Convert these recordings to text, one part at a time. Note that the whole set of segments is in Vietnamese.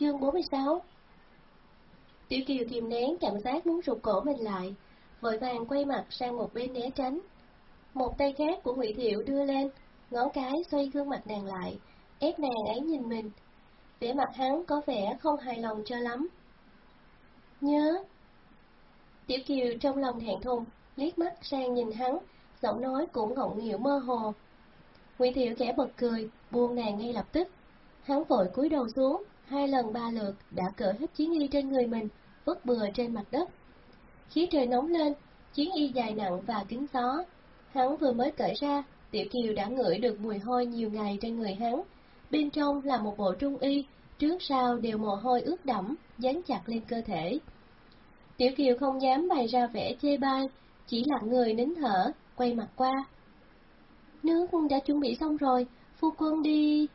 chương 46 Tiểu Kiều kìm nén cảm giác muốn rụt cổ mình lại, vội vàng quay mặt sang một bên né tránh. Một tay khác của Ngụy Thiệu đưa lên, ngón cái xoay gương mặt nàng lại, ép nàng ấy nhìn mình. Vẻ mặt hắn có vẻ không hài lòng cho lắm. Nhớ. Tiểu Kiều trong lòng thẹn thùng, liếc mắt sang nhìn hắn, giọng nói cũng ngọng nghịu mơ hồ. Ngụy Thiệu khẽ bật cười, buông nàng ngay lập tức. Hắn vội cúi đầu xuống, hai lần ba lượt đã cởi hết chiến y trên người mình, vứt bừa trên mặt đất. Khí trời nóng lên, chiến y dài nặng và kín gió. Hắn vừa mới cởi ra, Tiểu Kiều đã ngửi được mùi hôi nhiều ngày trên người hắn. Bên trong là một bộ trung y, trước sau đều mồ hôi ướt đẫm, dán chặt lên cơ thể. Tiểu Kiều không dám bày ra vẻ chê bai, chỉ lặng người nín thở, quay mặt qua. Nước đã chuẩn bị xong rồi, phu quân đi...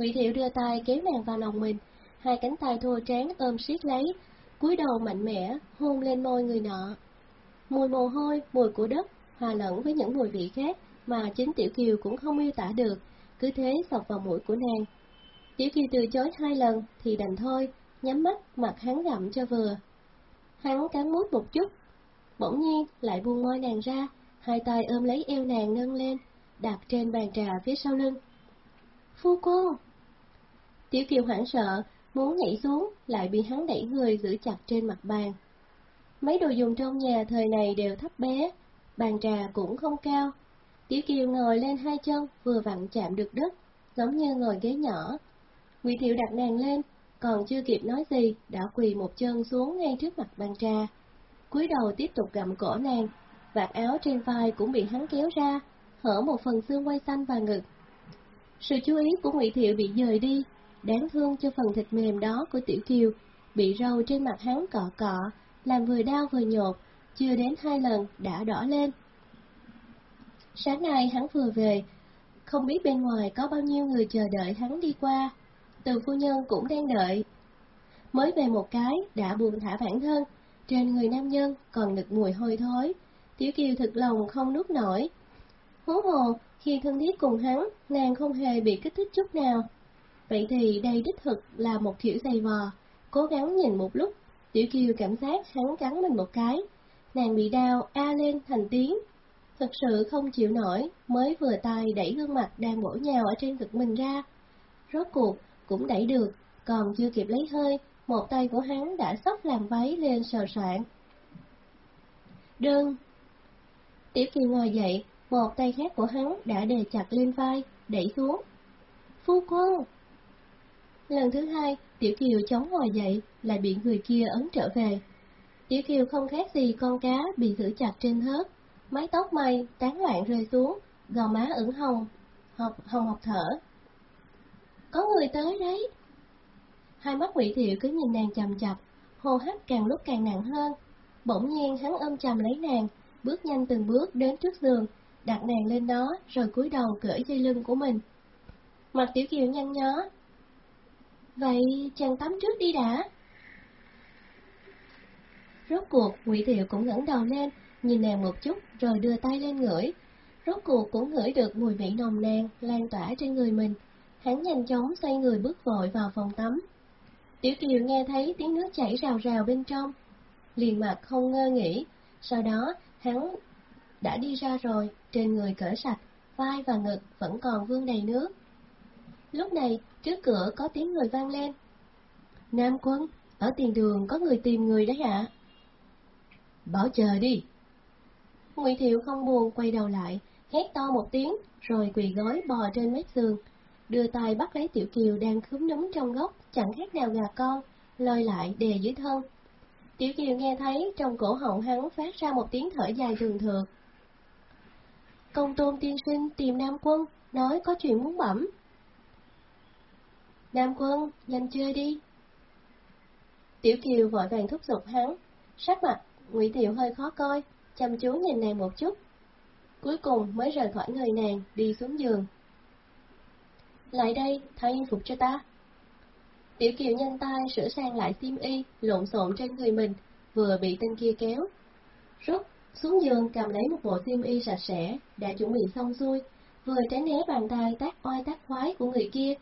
Ngụy Thiệu đưa tay kéo nàng vào lòng mình, hai cánh tay thô tráng ôm siết lấy, cúi đầu mạnh mẽ hôn lên môi người nọ. Mùi mồ hôi, mùi của đất hòa lẫn với những mùi vị khác mà chính Tiểu Kiều cũng không miêu tả được, cứ thế sọc vào mũi của nàng. Tiểu Kiều từ chối hai lần thì đành thôi, nhắm mắt mặt hắn gặm cho vừa. Hắn cắn mút một chút, bỗng nhiên lại buông môi nàng ra, hai tay ôm lấy eo nàng nâng lên, đặt trên bàn trà phía sau lưng. Phu quân! Tiểu Kiều hoảng sợ, muốn nhảy xuống, lại bị hắn đẩy người giữ chặt trên mặt bàn. Mấy đồ dùng trong nhà thời này đều thấp bé, bàn trà cũng không cao. Tiểu Kiều ngồi lên hai chân, vừa vặn chạm được đất, giống như ngồi ghế nhỏ. Ngụy Thiệu đặt nàng lên, còn chưa kịp nói gì, đã quỳ một chân xuống ngay trước mặt bàn trà. cúi đầu tiếp tục gặm cổ nàng, vạt áo trên vai cũng bị hắn kéo ra, hở một phần xương quay xanh và ngực. Sự chú ý của Ngụy Thiệu bị dời đi, đáng thương cho phần thịt mềm đó của Tiểu Kiều, bị râu trên mặt hắn cọ cọ, làm vừa đau vừa nhột, chưa đến hai lần đã đỏ lên. Sáng nay hắn vừa về, không biết bên ngoài có bao nhiêu người chờ đợi hắn đi qua, từ phu nhân cũng đang đợi. Mới về một cái, đã buồn thả bản thân, trên người nam nhân còn nực mùi hôi thối, Tiểu Kiều thực lòng không nuốt nổi. Hú hồ, khi thân thiết cùng hắn, nàng không hề bị kích thích chút nào. Vậy thì đây đích thực là một kiểu dày vò, cố gắng nhìn một lúc, Tiểu Kiều cảm giác hắn cắn mình một cái, nàng bị đau a lên thành tiếng. thật sự không chịu nổi, mới vừa tay đẩy gương mặt đang bổ nhào ở trên ngực mình ra. Rốt cuộc, cũng đẩy được, còn chưa kịp lấy hơi, một tay của hắn đã xốc làm váy lên sờ soạn. Đơn Tiểu Kiều ngồi dậy, một tay khác của hắn đã đè chặt lên vai, đẩy xuống. Phu quân! Lần thứ hai, Tiểu Kiều chống ngồi dậy, lại bị người kia ấn trở về. Tiểu Kiều không khác gì con cá bị giữ chặt trên hớt mái tóc mây tán loạn rơi xuống, gò má ửng hồng, học hồng học thở. Có người tới đấy. Hai mắt Ngụy Thiệu cứ nhìn nàng chầm chập, hô hấp càng lúc càng nặng hơn. Bỗng nhiên hắn ôm chầm lấy nàng, bước nhanh từng bước đến trước giường, đặt nàng lên đó rồi cúi đầu cởi dây lưng của mình. Mặt Tiểu Kiều nhăn nhó. Vậy chàng tắm trước đi đã. Rốt cuộc, Ngụy Thiệu cũng ngẩng đầu lên, nhìn nàng một chút rồi đưa tay lên ngửi. Rốt cuộc cũng ngửi được mùi vị nồng nàn lan tỏa trên người mình. Hắn nhanh chóng xoay người bước vội vào phòng tắm. Tiểu Kiều nghe thấy tiếng nước chảy rào rào bên trong, liền mặt không ngơ nghĩ, sau đó hắn đã đi ra rồi, trên người cởi sạch, vai và ngực vẫn còn vương đầy nước. Lúc này, trước cửa có tiếng người vang lên. Nam quân, ở tiền đường có người tìm người đấy ạ. Bảo chờ đi. Ngụy Thiệu không buồn quay đầu lại, hét to một tiếng, rồi quỳ gối bò trên mép giường, đưa tay bắt lấy Tiểu Kiều đang khúm núm trong góc, chẳng khác nào gà con, lôi lại đè dưới thân. Tiểu Kiều nghe thấy trong cổ họng hắn phát ra một tiếng thở dài thường thường. Công tôn tiên sinh tìm Nam Quân, nói có chuyện muốn bẩm. Nam Quân, nhanh chơi đi. Tiểu Kiều vội vàng thúc giục hắn, sắc mặt Ngụy Thiệu hơi khó coi, chăm chú nhìn nàng một chút. Cuối cùng mới rời khỏi người nàng, đi xuống giường. Lại đây, thay y phục cho ta. Tiểu Kiều nhanh tay sửa sang lại xiêm y, lộn xộn trên người mình, vừa bị tên kia kéo. Rút xuống giường cầm lấy một bộ xiêm y sạch sẽ, đã chuẩn bị xong xuôi, vừa tránh né bàn tay tác oai tác khoái của người kia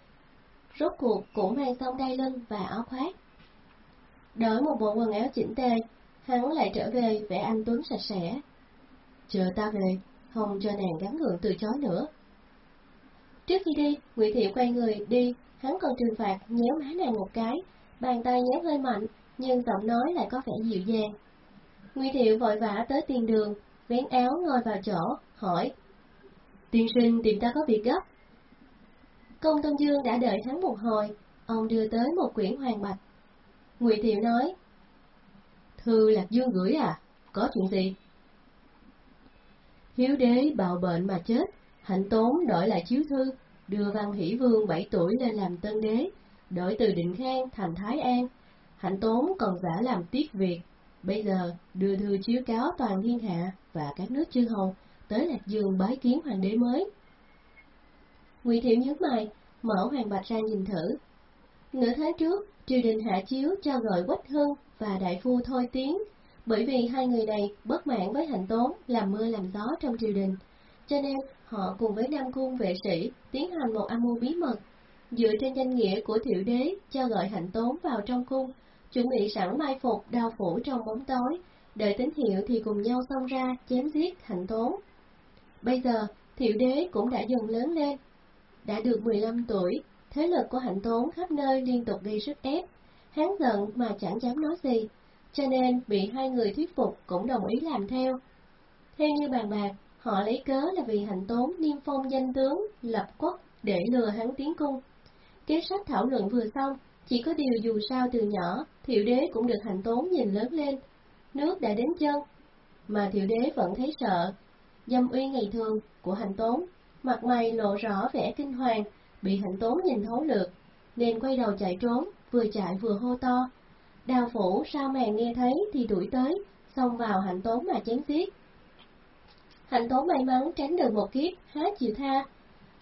rốt cuộc cũng mang xong đai lưng và áo khoác. Đổi một bộ quần áo chỉnh tề, hắn lại trở về vẻ anh Tuấn sạch sẽ. Chờ ta về, không cho nàng gắn gượng từ chối nữa. Trước khi đi, Ngụy Thiệu quay người đi, hắn còn trừng phạt nhéo má nàng một cái, bàn tay nhéo hơi mạnh, nhưng giọng nói lại có vẻ dịu dàng. Ngụy Thiệu vội vã tới tiền đường, vén áo ngồi vào chỗ, hỏi. Tiên sinh tìm ta có việc gấp. Công Tôn Dương đã đợi hắn một hồi, ông đưa tới một quyển hoàng bạch. Ngụy Thiệu nói. Thư Lạc Dương gửi à? Có chuyện gì? Hiếu đế bạo bệnh mà chết, hạnh tốn đổi lại chiếu thư, đưa Văn Hỷ Vương 7 tuổi lên làm tân đế, đổi từ Định Khang thành Thái An. Hạnh tốn còn giả làm tiết Việt, bây giờ đưa thư chiếu cáo toàn thiên hạ và các nước chư hầu tới Lạc Dương bái kiến hoàng đế mới. Ngụy Thiệu nhớ mày, mở hoàng bạch ra nhìn thử. Nửa tháng trước, triều đình hạ chiếu cho gọi Quách Hưng và đại phu Thôi Tiến, bởi vì hai người này bất mãn với hành tốn làm mưa làm gió trong triều đình, cho nên họ cùng với Nam Cung vệ sĩ tiến hành một âm mưu bí mật, dựa trên danh nghĩa của thiệu đế cho gọi hạnh tốn vào trong cung, chuẩn bị sẵn mai phục đao phủ trong bóng tối, đợi tín hiệu thì cùng nhau xông ra chém giết hạnh tốn. Bây giờ, thiệu đế cũng đã dần lớn lên. Đã được 15 tuổi, thế lực của hạnh tốn khắp nơi liên tục gây sức ép. Hắn giận mà chẳng dám nói gì, cho nên bị hai người thuyết phục cũng đồng ý làm theo. Theo như bàn bạc, họ lấy cớ là vì hạnh tốn niêm phong danh tướng, lập quốc để lừa hắn tiến cung. Kế sách thảo luận vừa xong, chỉ có điều dù sao từ nhỏ, thiệu đế cũng được hạnh tốn nhìn lớn lên. Nước đã đến chân, mà thiệu đế vẫn thấy sợ. Dâm uy ngày thường của hạnh tốn, mặt mày lộ rõ vẻ kinh hoàng, bị hạnh tốn nhìn thấu lược, nên quay đầu chạy trốn, vừa chạy vừa hô to. Đào phủ sao màng nghe thấy thì đuổi tới, xông vào hạnh tốn mà chém giết. Hạnh tốn may mắn tránh được một kiếp, há chịu tha.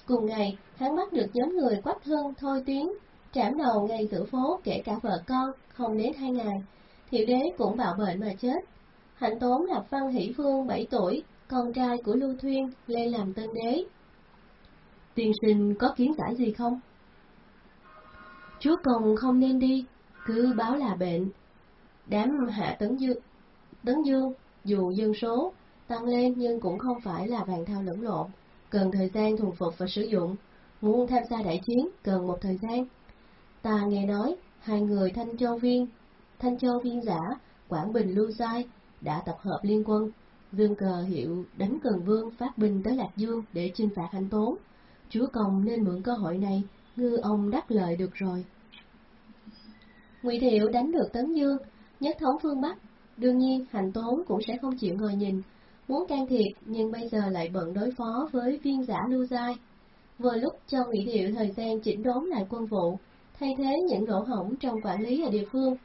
Cùng ngày, hắn bắt được nhóm người quách hưng thôi tiếng, trảm đầu ngay giữa phố kể cả vợ con, không đến hai ngày. Thiệu đế cũng bạo bệnh mà chết. Hạnh tốn lập văn hỷ vương 7 tuổi, con trai của Lưu Thuyên lên làm tân đế. Tiên sinh có kiến giải gì không? Chúa công không nên đi, cứ báo là bệnh. Đám hạ tấn dương, tấn dương dù dân số tăng lên nhưng cũng không phải là vàng thao lẫn lộn, cần thời gian thuần phục và sử dụng. Muốn tham gia đại chiến cần một thời gian. Ta nghe nói hai người Thanh Châu Viên, Thanh Châu Viên giả, Quảng Bình Lưu sai đã tập hợp liên quân, dương cờ hiệu đánh Cần Vương phát binh tới Lạc Dương để chinh phạt hành tốn. Chúa Công nên mượn cơ hội này, ngư ông đắc lợi được rồi. Ngụy Thiệu đánh được Tấn Dương, nhất thống phương Bắc, đương nhiên hành tốn cũng sẽ không chịu ngồi nhìn, muốn can thiệp nhưng bây giờ lại bận đối phó với viên giả lưu giai. Vừa lúc cho Ngụy Thiệu thời gian chỉnh đốn lại quân vụ, thay thế những lỗ hổng trong quản lý ở địa phương.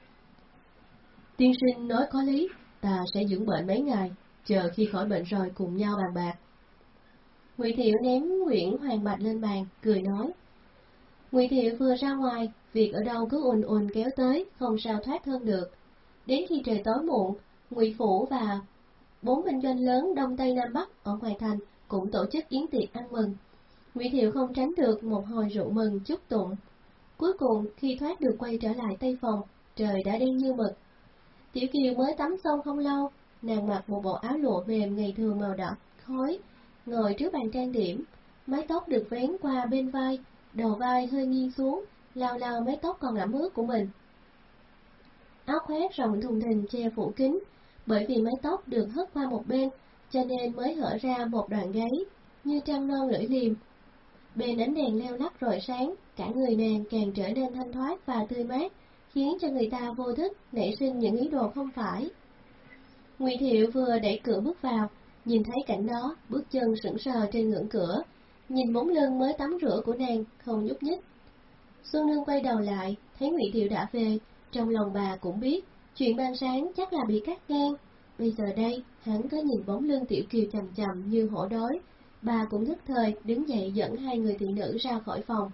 Tiên sinh nói có lý, ta sẽ dưỡng bệnh mấy ngày, chờ khi khỏi bệnh rồi cùng nhau bàn bạc. Ngụy Thiệu ném Nguyễn Hoàng Bạch lên bàn, cười nói. Ngụy Thiệu vừa ra ngoài, việc ở đâu cứ ùn ùn kéo tới, không sao thoát hơn được. Đến khi trời tối muộn, Ngụy Phủ và bốn binh doanh lớn Đông Tây Nam Bắc ở ngoài thành cũng tổ chức yến tiệc ăn mừng. Ngụy Thiệu không tránh được một hồi rượu mừng chúc tụng. Cuối cùng, khi thoát được quay trở lại Tây Phòng, trời đã đen như mực. Tiểu Kiều mới tắm xong không lâu, nàng mặc một bộ áo lụa mềm ngày thường màu đỏ, khói, ngồi trước bàn trang điểm, mái tóc được vén qua bên vai, đầu vai hơi nghiêng xuống, lao lao mái tóc còn ẩm ướt của mình. Áo khoác rộng thùng thình che phủ kín, bởi vì mái tóc được hất qua một bên, cho nên mới hở ra một đoạn gáy, như trăng non lưỡi liềm. Bên ánh đèn leo lắc rọi sáng, cả người nàng càng trở nên thanh thoát và tươi mát, khiến cho người ta vô thức nảy sinh những ý đồ không phải. Ngụy Thiệu vừa đẩy cửa bước vào, nhìn thấy cảnh đó, bước chân sững sờ trên ngưỡng cửa, nhìn bóng lưng mới tắm rửa của nàng, không nhúc nhích. Xuân Nương quay đầu lại, thấy Ngụy Thiệu đã về, trong lòng bà cũng biết, chuyện ban sáng chắc là bị cắt ngang. Bây giờ đây, hắn có nhìn bóng lưng Tiểu Kiều chầm chầm như hổ đói, bà cũng thức thời đứng dậy dẫn hai người thị nữ ra khỏi phòng.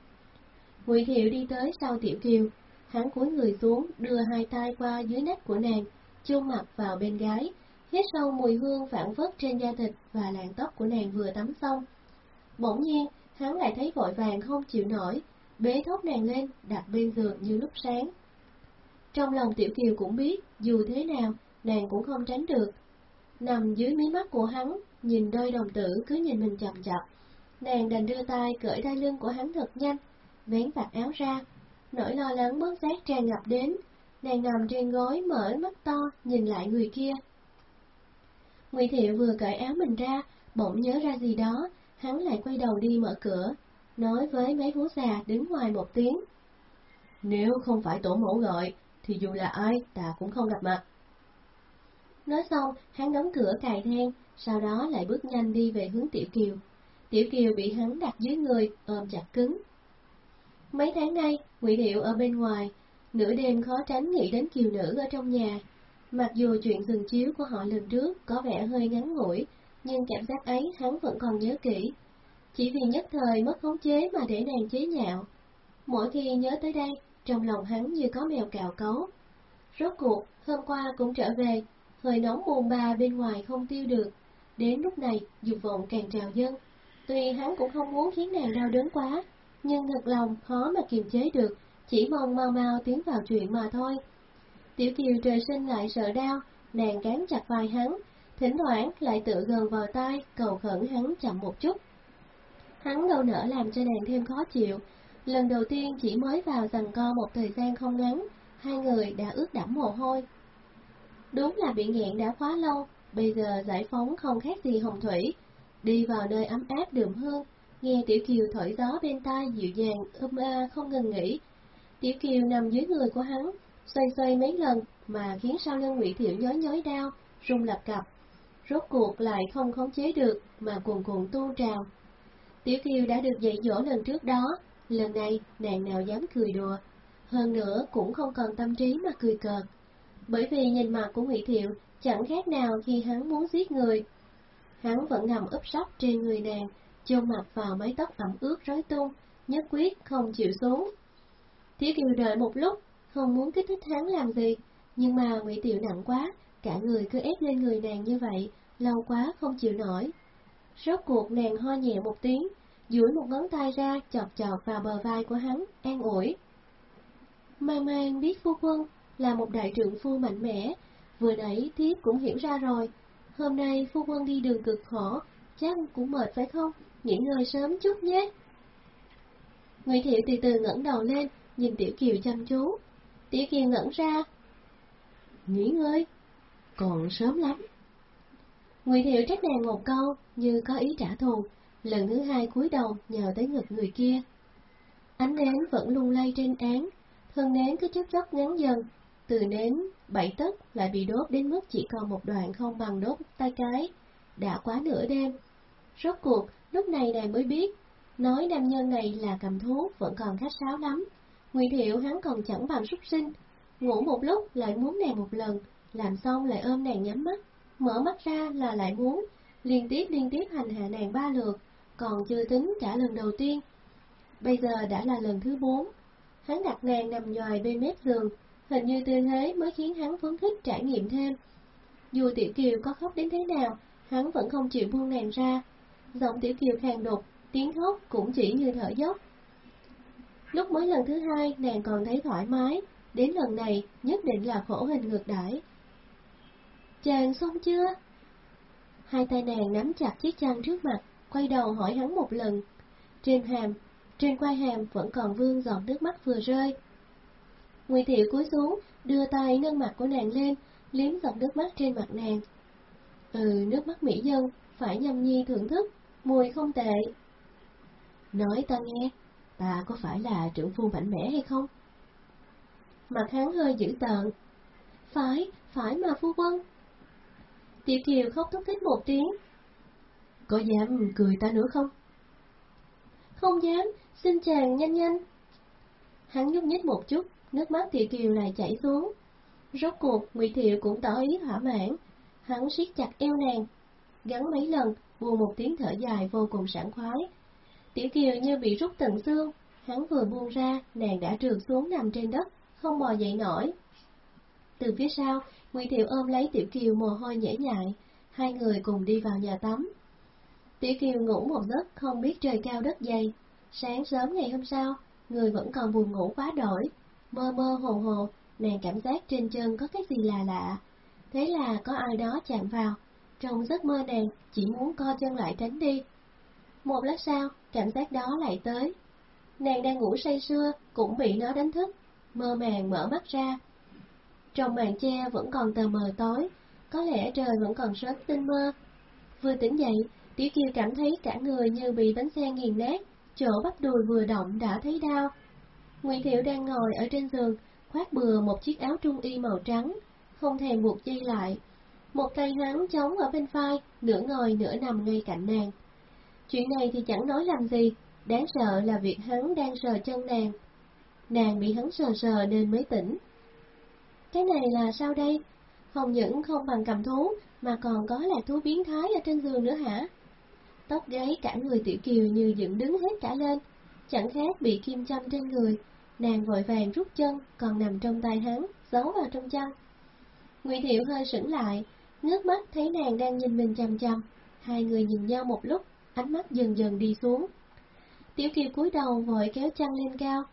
Ngụy Thiệu đi tới sau Tiểu Kiều, hắn cúi người xuống, đưa hai tay qua dưới nách của nàng, chôn mặt vào bên gái, hít sâu mùi hương phản phất trên da thịt và làn tóc của nàng vừa tắm xong. Bỗng nhiên, hắn lại thấy vội vàng không chịu nổi, bế thốt nàng lên, đặt bên giường như lúc sáng. Trong lòng Tiểu Kiều cũng biết, dù thế nào, nàng cũng không tránh được. Nằm dưới mí mắt của hắn, nhìn đôi đồng tử cứ nhìn mình chậm chậm. Nàng đành đưa tay cởi đai lưng của hắn thật nhanh, vén vạt áo ra. Nỗi lo lắng bớt giác tràn ngập đến, nàng nằm trên gối mở mắt to, nhìn lại người kia. Ngụy Thiệu vừa cởi áo mình ra, bỗng nhớ ra gì đó, hắn lại quay đầu đi mở cửa, nói với mấy vú già đứng ngoài một tiếng. Nếu không phải tổ mẫu gọi, thì dù là ai, ta cũng không gặp mặt. Nói xong, hắn đóng cửa cài then, sau đó lại bước nhanh đi về hướng Tiểu Kiều. Tiểu Kiều bị hắn đặt dưới người, ôm chặt cứng. Mấy tháng nay, Ngụy Thiệu ở bên ngoài, nửa đêm khó tránh nghĩ đến Kiều nữ ở trong nhà. Mặc dù chuyện dừng chiếu của họ lần trước có vẻ hơi ngắn ngủi, nhưng cảm giác ấy hắn vẫn còn nhớ kỹ. Chỉ vì nhất thời mất khống chế mà để nàng chế nhạo. Mỗi khi nhớ tới đây, trong lòng hắn như có mèo cào cấu. Rốt cuộc, hôm qua cũng trở về, hơi nóng buồn bà bên ngoài không tiêu được. Đến lúc này, dục vọng càng trào dâng. Tuy hắn cũng không muốn khiến nàng đau đớn quá, nhưng thật lòng khó mà kiềm chế được, chỉ mong mau mau tiến vào chuyện mà thôi. Tiểu Kiều trời sinh lại sợ đau, nàng cán chặt vai hắn, thỉnh thoảng lại tự gần vào tai, cầu khẩn hắn chậm một chút. Hắn đâu nỡ làm cho nàng thêm khó chịu, lần đầu tiên chỉ mới vào rằng co một thời gian không ngắn, hai người đã ướt đẫm mồ hôi. Đúng là bị nghẹn đã quá lâu, bây giờ giải phóng không khác gì hồng thủy, đi vào nơi ấm áp đượm hương, nghe Tiểu Kiều thổi gió bên tai dịu dàng, ôm a không ngừng nghỉ. Tiểu Kiều nằm dưới người của hắn, xoay xoay mấy lần mà khiến sau lưng Ngụy Thiệu nhói nhói đau, rung lập cập. Rốt cuộc lại không khống chế được mà cuồn cuộn tu trào. Tiểu Kiều đã được dạy dỗ lần trước đó, lần này nàng nào dám cười đùa, hơn nữa cũng không còn tâm trí mà cười cợt. Bởi vì nhìn mặt của Ngụy Thiệu chẳng khác nào khi hắn muốn giết người. Hắn vẫn nằm úp sấp trên người nàng, chôn mặt vào mái tóc ẩm ướt rối tung, nhất quyết không chịu xuống. Tiểu Kiều đợi một lúc, không muốn kích thích hắn làm gì, nhưng mà Ngụy Tiểu nặng quá, cả người cứ ép lên người nàng như vậy, lâu quá không chịu nổi. Rốt cuộc nàng ho nhẹ một tiếng, duỗi một ngón tay ra chọc chọc vào bờ vai của hắn, an ủi. Mang mang biết phu quân là một đại trượng phu mạnh mẽ, vừa nãy thiếp cũng hiểu ra rồi. Hôm nay phu quân đi đường cực khổ, chắc cũng mệt phải không? Nghỉ ngơi sớm chút nhé. Ngụy Thiệu từ từ ngẩng đầu lên, nhìn Tiểu Kiều chăm chú. Tiểu Kiều ngẩn ra. Nghỉ ngơi, còn sớm lắm. Ngụy Thiệu trách nàng một câu, như có ý trả thù, lần thứ hai cúi đầu nhờ tới ngực người kia. Ánh nến vẫn lung lay trên án, thân nến cứ chớp chớp ngắn dần, từ nến bảy tấc lại bị đốt đến mức chỉ còn một đoạn không bằng đốt tay cái. Đã quá nửa đêm. Rốt cuộc, lúc này nàng mới biết, nói nam nhân này là cầm thú vẫn còn khách sáo lắm. Ngụy Thiệu hắn còn chẳng bằng súc sinh, ngủ một lúc lại muốn nàng một lần, làm xong lại ôm nàng nhắm mắt, mở mắt ra là lại muốn, liên tiếp liên tiếp hành hạ nàng ba lượt, còn chưa tính cả lần đầu tiên. Bây giờ đã là lần thứ bốn, hắn đặt nàng nằm nhòi bên mép giường, hình như tư thế mới khiến hắn phấn khích trải nghiệm thêm. Dù Tiểu Kiều có khóc đến thế nào, hắn vẫn không chịu buông nàng ra. Giọng Tiểu Kiều khàn đục, tiếng khóc cũng chỉ như thở dốc. Lúc mới lần thứ hai, nàng còn thấy thoải mái, đến lần này nhất định là khổ hình ngược đãi. Chàng xong chưa? Hai tay nàng nắm chặt chiếc chăn trước mặt, quay đầu hỏi hắn một lần. Trên hàm, trên quai hàm vẫn còn vương giọt nước mắt vừa rơi. Ngụy Thiệu cúi xuống, đưa tay nâng mặt của nàng lên, liếm giọt nước mắt trên mặt nàng. Ừ, nước mắt mỹ nhân, phải nhâm nhi thưởng thức, mùi không tệ. Nói ta nghe, ta có phải là trưởng phu mạnh mẽ hay không? Mặt hắn hơi dữ tợn. Phải, phải mà phu quân. Tiểu Kiều khóc thúc thích một tiếng. Có dám cười ta nữa không? Không dám, xin chàng nhanh nhanh. Hắn nhúc nhích một chút, nước mắt Tiểu Kiều lại chảy xuống. Rốt cuộc, Ngụy Thiệu cũng tỏ ý thỏa mãn. Hắn siết chặt eo nàng, gắn mấy lần, buông một tiếng thở dài vô cùng sảng khoái. Tiểu Kiều như bị rút tận xương, hắn vừa buông ra, nàng đã trượt xuống nằm trên đất, không bò dậy nổi. Từ phía sau, Ngụy Thiệu ôm lấy Tiểu Kiều mồ hôi nhễ nhại, hai người cùng đi vào nhà tắm. Tiểu Kiều ngủ một giấc không biết trời cao đất dày, sáng sớm ngày hôm sau, người vẫn còn buồn ngủ quá đổi, mơ mơ hồ hồ, nàng cảm giác trên chân có cái gì lạ lạ. Thế là có ai đó chạm vào, trong giấc mơ nàng chỉ muốn co chân lại tránh đi. Một lát sau, cảm giác đó lại tới. Nàng đang ngủ say sưa, cũng bị nó đánh thức, mơ màng mở mắt ra. Trong màn che vẫn còn tờ mờ tối, có lẽ trời vẫn còn sớm tinh mơ. Vừa tỉnh dậy, Tiểu Kiều cảm thấy cả người như bị bánh xe nghiền nát, chỗ bắp đùi vừa động đã thấy đau. Ngụy Thiệu đang ngồi ở trên giường, khoác bừa một chiếc áo trung y màu trắng, không thèm buộc dây lại. Một tay hắn chống ở bên vai, nửa ngồi nửa nằm ngay cạnh nàng. Chuyện này thì chẳng nói làm gì, đáng sợ là việc hắn đang sờ chân nàng. Nàng bị hắn sờ sờ nên mới tỉnh. Cái này là sao đây? Không những không bằng cầm thú, mà còn có lạc thú biến thái ở trên giường nữa hả? Tóc gáy cả người tiểu kiều như dựng đứng hết cả lên, chẳng khác bị kim châm trên người. Nàng vội vàng rút chân, còn nằm trong tay hắn, giấu vào trong chân. Ngụy Thiệu hơi sững lại, ngước mắt thấy nàng đang nhìn mình chằm chằm. Hai người nhìn nhau một lúc, ánh mắt dần dần đi xuống. Tiểu Kiều cúi đầu vội kéo chăn lên cao.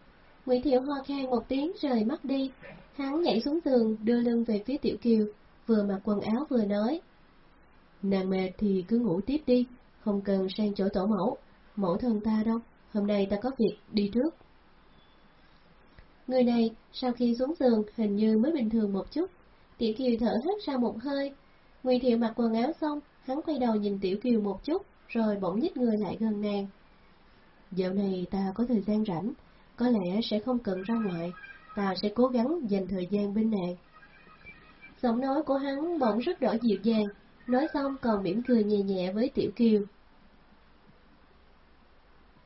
Ngụy Thiệu ho khan một tiếng rời mắt đi. Hắn nhảy xuống giường, đưa lưng về phía Tiểu Kiều, vừa mặc quần áo vừa nói. Nàng mệt thì cứ ngủ tiếp đi, không cần sang chỗ tổ mẫu, mẫu thân ta đâu, hôm nay ta có việc đi trước. Người này, sau khi xuống giường, hình như mới bình thường một chút. Tiểu Kiều thở hết ra một hơi. Ngụy Thiệu mặc quần áo xong, hắn quay đầu nhìn Tiểu Kiều một chút, rồi bỗng nhích người lại gần nàng. Dạo này ta có thời gian rảnh, có lẽ sẽ không cần ra ngoài, ta sẽ cố gắng dành thời gian bên nàng. Giọng nói của hắn bỗng rất đỏ dịu dàng, nói xong còn mỉm cười nhẹ nhẹ với Tiểu Kiều.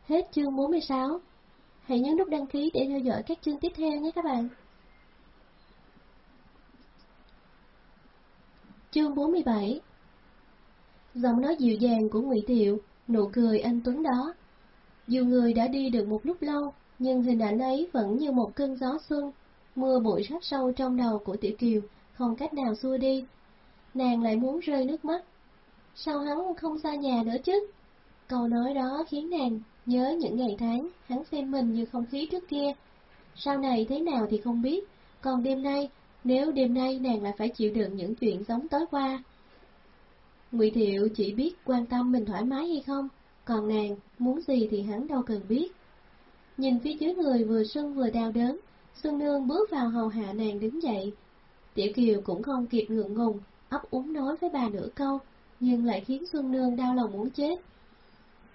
Hết chương 46 Hãy nhấn nút đăng ký để theo dõi các chương tiếp theo nhé các bạn. Chương 47 Giọng nói dịu dàng của Ngụy Tiệu, nụ cười anh Tuấn đó. Dù người đã đi được một lúc lâu, nhưng hình ảnh ấy vẫn như một cơn gió xuân, mưa bụi rất sâu trong đầu của Tiểu Kiều, không cách nào xua đi. Nàng lại muốn rơi nước mắt. Sao hắn không xa nhà nữa chứ? Câu nói đó khiến nàng nhớ những ngày tháng hắn xem mình như không khí trước kia. Sau này thế nào thì không biết, còn đêm nay, nếu đêm nay nàng lại phải chịu đựng những chuyện giống tối qua. Ngụy Thiệu chỉ biết quan tâm mình thoải mái hay không, còn nàng muốn gì thì hắn đâu cần biết. Nhìn phía dưới người vừa sưng vừa đau đớn, Xuân Nương bước vào hầu hạ nàng đứng dậy. Tiểu Kiều cũng không kịp ngượng ngùng, ấp úng nói với bà nửa câu, nhưng lại khiến Xuân Nương đau lòng muốn chết.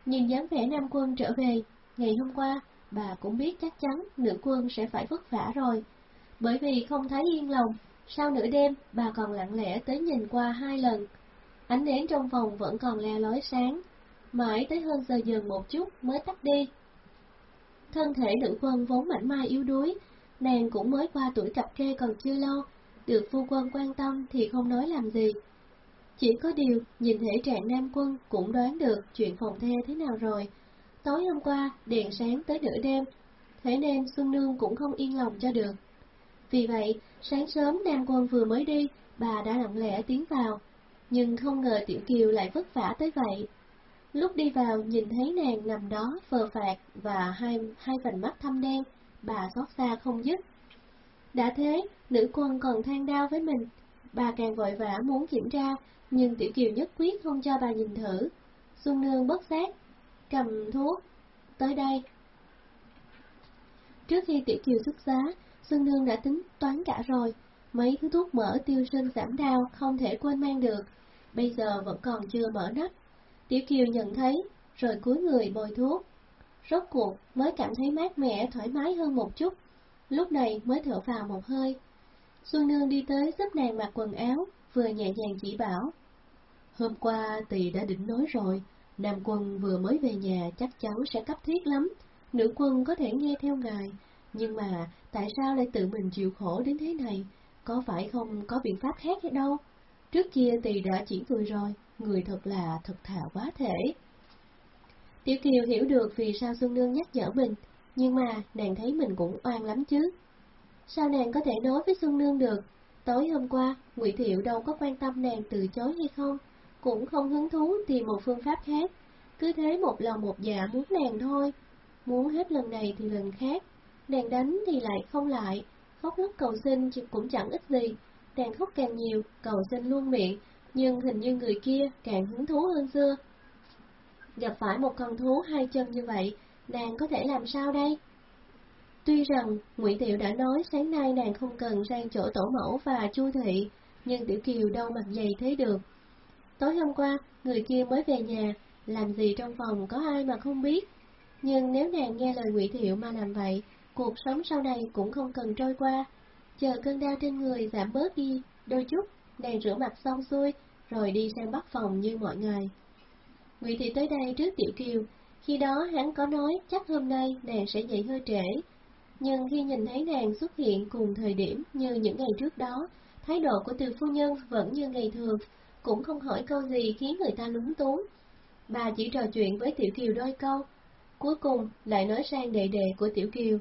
Nhìn dáng vẻ Nam Quân trở về, ngày hôm qua, bà cũng biết chắc chắn nữ quân sẽ phải vất vả rồi. Bởi vì không thấy yên lòng, sau nửa đêm bà còn lặng lẽ tới nhìn qua hai lần. Ánh nến trong phòng vẫn còn le lói sáng, mãi tới hơn giờ dần một chút mới tắt đi. Thân thể nữ quân vốn mảnh mai yếu đuối, nàng cũng mới qua tuổi cặp kê còn chưa lâu, được phu quân quan tâm thì không nói làm gì. Chỉ có điều, nhìn thể trạng nam quân cũng đoán được chuyện phòng the thế nào rồi. Tối hôm qua, đèn sáng tới nửa đêm, thế nên Xuân Nương cũng không yên lòng cho được. Vì vậy, sáng sớm nam quân vừa mới đi, bà đã lặng lẽ tiến vào, nhưng không ngờ Tiểu Kiều lại vất vả tới vậy. Lúc đi vào nhìn thấy nàng nằm đó phờ phạt và hai, hai vành mắt thâm đen, bà xót xa không dứt. Đã thế, nữ quân còn than đau với mình, bà càng vội vã muốn kiểm tra, nhưng Tiểu Kiều nhất quyết không cho bà nhìn thử. Xuân Nương bất giác, cầm thuốc, tới đây. Trước khi Tiểu Kiều xuất giá, Xuân Nương đã tính toán cả rồi, mấy thứ thuốc mỡ tiêu sinh giảm đau không thể quên mang được, bây giờ vẫn còn chưa mở nắp. Tiểu Kiều nhận thấy, rồi cúi người bôi thuốc. Rốt cuộc mới cảm thấy mát mẻ thoải mái hơn một chút, lúc này mới thở vào một hơi. Xuân Nương đi tới giúp nàng mặc quần áo, vừa nhẹ nhàng chỉ bảo. Hôm qua Tỳ đã định nói rồi, Nam quân vừa mới về nhà chắc chắn sẽ cấp thiết lắm, nữ quân có thể nghe theo ngài, nhưng mà tại sao lại tự mình chịu khổ đến thế này, có phải không có biện pháp khác hay đâu? Trước kia thì đã chỉ cười rồi, người thật là thật thà quá thể. Tiểu Kiều hiểu được vì sao Xuân Nương nhắc nhở mình, nhưng mà nàng thấy mình cũng oan lắm chứ. Sao nàng có thể nói với Xuân Nương được? Tối hôm qua, Ngụy Thiệu đâu có quan tâm nàng từ chối hay không, cũng không hứng thú tìm một phương pháp khác, cứ thế một lòng một dạ muốn nàng thôi. muốn hết lần này thì lần khác, nàng đánh thì lại không lại, khóc lóc cầu xin cũng chẳng ích gì, nàng khóc càng nhiều, cầu xin luôn miệng, nhưng hình như người kia càng hứng thú hơn xưa. Gặp phải một con thú hai chân như vậy, nàng có thể làm sao đây? Tuy rằng Ngụy Tiệu đã nói sáng nay nàng không cần sang chỗ tổ mẫu và chu thị, nhưng Tiểu Kiều đâu mặt dày thế được. Tối hôm qua, người kia mới về nhà, làm gì trong phòng có ai mà không biết. Nhưng nếu nàng nghe lời Ngụy Thiệu mà làm vậy, cuộc sống sau này cũng không cần trôi qua. Chờ cơn đau trên người giảm bớt đi, đôi chút, nàng rửa mặt xong xuôi, rồi đi sang bắt phòng như mọi ngày. Ngụy Thị tới đây trước Tiểu Kiều, khi đó hắn có nói chắc hôm nay nàng sẽ dậy hơi trễ. Nhưng khi nhìn thấy nàng xuất hiện cùng thời điểm như những ngày trước đó, thái độ của từ phu nhân vẫn như ngày thường, cũng không hỏi câu gì khiến người ta lúng túng. Bà chỉ trò chuyện với Tiểu Kiều đôi câu, cuối cùng lại nói sang đệ đệ của Tiểu Kiều.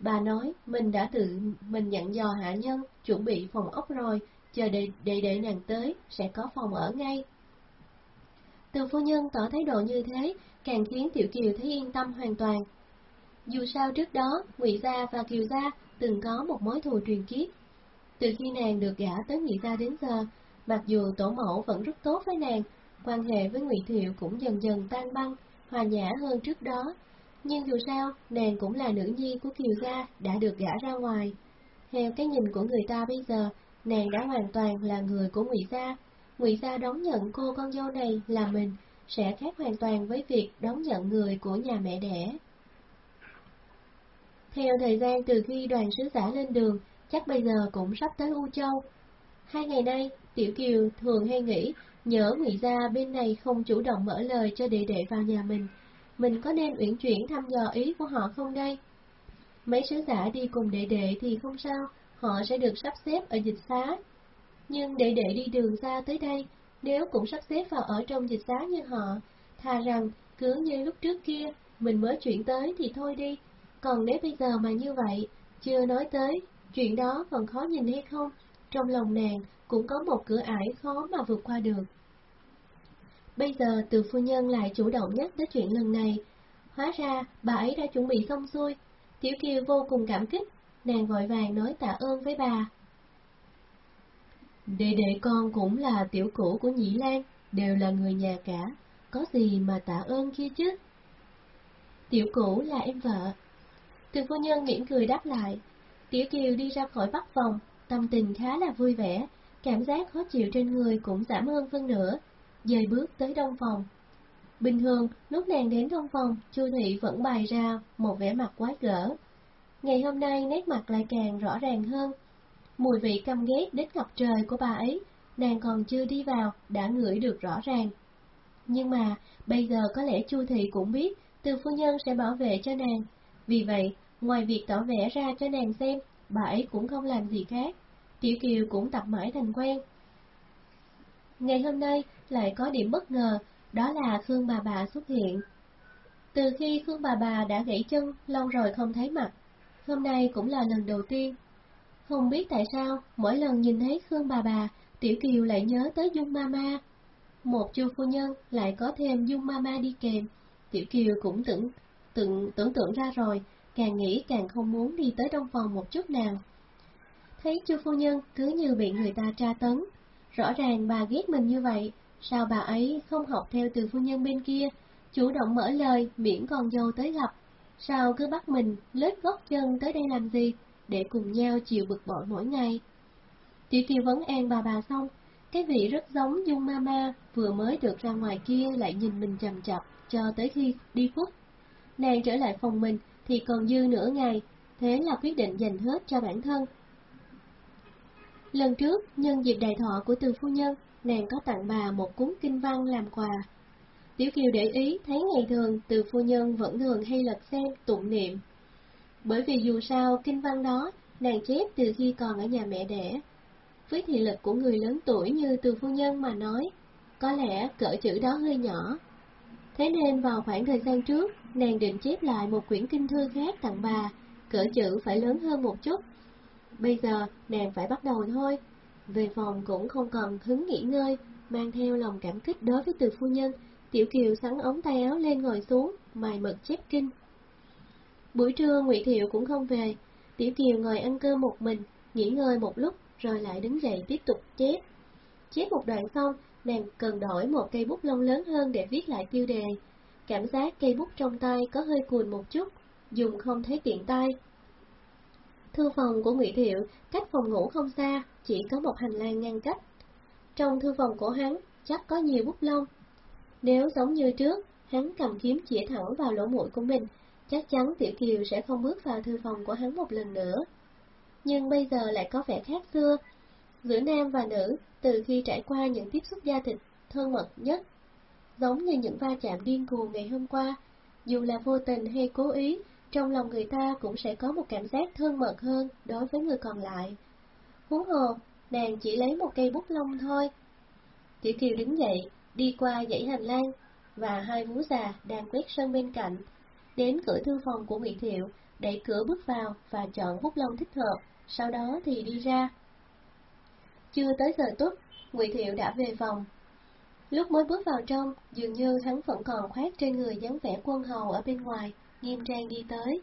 Bà nói mình đã tự mình nhận dò hạ nhân, chuẩn bị phòng ốc rồi, chờ để để để nàng tới, sẽ có phòng ở ngay. Từ phu nhân tỏ thái độ như thế, càng khiến Tiểu Kiều thấy yên tâm hoàn toàn. Dù sao trước đó, Ngụy Gia và Kiều Gia từng có một mối thù truyền kiếp. Từ khi nàng được gả tới Ngụy Gia đến giờ, mặc dù tổ mẫu vẫn rất tốt với nàng, quan hệ với Ngụy Thiệu cũng dần dần tan băng, hòa nhã hơn trước đó. Nhưng dù sao, nàng cũng là nữ nhi của Kiều Gia đã được gả ra ngoài. Theo cái nhìn của người ta bây giờ, nàng đã hoàn toàn là người của Ngụy Gia. Ngụy Gia đón nhận cô con dâu này là mình, sẽ khác hoàn toàn với việc đón nhận người của nhà mẹ đẻ. Theo thời gian từ khi đoàn sứ giả lên đường, chắc bây giờ cũng sắp tới U Châu. Hai ngày nay, Tiểu Kiều thường hay nghĩ nhớ Ngụy Gia bên này không chủ động mở lời cho đệ đệ vào nhà mình, mình có nên uyển chuyển thăm dò ý của họ không đây? Mấy sứ giả đi cùng đệ đệ thì không sao, họ sẽ được sắp xếp ở dịch xá. Nhưng đệ đệ đi đường xa tới đây, nếu cũng sắp xếp vào ở trong dịch xá như họ, thà rằng cứ như lúc trước kia, mình mới chuyển tới thì thôi đi. Còn nếu bây giờ mà như vậy, chưa nói tới, chuyện đó còn khó nhìn hay không, trong lòng nàng cũng có một cửa ải khó mà vượt qua được. Bây giờ từ phu nhân lại chủ động nhắc tới chuyện lần này. Hóa ra, bà ấy đã chuẩn bị xong xuôi. Tiểu Kiều vô cùng cảm kích, nàng vội vàng nói tạ ơn với bà. Đệ đệ con cũng là tiểu cũ của Nhĩ Lan, đều là người nhà cả, có gì mà tạ ơn kia chứ? Tiểu cũ là em vợ. Từ phu nhân mỉm cười đáp lại. Tiểu Kiều đi ra khỏi bắc phòng, tâm tình khá là vui vẻ, cảm giác khó chịu trên người cũng giảm hơn phân nửa, dời bước tới đông phòng. Bình thường, lúc nàng đến đông phòng, Chu Thị vẫn bày ra một vẻ mặt quái gở. Ngày hôm nay nét mặt lại càng rõ ràng hơn. Mùi vị căm ghét đến ngập trời của bà ấy, nàng còn chưa đi vào, đã ngửi được rõ ràng. Nhưng mà, bây giờ có lẽ Chu Thị cũng biết, từ phu nhân sẽ bảo vệ cho nàng. Vì vậy, ngoài việc tỏ vẻ ra cho nàng xem, bà ấy cũng không làm gì khác. Tiểu Kiều cũng tập mãi thành quen. Ngày hôm nay lại có điểm bất ngờ, đó là Khương bà bà xuất hiện. Từ khi Khương bà bà đã gãy chân, lâu rồi không thấy mặt, hôm nay cũng là lần đầu tiên. Không biết tại sao, mỗi lần nhìn thấy Khương bà bà, Tiểu Kiều lại nhớ tới Dung Mama. Một chu phu nhân lại có thêm Dung Mama đi kèm, Tiểu Kiều cũng tưởng, tưởng, tưởng tượng ra rồi, càng nghĩ càng không muốn đi tới trong phòng một chút nào. Thấy chu phu nhân cứ như bị người ta tra tấn, rõ ràng bà ghét mình như vậy, sao bà ấy không học theo từ phu nhân bên kia, chủ động mở lời miễn con dâu tới gặp, sao cứ bắt mình lết gót chân tới đây làm gì, để cùng nhau chịu bực bội mỗi ngày. Tiểu Kiều vấn an bà bà xong, cái vị rất giống Dung Mama vừa mới được ra ngoài kia lại nhìn mình chầm chập cho tới khi đi khuất. Nàng trở lại phòng mình thì còn dư nửa ngày, thế là quyết định dành hết cho bản thân. Lần trước, nhân dịp đại thọ của từ phu nhân, nàng có tặng bà một cuốn kinh văn làm quà. Tiểu Kiều để ý thấy ngày thường từ phu nhân vẫn thường hay lật xem tụng niệm. Bởi vì dù sao kinh văn đó nàng chép từ khi còn ở nhà mẹ đẻ. Với thị lực của người lớn tuổi như từ phu nhân mà nói, có lẽ cỡ chữ đó hơi nhỏ. Thế nên vào khoảng thời gian trước, nàng định chép lại một quyển kinh thư khác tặng bà, cỡ chữ phải lớn hơn một chút. Bây giờ nàng phải bắt đầu thôi. Về phòng cũng không còn hứng nghỉ ngơi, mang theo lòng cảm kích đối với từ phu nhân, Tiểu Kiều sắn ống tay áo lên ngồi xuống, mài mực chép kinh. Buổi trưa Ngụy Thiệu cũng không về, Tiểu Kiều ngồi ăn cơm một mình, nghỉ ngơi một lúc rồi lại đứng dậy tiếp tục chép. Chép một đoạn xong, nàng cần đổi một cây bút lông lớn hơn để viết lại tiêu đề. Cảm giác cây bút trong tay có hơi cùn một chút, dùng không thấy tiện tay. Thư phòng của Ngụy Thiệu cách phòng ngủ không xa, chỉ có một hành lang ngăn cách. Trong thư phòng của hắn chắc có nhiều bút lông. Nếu giống như trước, hắn cầm kiếm chĩa thẳng vào lỗ mũi của mình, chắc chắn Tiểu Kiều sẽ không bước vào thư phòng của hắn một lần nữa. Nhưng bây giờ lại có vẻ khác xưa. Giữa nam và nữ, từ khi trải qua những tiếp xúc da thịt thân mật nhất, giống như những va chạm điên cuồng ngày hôm qua, dù là vô tình hay cố ý, trong lòng người ta cũng sẽ có một cảm giác thân mật hơn đối với người còn lại. Huống hồ, nàng chỉ lấy một cây bút lông thôi. Tiểu Kiều đứng dậy, đi qua dãy hành lang, và hai vú già đang quét sân bên cạnh, đến cửa thư phòng của Ngụy Thiệu, đẩy cửa bước vào và chọn bút lông thích hợp, sau đó thì đi ra. Chưa tới giờ tốt, Ngụy Thiệu đã về phòng. Lúc mới bước vào trong, dường như hắn vẫn còn khoác trên người dáng vẻ quân hầu ở bên ngoài, nghiêm trang đi tới.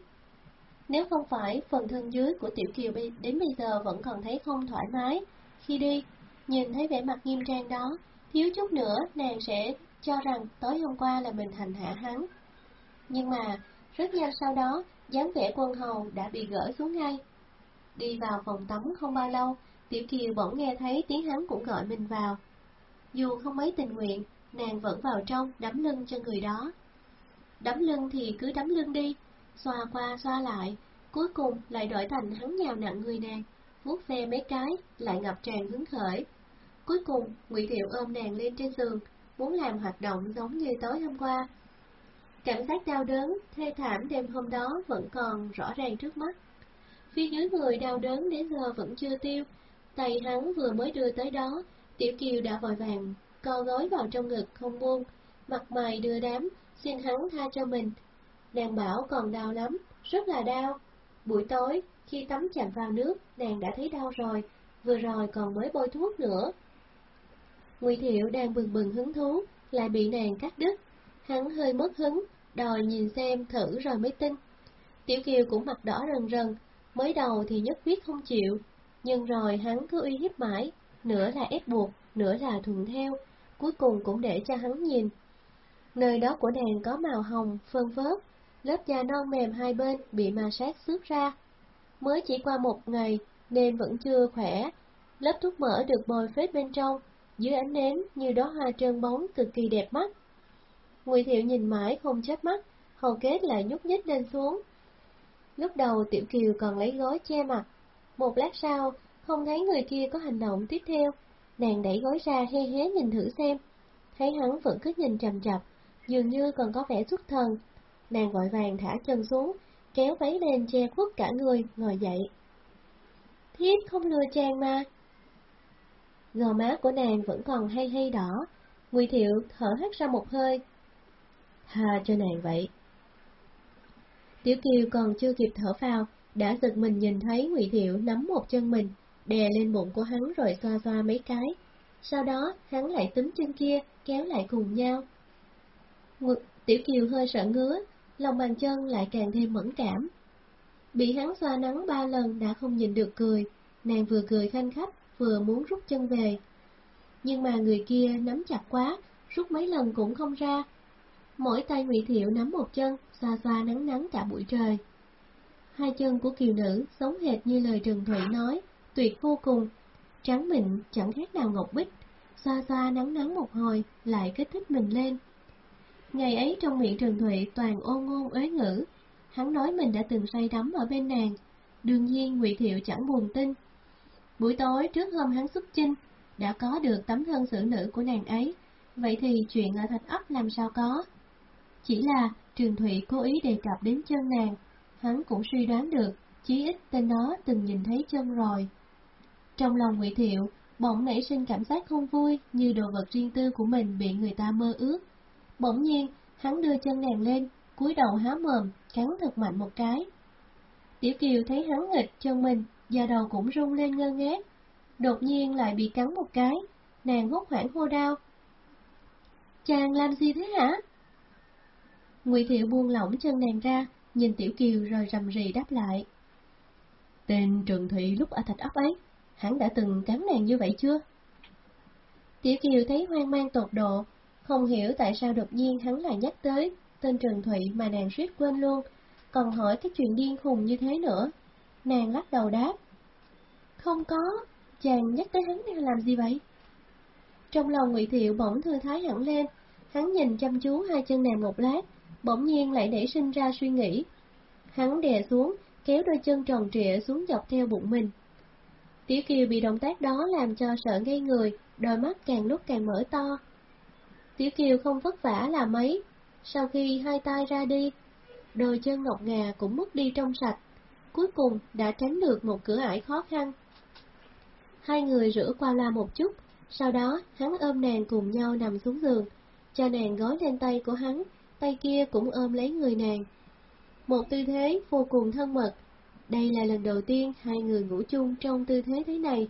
Nếu không phải phần thân dưới của Tiểu Kiều đến bây giờ vẫn còn thấy không thoải mái, khi đi, nhìn thấy vẻ mặt nghiêm trang đó, thiếu chút nữa nàng sẽ cho rằng tối hôm qua là mình hành hạ hắn. Nhưng mà, rất nhanh sau đó, dáng vẻ quân hầu đã bị gỡ xuống ngay. Đi vào phòng tắm không bao lâu, Tiểu Kiều bỗng nghe thấy tiếng hắn cũng gọi mình vào. Dù không mấy tình nguyện, nàng vẫn vào trong đấm lưng cho người đó. Đấm lưng thì cứ đấm lưng đi, xoa qua xoa lại, cuối cùng lại đổi thành hắn nhào nặng người nàng, vuốt ve mấy cái, lại ngập tràn hứng khởi. Cuối cùng, Ngụy Thiệu ôm nàng lên trên giường, muốn làm hoạt động giống như tối hôm qua. Cảm giác đau đớn, thê thảm đêm hôm đó vẫn còn rõ ràng trước mắt. Phía dưới người đau đớn đến giờ vẫn chưa tiêu, tay hắn vừa mới đưa tới đó, Tiểu Kiều đã vội vàng, co gối vào trong ngực không buông, mặt mày đưa đám, xin hắn tha cho mình. Nàng bảo còn đau lắm, rất là đau. Buổi tối, khi tắm chạm vào nước, nàng đã thấy đau rồi, vừa rồi còn mới bôi thuốc nữa. Ngụy Thiệu đang bừng bừng hứng thú, lại bị nàng cắt đứt. Hắn hơi mất hứng, đòi nhìn xem thử rồi mới tin. Tiểu Kiều cũng mặt đỏ rần rần, mới đầu thì nhất quyết không chịu, nhưng rồi hắn cứ uy hiếp mãi, nửa là ép buộc, nửa là thuận theo, cuối cùng cũng để cho hắn nhìn. Nơi đó của nàng có màu hồng, phơn phớt, lớp da non mềm hai bên bị ma sát xước ra. Mới chỉ qua một ngày nên vẫn chưa khỏe, lớp thuốc mỡ được bồi phết bên trong, dưới ánh nến như đó hoa trơn bóng cực kỳ đẹp mắt. Ngụy Thiệu nhìn mãi không chớp mắt, hầu kết lại nhúc nhích lên xuống. Lúc đầu Tiểu Kiều còn lấy gối che mặt, một lát sau, không thấy người kia có hành động tiếp theo, nàng đẩy gối ra hé hé nhìn thử xem, thấy hắn vẫn cứ nhìn trầm chằm, dường như còn có vẻ xuất thần. Nàng vội vàng thả chân xuống, kéo váy lên che khuất cả người, ngồi dậy. Thiếp không lừa chàng mà. Gò má của nàng vẫn còn hay hay đỏ, Ngụy Thiệu thở hắt ra một hơi. Tha cho nàng vậy. Tiểu Kiều còn chưa kịp thở vào, đã giật mình nhìn thấy Ngụy Thiệu nắm một chân mình, đè lên bụng của hắn rồi xoa xoa mấy cái. Sau đó, hắn lại túm chân kia, kéo lại cùng nhau. Ngực Tiểu Kiều hơi sợ ngứa, lòng bàn chân lại càng thêm mẫn cảm. Bị hắn xoa nắng ba lần đã không nhìn được cười, nàng vừa cười khanh khách, vừa muốn rút chân về. Nhưng mà người kia nắm chặt quá, rút mấy lần cũng không ra. Mỗi tay Ngụy Thiệu nắm một chân, xoa xoa nắng nắng cả buổi trời. Hai chân của kiều nữ sống hệt như lời Trần Thụy nói, tuyệt vô cùng, trắng mịn chẳng khác nào ngọc bích, xoa xoa nắng nắng một hồi lại kích thích mình lên. Ngày ấy trong miệng Trần Thụy toàn ôn ngôn ế ngữ, hắn nói mình đã từng say đắm ở bên nàng, đương nhiên Ngụy Thiệu chẳng buồn tin. Buổi tối trước hôm hắn xuất chinh, đã có được tấm thân xử nữ của nàng ấy, vậy thì chuyện ở thạch ấp làm sao có? Chỉ là Trường Thụy cố ý đề cập đến chân nàng, hắn cũng suy đoán được, chí ít tên đó từng nhìn thấy chân rồi. Trong lòng Ngụy Thiệu, bỗng nảy sinh cảm giác không vui như đồ vật riêng tư của mình bị người ta mơ ước. Bỗng nhiên, hắn đưa chân nàng lên, cúi đầu há mồm, cắn thật mạnh một cái. Tiểu Kiều thấy hắn nghịch chân mình, da đầu cũng rung lên ngơ ngác. Đột nhiên lại bị cắn một cái, nàng hốt hoảng hô đau. Chàng làm gì thế hả? Ngụy Thiệu buông lỏng chân nàng ra, nhìn Tiểu Kiều rồi rầm rì đáp lại. Tên Trần Thị lúc ở thạch ấp ấy, hắn đã từng cắn nàng như vậy chưa? Tiểu Kiều thấy hoang mang tột độ, không hiểu tại sao đột nhiên hắn lại nhắc tới tên Trần Thụy mà nàng suýt quên luôn, còn hỏi cái chuyện điên khùng như thế nữa. Nàng lắc đầu đáp. Không có, chàng nhắc tới hắn đang làm gì vậy? Trong lòng Ngụy Thiệu bỗng thư thái hẳn lên, hắn nhìn chăm chú hai chân nàng một lát, bỗng nhiên lại nảy sinh ra suy nghĩ. Hắn đè xuống, kéo đôi chân tròn trịa xuống dọc theo bụng mình. Tiểu Kiều bị động tác đó làm cho sợ ngây người, đôi mắt càng lúc càng mở to. Tiểu Kiều không vất vả là mấy, sau khi hai tay ra đi, đôi chân ngọc ngà cũng mất đi trong sạch, cuối cùng đã tránh được một cửa ải khó khăn. Hai người rửa qua la một chút, sau đó hắn ôm nàng cùng nhau nằm xuống giường, cho nàng gói lên tay của hắn, tay kia cũng ôm lấy người nàng. Một tư thế vô cùng thân mật, đây là lần đầu tiên hai người ngủ chung trong tư thế thế này.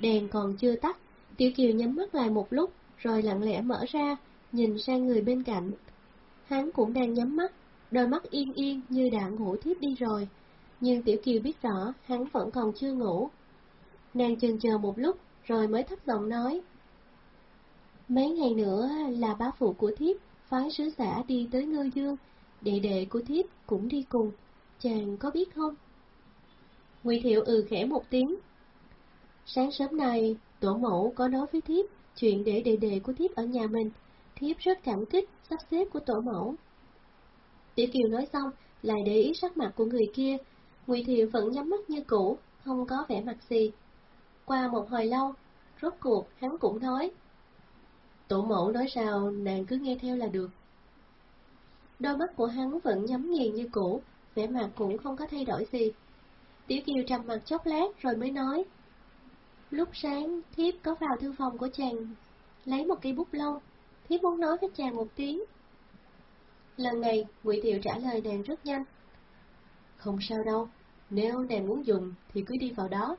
Đèn còn chưa tắt, Tiểu Kiều nhắm mắt lại một lúc, rồi lặng lẽ mở ra, nhìn sang người bên cạnh. Hắn cũng đang nhắm mắt, đôi mắt yên yên như đã ngủ thiếp đi rồi, nhưng Tiểu Kiều biết rõ hắn vẫn còn chưa ngủ. Nàng chần chờ một lúc, rồi mới thấp giọng nói. Mấy ngày nữa là bá phụ của thiếp, phái sứ giả đi tới ngư dương, đệ đệ của thiếp cũng đi cùng, chàng có biết không? Ngụy Thiệu ừ khẽ một tiếng. Sáng sớm nay, tổ mẫu có nói với thiếp chuyện để đệ đệ của thiếp ở nhà mình, thiếp rất cảm kích sắp xếp của tổ mẫu. Tiểu Kiều nói xong, lại để ý sắc mặt của người kia, Ngụy Thiệu vẫn nhắm mắt như cũ, không có vẻ mặt gì. Qua một hồi lâu, rốt cuộc hắn cũng nói. Tổ mẫu nói sao, nàng cứ nghe theo là được. Đôi mắt của hắn vẫn nhắm nghiền như cũ, vẻ mặt cũng không có thay đổi gì. Tiểu Kiều trầm mặt chốc lát rồi mới nói. Lúc sáng, thiếp có vào thư phòng của chàng, lấy một cây bút lông, thiếp muốn nói với chàng một tiếng. Lần này, Ngụy Thiệu trả lời nàng rất nhanh. Không sao đâu, nếu nàng muốn dùng thì cứ đi vào đó.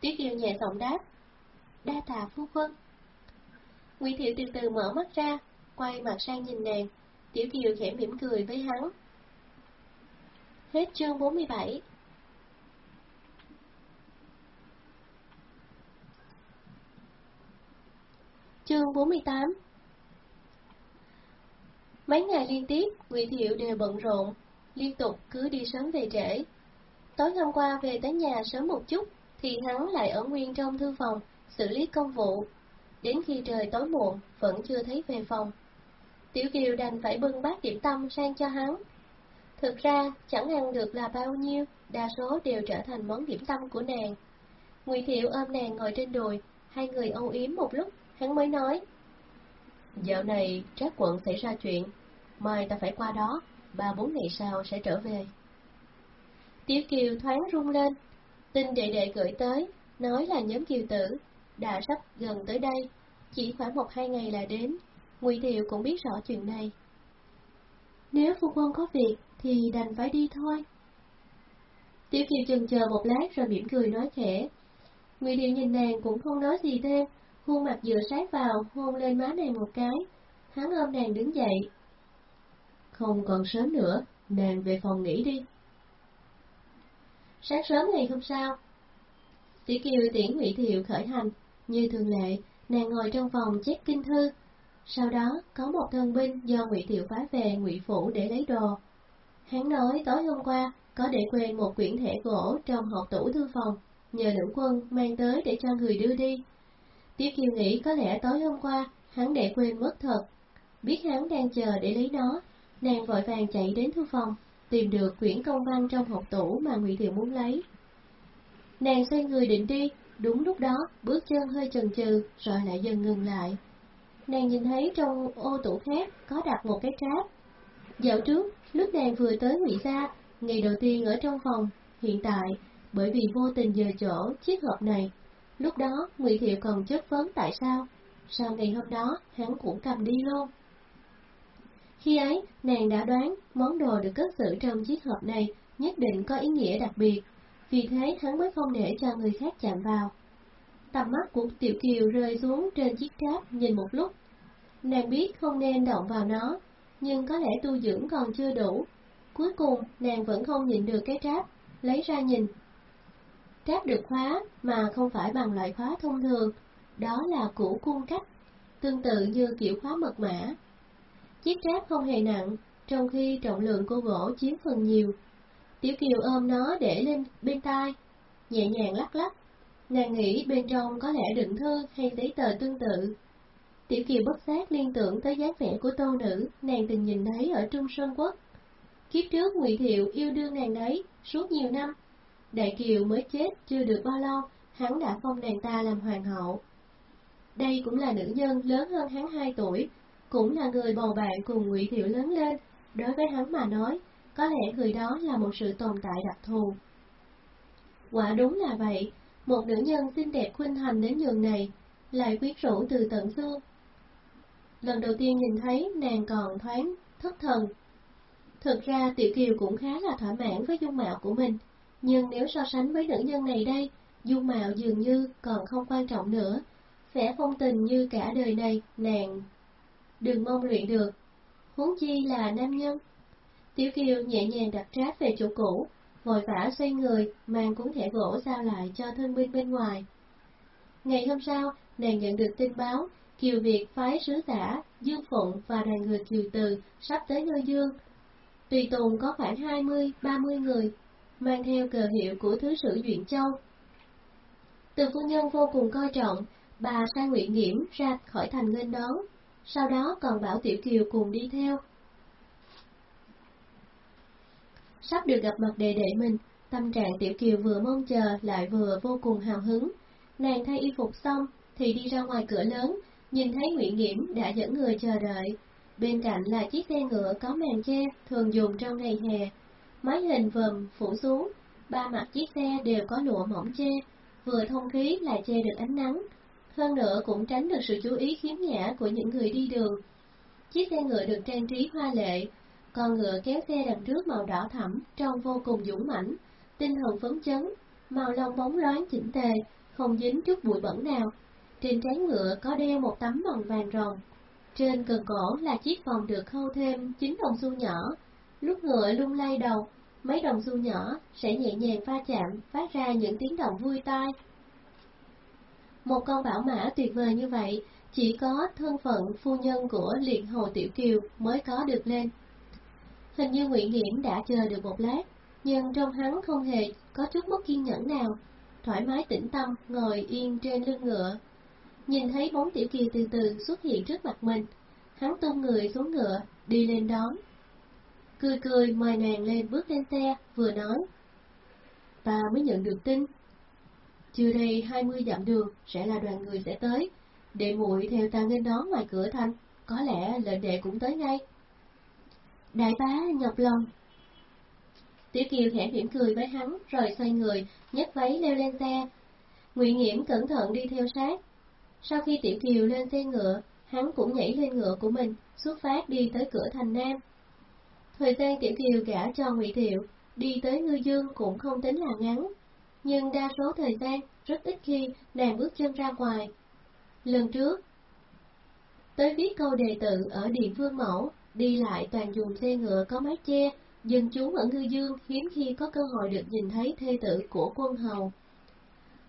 Tiết Kiều nhẹ giọng đáp. Đa tạ phu quân. Ngụy Thiệu từ từ mở mắt ra, quay mặt sang nhìn nàng, Tiểu Kiều khẽ mỉm cười với hắn. Hết chương 47 Chương 48 Mấy ngày liên tiếp, Ngụy Thiệu đều bận rộn, liên tục cứ đi sớm về trễ. Tối hôm qua về tới nhà sớm một chút, thì hắn lại ở nguyên trong thư phòng, xử lý công vụ. Đến khi trời tối muộn, vẫn chưa thấy về phòng. Tiểu Kiều đành phải bưng bát điểm tâm sang cho hắn. Thực ra, chẳng ăn được là bao nhiêu, đa số đều trở thành món điểm tâm của nàng. Ngụy Thiệu ôm nàng ngồi trên đùi, hai người âu yếm một lúc, hắn mới nói. Dạo này, trác quận xảy ra chuyện, mai ta phải qua đó, ba bốn ngày sau sẽ trở về. Tiểu Kiều thoáng rung lên, tin đệ đệ gửi tới, nói là nhóm kiều tử, đã sắp gần tới đây, chỉ khoảng một hai ngày là đến, Ngụy Thiệu cũng biết rõ chuyện này. Nếu phu quân có việc, thì đành phải đi thôi. Tiểu Kiều chần chờ một lát rồi mỉm cười nói khẽ. Ngụy Thiệu nhìn nàng cũng không nói gì thêm, khuôn mặt dựa sát vào, hôn lên má nàng một cái. Hắn ôm nàng đứng dậy. Không còn sớm nữa, nàng về phòng nghỉ đi. Sáng sớm ngày hôm sau, Tiểu Kiều tiễn Ngụy Thiệu khởi hành, như thường lệ, nàng ngồi trong phòng chép kinh thư. Sau đó, có một thân binh do Ngụy Thiệu phá về Ngụy Phủ để lấy đồ. Hắn nói tối hôm qua có để quên một quyển thẻ gỗ trong hộp tủ thư phòng, nhờ nữ quân mang tới để cho người đưa đi. Tiết Kiều nghĩ có lẽ tối hôm qua hắn để quên mất thật. Biết hắn đang chờ để lấy nó, nàng vội vàng chạy đến thư phòng, tìm được quyển công văn trong hộp tủ mà Ngụy Thiệu muốn lấy. Nàng xoay người định đi, đúng lúc đó bước chân hơi chần chừ rồi lại dần ngừng lại. Nàng nhìn thấy trong ô tủ khác có đặt một cái tráp. Dạo trước, lúc nàng vừa tới Ngụy gia, ngày đầu tiên ở trong phòng, hiện tại bởi vì vô tình dời chỗ chiếc hộp này, lúc đó Ngụy Thiệu còn chất vấn tại sao, sau ngày hôm đó hắn cũng cầm đi luôn. Khi ấy, nàng đã đoán món đồ được cất giữ trong chiếc hộp này nhất định có ý nghĩa đặc biệt, vì thế hắn mới không để cho người khác chạm vào. Tầm mắt của Tiểu Kiều rơi xuống trên chiếc tráp nhìn một lúc. Nàng biết không nên động vào nó, nhưng có lẽ tu dưỡng còn chưa đủ. Cuối cùng, nàng vẫn không nhịn được cái tráp, lấy ra nhìn. Tráp được khóa mà không phải bằng loại khóa thông thường, đó là củ cung cách, tương tự như kiểu khóa mật mã. Chiếc tráp không hề nặng, trong khi trọng lượng của gỗ chiếm phần nhiều. Tiểu Kiều ôm nó để lên bên tai, nhẹ nhàng lắc lắc. Nàng nghĩ bên trong có lẽ đựng thư hay giấy tờ tương tự. Tiểu Kiều bất giác liên tưởng tới dáng vẻ của tô nữ nàng từng nhìn thấy ở Trung Sơn Quốc. Kiếp trước Ngụy Thiệu yêu đương nàng đấy suốt nhiều năm. Đại Kiều mới chết chưa được bao lâu, hắn đã phong nàng ta làm hoàng hậu. Đây cũng là nữ nhân lớn hơn hắn 2 tuổi, cũng là người bầu bạn cùng Ngụy Thiệu lớn lên. Đối với hắn mà nói, có lẽ người đó là một sự tồn tại đặc thù. Quả đúng là vậy, một nữ nhân xinh đẹp khuynh thành đến nhường này, lại quyến rũ từ tận xương. Lần đầu tiên nhìn thấy nàng còn thoáng, thất thần. Thực ra Tiểu Kiều cũng khá là thỏa mãn với dung mạo của mình, nhưng nếu so sánh với nữ nhân này đây, dung mạo dường như còn không quan trọng nữa, vẻ phong tình như cả đời này nàng đừng mong luyện được, huống chi là nam nhân. Tiểu Kiều nhẹ nhàng đặt tráp về chỗ cũ, vội vã xoay người, mang cuốn thẻ gỗ giao lại cho thân binh bên ngoài. Ngày hôm sau, nàng nhận được tin báo, Kiều Việt phái sứ giả, Dương Phụng và đoàn người Kiều Từ sắp tới nơi Dương. Tùy tùng có khoảng 20-30 người, mang theo cờ hiệu của Thứ sử Duyện Châu. Từ phu nhân vô cùng coi trọng, bà sai Nguyễn nghiễm ra khỏi thành lên đón, sau đó còn bảo Tiểu Kiều cùng đi theo. Sắp được gặp mặt đệ đệ mình, tâm trạng Tiểu Kiều vừa mong chờ lại vừa vô cùng hào hứng. Nàng thay y phục xong thì đi ra ngoài cửa lớn, nhìn thấy Nguyễn Nghiễm đã dẫn người chờ đợi. Bên cạnh là chiếc xe ngựa có màn che thường dùng trong ngày hè. Mái hình vòm phủ xuống, ba mặt chiếc xe đều có lụa mỏng che, vừa thông khí lại che được ánh nắng. Hơn nữa cũng tránh được sự chú ý khiếm nhã của những người đi đường. Chiếc xe ngựa được trang trí hoa lệ, con ngựa kéo xe đằng trước màu đỏ thẫm, trông vô cùng dũng mãnh, tinh thần phấn chấn, màu lông bóng loáng chỉnh tề, không dính chút bụi bẩn nào. Trên trán ngựa có đeo một tấm bằng vàng rồng. Trên cần cổ là chiếc vòng được khâu thêm chín đồng xu nhỏ. Lúc ngựa lung lay đầu, mấy đồng xu nhỏ sẽ nhẹ nhàng va chạm, phát ra những tiếng động vui tai. Một con bảo mã tuyệt vời như vậy, chỉ có thân phận phu nhân của liệt hồ tiểu kiều mới có được lên. Hình như Nguyễn Nghiễm đã chờ được một lát, nhưng trong hắn không hề có chút mất kiên nhẫn nào, thoải mái tĩnh tâm ngồi yên trên lưng ngựa. Nhìn thấy bóng tiểu kiều từ từ xuất hiện trước mặt mình, hắn tung người xuống ngựa, đi lên đón. Cười cười mời nàng lên bước lên xe, vừa nói. Ta mới nhận được tin. Chưa đây hai mươi dặm đường sẽ là đoàn người sẽ tới, đệ muội theo ta lên đón ngoài cửa thành, có lẽ lệnh đệ cũng tới ngay. Đại bá nhọc lòng. Tiểu Kiều khẽ mỉm cười với hắn, rồi xoay người, nhấc váy leo lên xe. Nguyễn Nghiễm cẩn thận đi theo sát. Sau khi Tiểu Kiều lên xe ngựa, hắn cũng nhảy lên ngựa của mình, xuất phát đi tới cửa thành Nam. Thời gian Tiểu Kiều gả cho Ngụy Thiệu, đi tới Ngư Dương cũng không tính là ngắn, nhưng đa số thời gian rất ít khi nàng bước chân ra ngoài. Lần trước, tới viết câu đề tự ở Điện Vương Mẫu, đi lại toàn dùng xe ngựa có mái che, dân chúng ở Ngư Dương hiếm khi có cơ hội được nhìn thấy thê tử của quân hầu.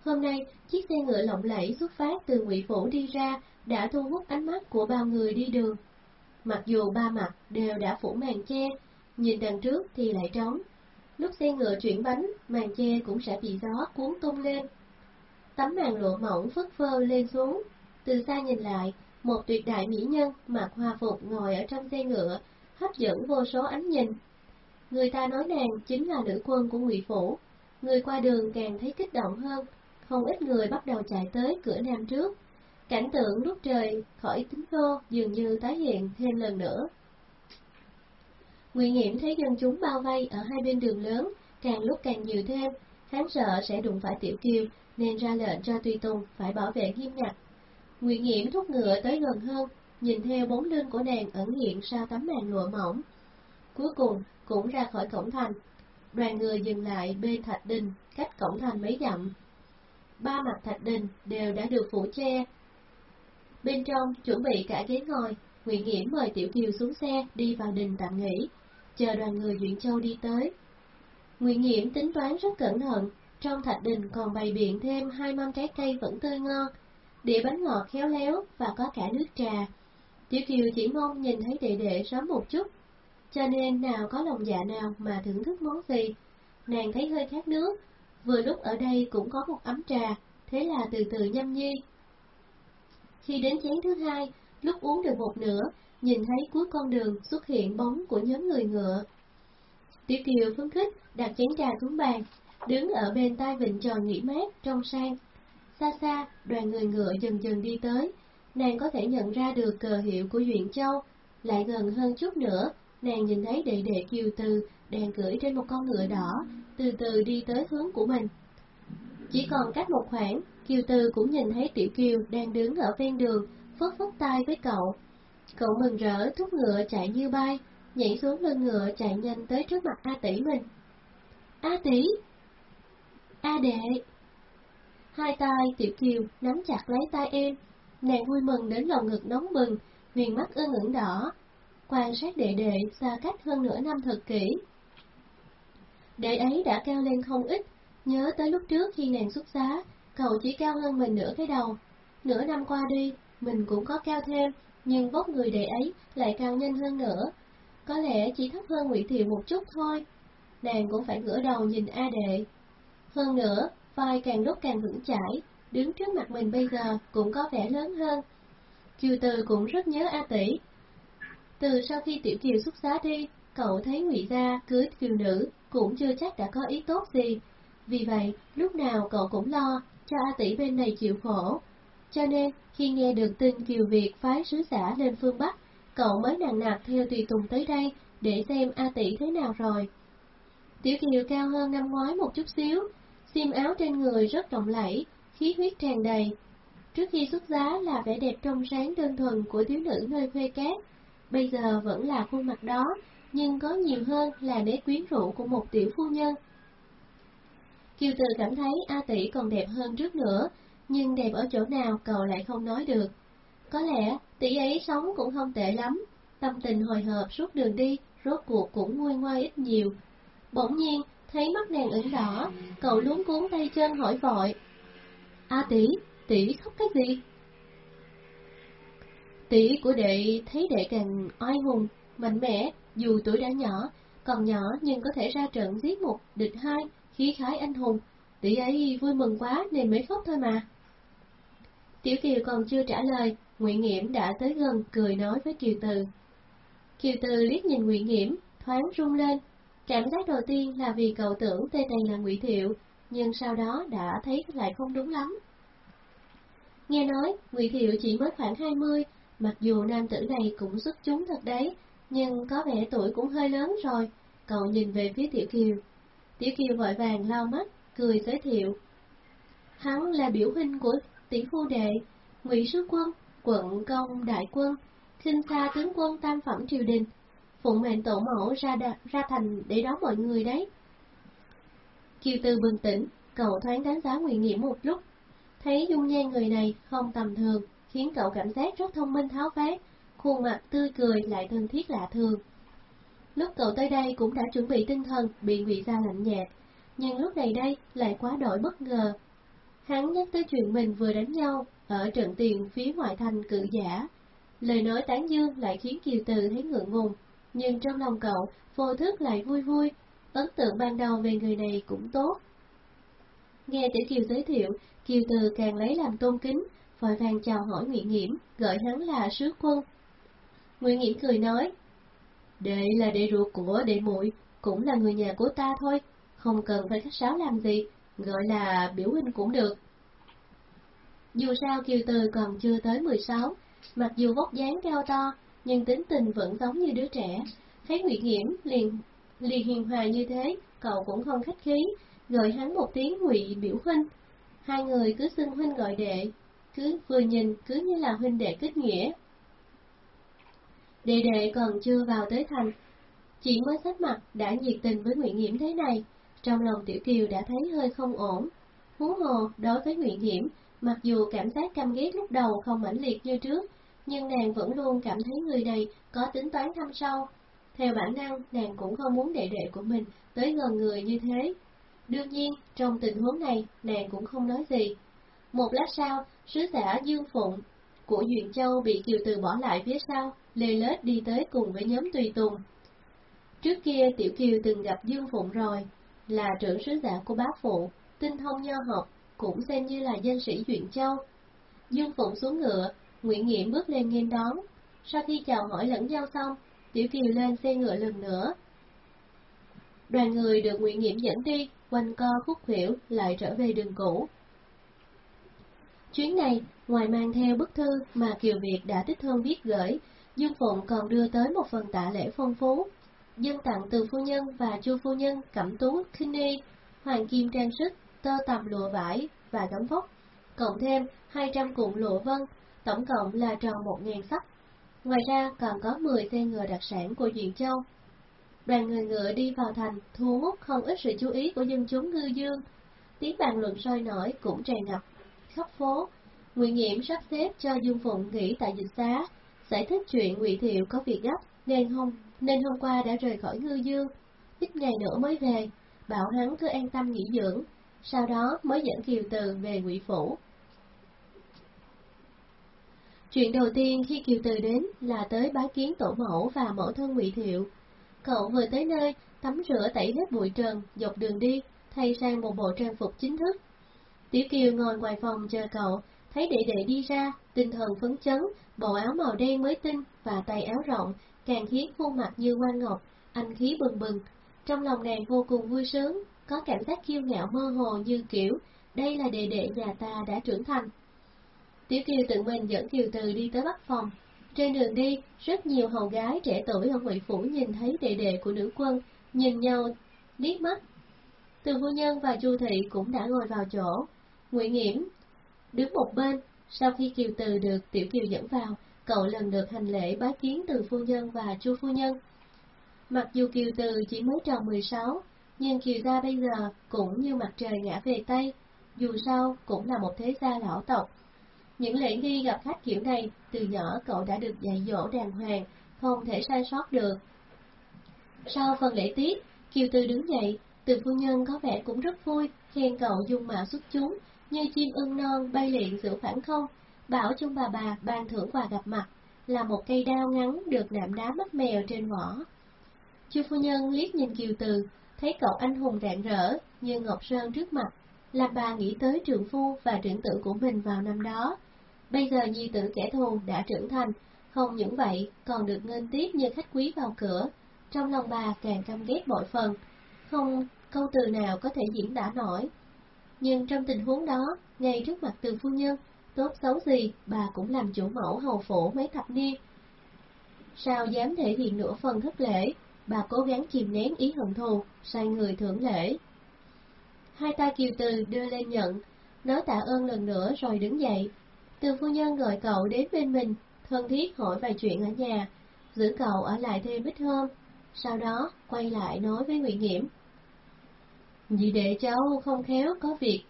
Hôm nay, chiếc xe ngựa lộng lẫy xuất phát từ Ngụy Phủ đi ra đã thu hút ánh mắt của bao người đi đường. Mặc dù ba mặt đều đã phủ màn che, nhìn đằng trước thì lại trống. Lúc xe ngựa chuyển bánh, màn che cũng sẽ bị gió cuốn tung lên. Tấm màn lụa mỏng phất phơ lên xuống, từ xa nhìn lại, một tuyệt đại mỹ nhân mặc hoa phục ngồi ở trong xe ngựa, hấp dẫn vô số ánh nhìn. Người ta nói nàng chính là nữ quân của Ngụy Phủ, người qua đường càng thấy kích động hơn, không ít người bắt đầu chạy tới cửa nam trước. Cảnh tượng lúc trời khỏi tính đô dường như tái hiện thêm lần nữa. Nguy hiểm thấy dân chúng bao vây ở hai bên đường lớn, càng lúc càng nhiều thêm, hắn sợ sẽ đụng phải tiểu kiều, nên ra lệnh cho tùy tùng phải bảo vệ nghiêm ngặt. Nguyễn hiểm thúc ngựa tới gần hơn, nhìn theo bóng lưng của nàng ẩn hiện sau tấm màn lụa mỏng. Cuối cùng cũng ra khỏi cổng thành. Đoàn người dừng lại bê thạch đình, cách cổng thành mấy dặm. Ba mặt thạch đình đều đã được phủ che. Bên trong chuẩn bị cả ghế ngồi, Nguyễn Nghiễm mời Tiểu Kiều xuống xe đi vào đình tạm nghỉ. chờ đoàn người Duyện Châu đi tới. Nguyễn Nghiễm tính toán rất cẩn thận, trong thạch đình còn bày biện thêm hai mâm trái cây vẫn tươi ngon, đĩa bánh ngọt khéo léo và có cả nước trà. Tiểu Kiều chỉ mong nhìn thấy đệ đệ sớm một chút, cho nên nào có lòng dạ nào mà thưởng thức món gì. Nàng thấy hơi khát nước, vừa lúc ở đây cũng có một ấm trà, thế là từ từ nhâm nhi. Khi đến chén thứ hai, lúc uống được một nửa, nhìn thấy cuối con đường xuất hiện bóng của nhóm người ngựa. Tiểu Kiều phấn khích đặt chén trà xuống bàn, đứng ở bên tai vịnh tròn nghỉ mát trong sang. Xa xa, đoàn người ngựa dần dần đi tới, nàng có thể nhận ra được cờ hiệu của Duyện Châu. Lại gần hơn chút nữa, nàng nhìn thấy đệ đệ Kiều Từ đang cưỡi trên một con ngựa đỏ, từ từ đi tới hướng của mình. Chỉ còn cách một khoảng, Kiều Từ cũng nhìn thấy Tiểu Kiều đang đứng ở ven đường, phất phất tay với cậu. Cậu mừng rỡ thúc ngựa chạy như bay, nhảy xuống lưng ngựa chạy nhanh tới trước mặt A tỷ mình. A tỷ! A đệ! Hai tay Tiểu Kiều nắm chặt lấy tay em, nàng vui mừng đến lòng ngực nóng bừng, viền mắt ưng ửng đỏ. Quan sát đệ đệ xa cách hơn nửa năm thật kỹ. Đệ ấy đã cao lên không ít, nhớ tới lúc trước khi nàng xuất giá, cậu chỉ cao hơn mình nửa cái đầu. Nửa năm qua đi, mình cũng có cao thêm, nhưng vóc người đệ ấy lại cao nhanh hơn nữa. Có lẽ chỉ thấp hơn Ngụy Thiệu một chút thôi. Nàng cũng phải ngửa đầu nhìn A đệ. Hơn nữa, vai càng lúc càng vững chãi, đứng trước mặt mình bây giờ cũng có vẻ lớn hơn. Kiều Từ cũng rất nhớ A tỷ. Từ sau khi Tiểu Kiều xuất giá đi, cậu thấy Ngụy gia cưới kiều nữ cũng chưa chắc đã có ý tốt gì. Vì vậy, lúc nào cậu cũng lo cho A tỷ bên này chịu khổ. Cho nên, khi nghe được tin Kiều Việt phái sứ giả lên phương Bắc, cậu mới nặng nặc theo tùy tùng tới đây để xem A tỷ thế nào rồi. Tiểu Kiều cao hơn năm ngoái một chút xíu, xiêm áo trên người rất rộng lẫy, khí huyết tràn đầy. Trước khi xuất giá là vẻ đẹp trong sáng đơn thuần của thiếu nữ nơi quê cát, bây giờ vẫn là khuôn mặt đó, nhưng có nhiều hơn là nét quyến rũ của một tiểu phu nhân. Kiều Từ cảm thấy A tỷ còn đẹp hơn trước nữa, nhưng đẹp ở chỗ nào cậu lại không nói được. Có lẽ tỷ ấy sống cũng không tệ lắm, tâm tình hồi hộp suốt đường đi, rốt cuộc cũng nguôi ngoai ít nhiều. Bỗng nhiên, thấy mắt nàng ửng đỏ, cậu luống cuốn tay chân hỏi vội. A tỷ, tỷ khóc cái gì? Tỷ của đệ thấy đệ càng oai hùng, mạnh mẽ, dù tuổi đã nhỏ, còn nhỏ nhưng có thể ra trận giết một địch hai, khí khái anh hùng. Tỷ ấy vui mừng quá nên mới khóc thôi mà. Tiểu Kiều còn chưa trả lời, Nguyễn Nghiễm đã tới gần cười nói với Kiều Từ. Kiều Từ liếc nhìn Nguyễn Nghiễm, thoáng rung lên. Cảm giác đầu tiên là vì cậu tưởng tên này là Ngụy Thiệu, nhưng sau đó đã thấy lại không đúng lắm. Nghe nói, Ngụy Thiệu chỉ mới khoảng 20, mặc dù nam tử này cũng xuất chúng thật đấy, nhưng có vẻ tuổi cũng hơi lớn rồi. Cậu nhìn về phía Tiểu Kiều. Tiểu Kiều vội vàng lau mắt, cười giới thiệu. Hắn là biểu huynh của tỷ phu đệ, Ngụy Sứ Quân, quận công đại quân, khinh xa tướng quân tam phẩm triều đình, phụng mệnh tổ mẫu ra đa, ra thành để đón mọi người đấy. Kiều Từ bình tĩnh, cậu thoáng đánh giá Ngụy Nghiễm một lúc, thấy dung nhan người này không tầm thường, khiến cậu cảm giác rất thông minh tháo vát, khuôn mặt tươi cười lại thân thiết lạ thường. Lúc cậu tới đây cũng đã chuẩn bị tinh thần bị Ngụy ra lạnh nhạt, nhưng lúc này đây lại quá đổi bất ngờ. Hắn nhắc tới chuyện mình vừa đánh nhau ở trận tiền phía ngoại thành cự giả. Lời nói tán dương lại khiến Kiều Từ thấy ngượng ngùng, nhưng trong lòng cậu vô thức lại vui vui, ấn tượng ban đầu về người này cũng tốt. Nghe Tiểu Kiều giới thiệu, Kiều Từ càng lấy làm tôn kính, vội vàng chào hỏi Nguyễn Nghiễm, gọi hắn là sứ quân. Nguyễn Nghiễm cười nói, Đệ là đệ ruột của đệ muội, cũng là người nhà của ta thôi, không cần phải khách sáo làm gì, gọi là biểu huynh cũng được. Dù sao Kiều Từ còn chưa tới 16, mặc dù vóc dáng cao to, nhưng tính tình vẫn giống như đứa trẻ. Thấy Nguyệt Nghiễm liền liền hiền hòa như thế, cậu cũng không khách khí, gọi hắn một tiếng Ngụy biểu huynh. Hai người cứ xưng huynh gọi đệ, cứ vừa nhìn cứ như là huynh đệ kết nghĩa. Đệ đệ còn chưa vào tới thành, chỉ mới sách mặt đã nhiệt tình với Nguyễn Nghiễm thế này, trong lòng Tiểu Kiều đã thấy hơi không ổn. Huống hồ, đối với Nguyễn Nghiễm, mặc dù cảm giác căm ghét lúc đầu không mãnh liệt như trước, nhưng nàng vẫn luôn cảm thấy người này có tính toán thâm sâu. Theo bản năng, nàng cũng không muốn đệ đệ của mình tới gần người như thế. Đương nhiên, trong tình huống này, nàng cũng không nói gì. Một lát sau, sứ giả Dương Phụng của Duyện Châu bị Kiều Từ bỏ lại phía sau, lê lết đi tới cùng với nhóm tùy tùng. Trước kia Tiểu Kiều từng gặp Dương Phụng rồi, là trưởng sứ giả của bác phụ, tinh thông nho học, cũng xem như là danh sĩ Duyện Châu. Dương Phụng xuống ngựa, Nguyễn nghiệm bước lên nghênh đón. Sau khi chào hỏi lẫn nhau xong, Tiểu Kiều lên xe ngựa lần nữa. Đoàn người được Nguyễn nghiệm dẫn đi, quanh co khúc khuỷu lại trở về đường cũ. Chuyến này, ngoài mang theo bức thư mà Kiều Việt đã tích hơn viết gửi, Dương Phụng còn đưa tới một phần tạ lễ phong phú. Dân tặng từ phu nhân và chu phu nhân cẩm tú, khinh hoàng kim trang sức, tơ tằm lụa vải và gấm vóc, cộng thêm 200 cuộn lụa vân, tổng cộng là tròn 1.000 sắc. Ngoài ra còn có 10 xe ngựa đặc sản của Duyện Châu. Đoàn người ngựa đi vào thành thu hút không ít sự chú ý của dân chúng ngư dương. Tiếng bàn luận sôi nổi cũng tràn ngập khắp phố. Ngụy Nghiễm sắp xếp cho Dương Phụng nghỉ tại dịch xá, giải thích chuyện Ngụy Thiệu có việc gấp nên hôm nên hôm qua đã rời khỏi ngư dương, ít ngày nữa mới về, bảo hắn cứ an tâm nghỉ dưỡng, sau đó mới dẫn Kiều Từ về Ngụy phủ. Chuyện đầu tiên khi Kiều Từ đến là tới bái kiến tổ mẫu và mẫu thân Ngụy Thiệu. Cậu vừa tới nơi, tắm rửa tẩy hết bụi trần, dọc đường đi, thay sang một bộ trang phục chính thức. Tiểu Kiều ngồi ngoài phòng chờ cậu, thấy đệ đệ đi ra, tinh thần phấn chấn, bộ áo màu đen mới tinh và tay áo rộng, càng khiến khuôn mặt như hoa ngọc, anh khí bừng bừng. Trong lòng nàng vô cùng vui sướng, có cảm giác kiêu ngạo mơ hồ như kiểu, đây là đệ đệ nhà ta đã trưởng thành. Tiểu Kiều tự mình dẫn Kiều Từ đi tới bắc phòng. Trên đường đi, rất nhiều hầu gái trẻ tuổi ở Ngụy Phủ nhìn thấy đệ đệ của nữ quân, nhìn nhau, liếc mắt. Từ phu nhân và Chu Thị cũng đã ngồi vào chỗ. Ngụy Nghiễm đứng một bên, sau khi Kiều Từ được Tiểu Kiều dẫn vào, cậu lần được hành lễ bái kiến từ phu nhân và Chu phu nhân. Mặc dù Kiều Từ chỉ mới tròn 16, nhưng Kiều gia bây giờ cũng như mặt trời ngã về Tây, dù sao cũng là một thế gia lão tộc. Những lễ nghi gặp khách kiểu này, từ nhỏ cậu đã được dạy dỗ đàng hoàng, không thể sai sót được. Sau phần lễ tiết, Kiều Từ đứng dậy, từ phu nhân có vẻ cũng rất vui, khen cậu dung mạo xuất chúng, như chim ưng non bay luyện giữa khoảng không, bảo chung bà bà ban thưởng quà gặp mặt, là một cây đao ngắn được nạm đá mắt mèo trên vỏ. Chu phu nhân liếc nhìn Kiều Từ, thấy cậu anh hùng rạng rỡ như Ngọc Sơn trước mặt, làm bà nghĩ tới trưởng phu và trưởng tử của mình vào năm đó. Bây giờ nhi tử kẻ thù đã trưởng thành, không những vậy còn được nghênh tiếp như khách quý vào cửa, trong lòng bà càng căm ghét bội phần, không câu từ nào có thể diễn tả nổi. Nhưng trong tình huống đó, ngay trước mặt từ phu nhân, tốt xấu gì bà cũng làm chủ mẫu hầu phổ mấy thập niên. Sao dám thể hiện nửa phần thất lễ, bà cố gắng kìm nén ý hận thù, sai người thưởng lễ. Hai tay kiều từ đưa lên nhận, nói tạ ơn lần nữa rồi đứng dậy. Từ phu nhân gọi cậu đến bên mình, thân thiết hỏi vài chuyện ở nhà, giữ cậu ở lại thêm ít hôm. Sau đó, quay lại nói với Nguyễn Nghiễm. Vì đệ cháu không khéo có việc,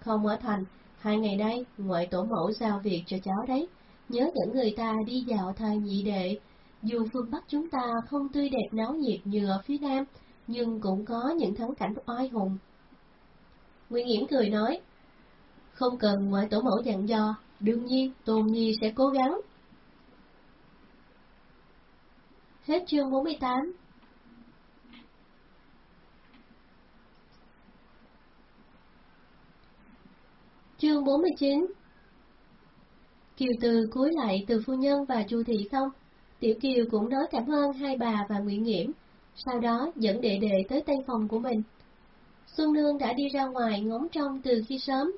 không ở thành, hai ngày đây ngoại tổ mẫu giao việc cho cháu đấy, nhớ dẫn người ta đi dạo thời nhị đệ. Dù phương Bắc chúng ta không tươi đẹp náo nhiệt như ở phía Nam, nhưng cũng có những thắng cảnh oai hùng. Nguyễn Nghiễm cười nói, không cần ngoại tổ mẫu dặn dò, đương nhiên Tôn Nhi sẽ cố gắng. Hết chương 48 Chương 49 Kiều Từ cúi lại từ phu nhân và Chu Thị xong Tiểu Kiều cũng nói cảm ơn hai bà và Nguyễn Nghiễm, sau đó dẫn đệ đệ tới tây phòng của mình. Xuân Nương đã đi ra ngoài ngóng trông từ khi sớm,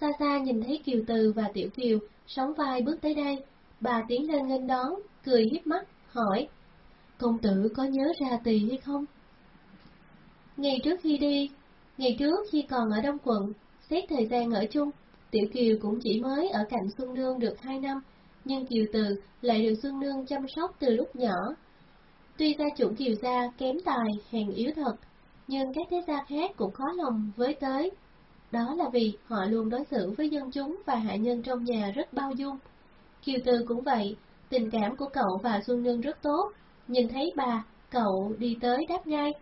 xa xa nhìn thấy Kiều Từ và Tiểu Kiều sóng vai bước tới đây, bà tiến lên nghênh đón, cười hiếp mắt, hỏi, công tử có nhớ ra tỳ hay không? Ngày trước khi đi, ngày trước khi còn ở Đông Quận, xét thời gian ở chung, Tiểu Kiều cũng chỉ mới ở cạnh Xuân Nương được hai năm, nhưng Kiều Từ lại được Xuân Nương chăm sóc từ lúc nhỏ. Tuy gia chủ Kiều gia kém tài, hèn yếu thật, nhưng các thế gia khác cũng khó lòng với tới. Đó là vì họ luôn đối xử với dân chúng và hạ nhân trong nhà rất bao dung. Kiều Từ cũng vậy, tình cảm của cậu và Xuân Nương rất tốt, nhìn thấy bà, Cậu đi tới đáp ngay.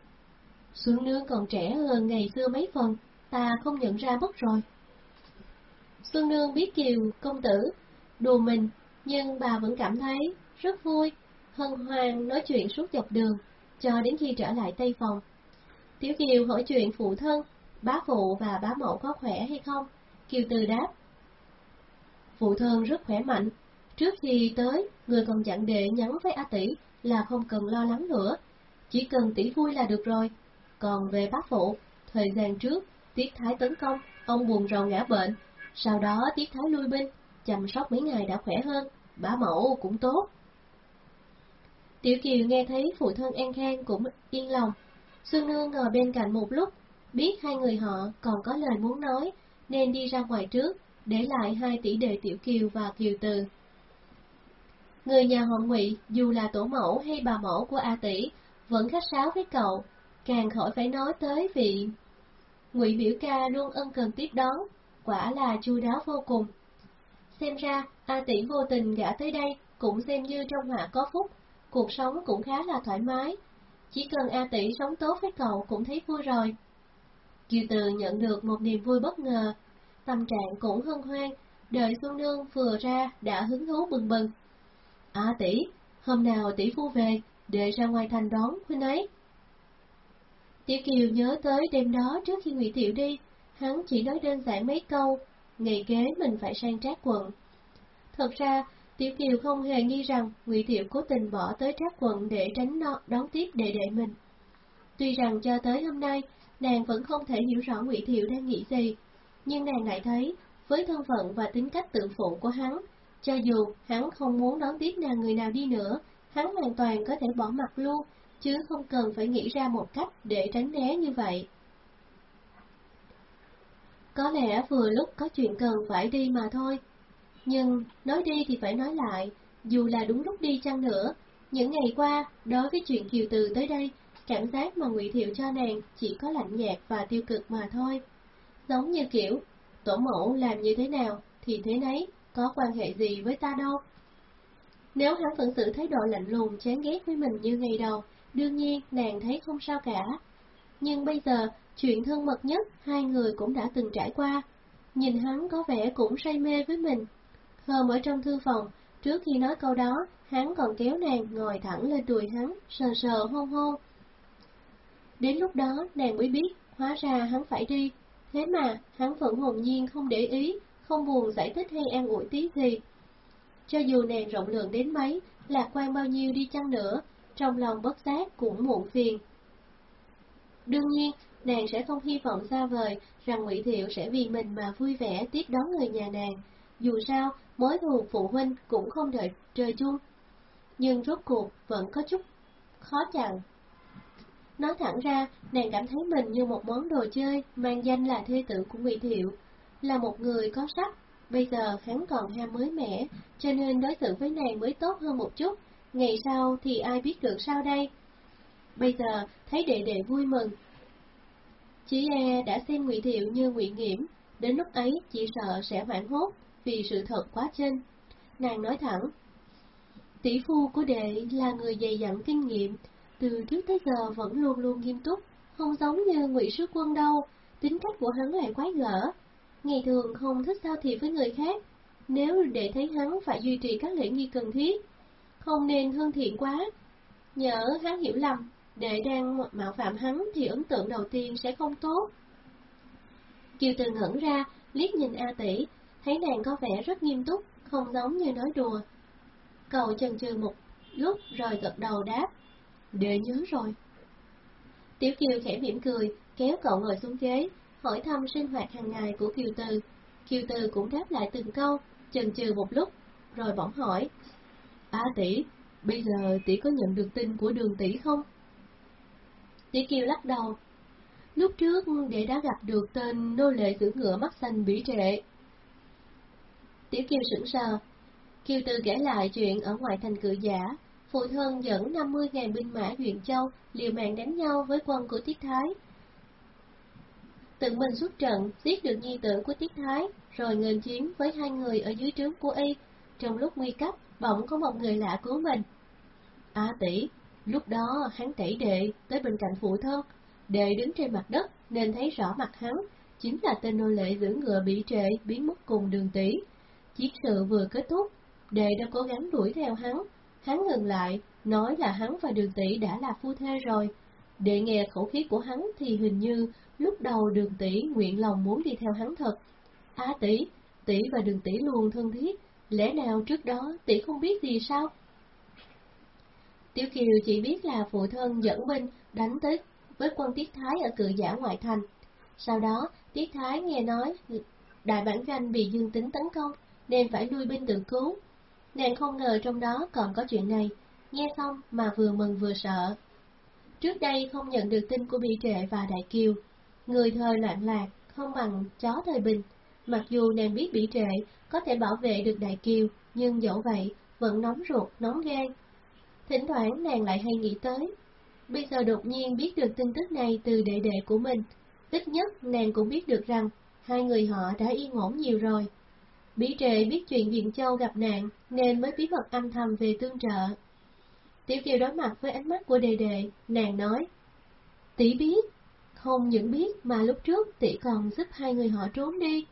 Xuân Nương còn trẻ hơn ngày xưa mấy phần, ta không nhận ra mất rồi. Xuân Nương biết Kiều công tử đùa mình, nhưng bà vẫn cảm thấy rất vui, hân hoan nói chuyện suốt dọc đường, cho đến khi trở lại Tây Phòng. Tiểu Kiều hỏi chuyện phụ thân, bá phụ và bá mẫu có khỏe hay không? Kiều Từ đáp. Phụ thân rất khỏe mạnh, trước khi tới, người còn dặn đệ nhắn với A Tỷ là không cần lo lắng nữa, chỉ cần tỷ vui là được rồi. Còn về Bá phụ, thời gian trước, Tiết Thái tấn công, ông buồn rầu ngã bệnh, sau đó Tiết Thái lui binh, chăm sóc mấy ngày đã khỏe hơn, bá mẫu cũng tốt. Tiểu Kiều nghe thấy phụ thân an khang cũng yên lòng. Xuân Nương ngồi bên cạnh một lúc, biết hai người họ còn có lời muốn nói, nên đi ra ngoài trước, để lại hai tỷ đệ Tiểu Kiều và Kiều Từ. Người nhà họ Ngụy, dù là tổ mẫu hay bà mẫu của A Tỷ, vẫn khách sáo với cậu, càng khỏi phải nói tới vị. Ngụy biểu ca luôn ân cần tiếp đón, quả là chu đáo vô cùng. Xem ra, A Tỷ vô tình gã tới đây cũng xem như trong họa có phúc, cuộc sống cũng khá là thoải mái. Chỉ cần A Tỷ sống tốt với cậu cũng thấy vui rồi. Kiều Từ nhận được một niềm vui bất ngờ, tâm trạng cũng hân hoan, đợi Xuân Nương vừa ra đã hứng thú bừng bừng. A tỷ, hôm nào tỷ phu về, để ra ngoài thành đón huynh ấy. Tiểu Kiều nhớ tới đêm đó trước khi Ngụy Thiệu đi, hắn chỉ nói đơn giản mấy câu, ngày kế mình phải sang trác quận. Thật ra, Tiểu Kiều không hề nghi rằng Ngụy Thiệu cố tình bỏ tới trác quận để tránh nó đón tiếp đệ đệ mình. Tuy rằng cho tới hôm nay, nàng vẫn không thể hiểu rõ Ngụy Thiệu đang nghĩ gì, nhưng nàng lại thấy, với thân phận và tính cách tự phụ của hắn, cho dù hắn không muốn đón tiếp nàng người nào đi nữa, hắn hoàn toàn có thể bỏ mặt luôn, chứ không cần phải nghĩ ra một cách để tránh né như vậy. Có lẽ vừa lúc có chuyện cần phải đi mà thôi. Nhưng, nói đi thì phải nói lại, dù là đúng lúc đi chăng nữa, những ngày qua, đối với chuyện Kiều Từ tới đây, cảm giác mà Ngụy Thiệu cho nàng chỉ có lạnh nhạt và tiêu cực mà thôi. Giống như kiểu, tổ mẫu làm như thế nào thì thế nấy, có quan hệ gì với ta đâu. Nếu hắn vẫn giữ thái độ lạnh lùng chán ghét với mình như ngày đầu, đương nhiên nàng thấy không sao cả. Nhưng bây giờ, chuyện thân mật nhất hai người cũng đã từng trải qua. Nhìn hắn có vẻ cũng say mê với mình. Hôm ở trong thư phòng, trước khi nói câu đó, hắn còn kéo nàng ngồi thẳng lên đùi hắn, sờ sờ hôn hôn. Đến lúc đó, nàng mới biết, hóa ra hắn phải đi. Thế mà, hắn vẫn hồn nhiên không để ý, không buồn giải thích hay an ủi tí gì. Cho dù nàng rộng lượng đến mấy, lạc quan bao nhiêu đi chăng nữa, trong lòng bất giác cũng muộn phiền. Đương nhiên, nàng sẽ không hy vọng xa vời rằng Ngụy Thiệu sẽ vì mình mà vui vẻ tiếp đón người nhà nàng. Dù sao, mối thù phụ huynh cũng không đợi trời chung. Nhưng rốt cuộc vẫn có chút khó chặn. Nói thẳng ra, nàng cảm thấy mình như một món đồ chơi mang danh là thê tử của Ngụy Thiệu, là một người có sắc, bây giờ hắn còn ham mới mẻ, cho nên đối xử với nàng mới tốt hơn một chút, ngày sau thì ai biết được sao đây. Bây giờ thấy đệ đệ vui mừng. chị e đã xem Ngụy Thiệu như Ngụy Nghiễm, đến lúc ấy chị sợ sẽ hoảng hốt vì sự thật quá trên. Nàng nói thẳng, tỷ phu của đệ là người dày dặn kinh nghiệm, từ trước tới giờ vẫn luôn luôn nghiêm túc, không giống như Ngụy sứ Quân đâu, tính cách của hắn lại quái gở, ngày thường không thích giao thiệp với người khác, nếu để thấy hắn phải duy trì các lễ nghi cần thiết, không nên thân thiện quá. Nhớ hắn hiểu lầm, đệ đang mạo phạm hắn thì ấn tượng đầu tiên sẽ không tốt. Kiều Từ ngẩn ra, liếc nhìn A Tỷ, thấy nàng có vẻ rất nghiêm túc, không giống như nói đùa. Cậu chần chừ một lúc rồi gật đầu đáp, đệ nhớ rồi. Tiểu Kiều khẽ mỉm cười, kéo cậu ngồi xuống ghế, hỏi thăm sinh hoạt hàng ngày của Kiều Từ. Kiều Từ cũng đáp lại từng câu, chần chừ một lúc, rồi bỗng hỏi. À tỷ, bây giờ tỷ có nhận được tin của đường tỷ không? Tỷ Kiều lắc đầu. Lúc trước đệ đã gặp được tên nô lệ giữ ngựa mắt xanh bỉ trệ. Tiểu Kiều sững sờ. Kiều Từ kể lại chuyện ở ngoài thành cự giả, phụ thân dẫn 50.000 binh mã huyện Châu liều mạng đánh nhau với quân của Tiết Thái, tự mình xuất trận, giết được nhi tử của Tiết Thái, rồi ngừng chiến với hai người ở dưới trướng của y. Trong lúc nguy cấp, bỗng có một người lạ cứu mình. À tỷ, Lúc đó hắn đẩy đệ tới bên cạnh phụ thân, đệ đứng trên mặt đất nên thấy rõ mặt hắn, chính là tên nô lệ giữ ngựa bị trệ biến mất cùng đường tỷ. Chiến sự vừa kết thúc, đệ đã cố gắng đuổi theo hắn, hắn ngừng lại, nói là hắn và đường tỷ đã là phu thê rồi. Đệ nghe khẩu khí của hắn thì hình như lúc đầu đường tỷ nguyện lòng muốn đi theo hắn thật. A tỷ, tỷ và đường tỷ luôn thân thiết, lẽ nào trước đó tỷ không biết gì sao? Tiểu Kiều chỉ biết là phụ thân dẫn binh đánh tới với quân Tiết Thái ở cự giả ngoại thành. Sau đó, Tiết Thái nghe nói đại bản doanh bị dương tính tấn công, nên phải lui binh tự cứu. Nàng không ngờ trong đó còn có chuyện này, nghe xong mà vừa mừng vừa sợ. Trước đây không nhận được tin của Bị Trệ và Đại Kiều, người thời loạn lạc không bằng chó thời bình. Mặc dù nàng biết Bị Trệ có thể bảo vệ được Đại Kiều, nhưng dẫu vậy vẫn nóng ruột, nóng gan. Thỉnh thoảng nàng lại hay nghĩ tới, bây giờ đột nhiên biết được tin tức này từ đệ đệ của mình, ít nhất nàng cũng biết được rằng hai người họ đã yên ổn nhiều rồi. Bỉ trệ biết chuyện Viện Châu gặp nạn nên mới bí mật âm thầm về tương trợ. Tiểu Kiều đối mặt với ánh mắt của đệ đệ, nàng nói, tỷ biết, không những biết mà lúc trước tỷ còn giúp hai người họ trốn đi.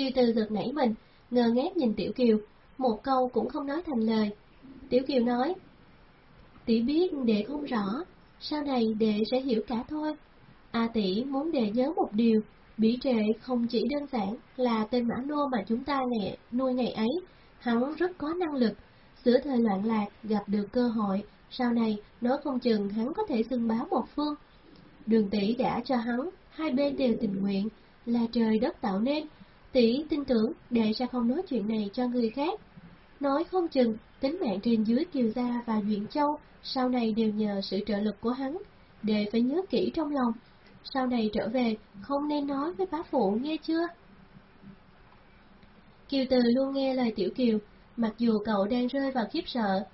Kiều Từ gật nảy mình, ngơ ngác nhìn Tiểu Kiều, một câu cũng không nói thành lời. Tiểu Kiều nói, tỷ biết đệ không rõ, sau này đệ sẽ hiểu cả thôi. A tỷ muốn đệ nhớ một điều, Bỉ trệ không chỉ đơn giản là tên mã nô mà chúng ta nè, nuôi ngày ấy, hắn rất có năng lực, giữa thời loạn lạc gặp được cơ hội, sau này nói không chừng hắn có thể xưng báo một phương. Đường tỷ đã cho hắn, hai bên đều tình nguyện, là trời đất tạo nên, tỷ tin tưởng đệ sẽ không nói chuyện này cho người khác. Nói không chừng, tính mạng trên dưới Kiều Gia và Duyện Châu sau này đều nhờ sự trợ lực của hắn, đệ phải nhớ kỹ trong lòng sau này trở về không nên nói với bá phụ nghe chưa? Kiều Từ luôn nghe lời Tiểu Kiều, mặc dù cậu đang rơi vào khiếp sợ,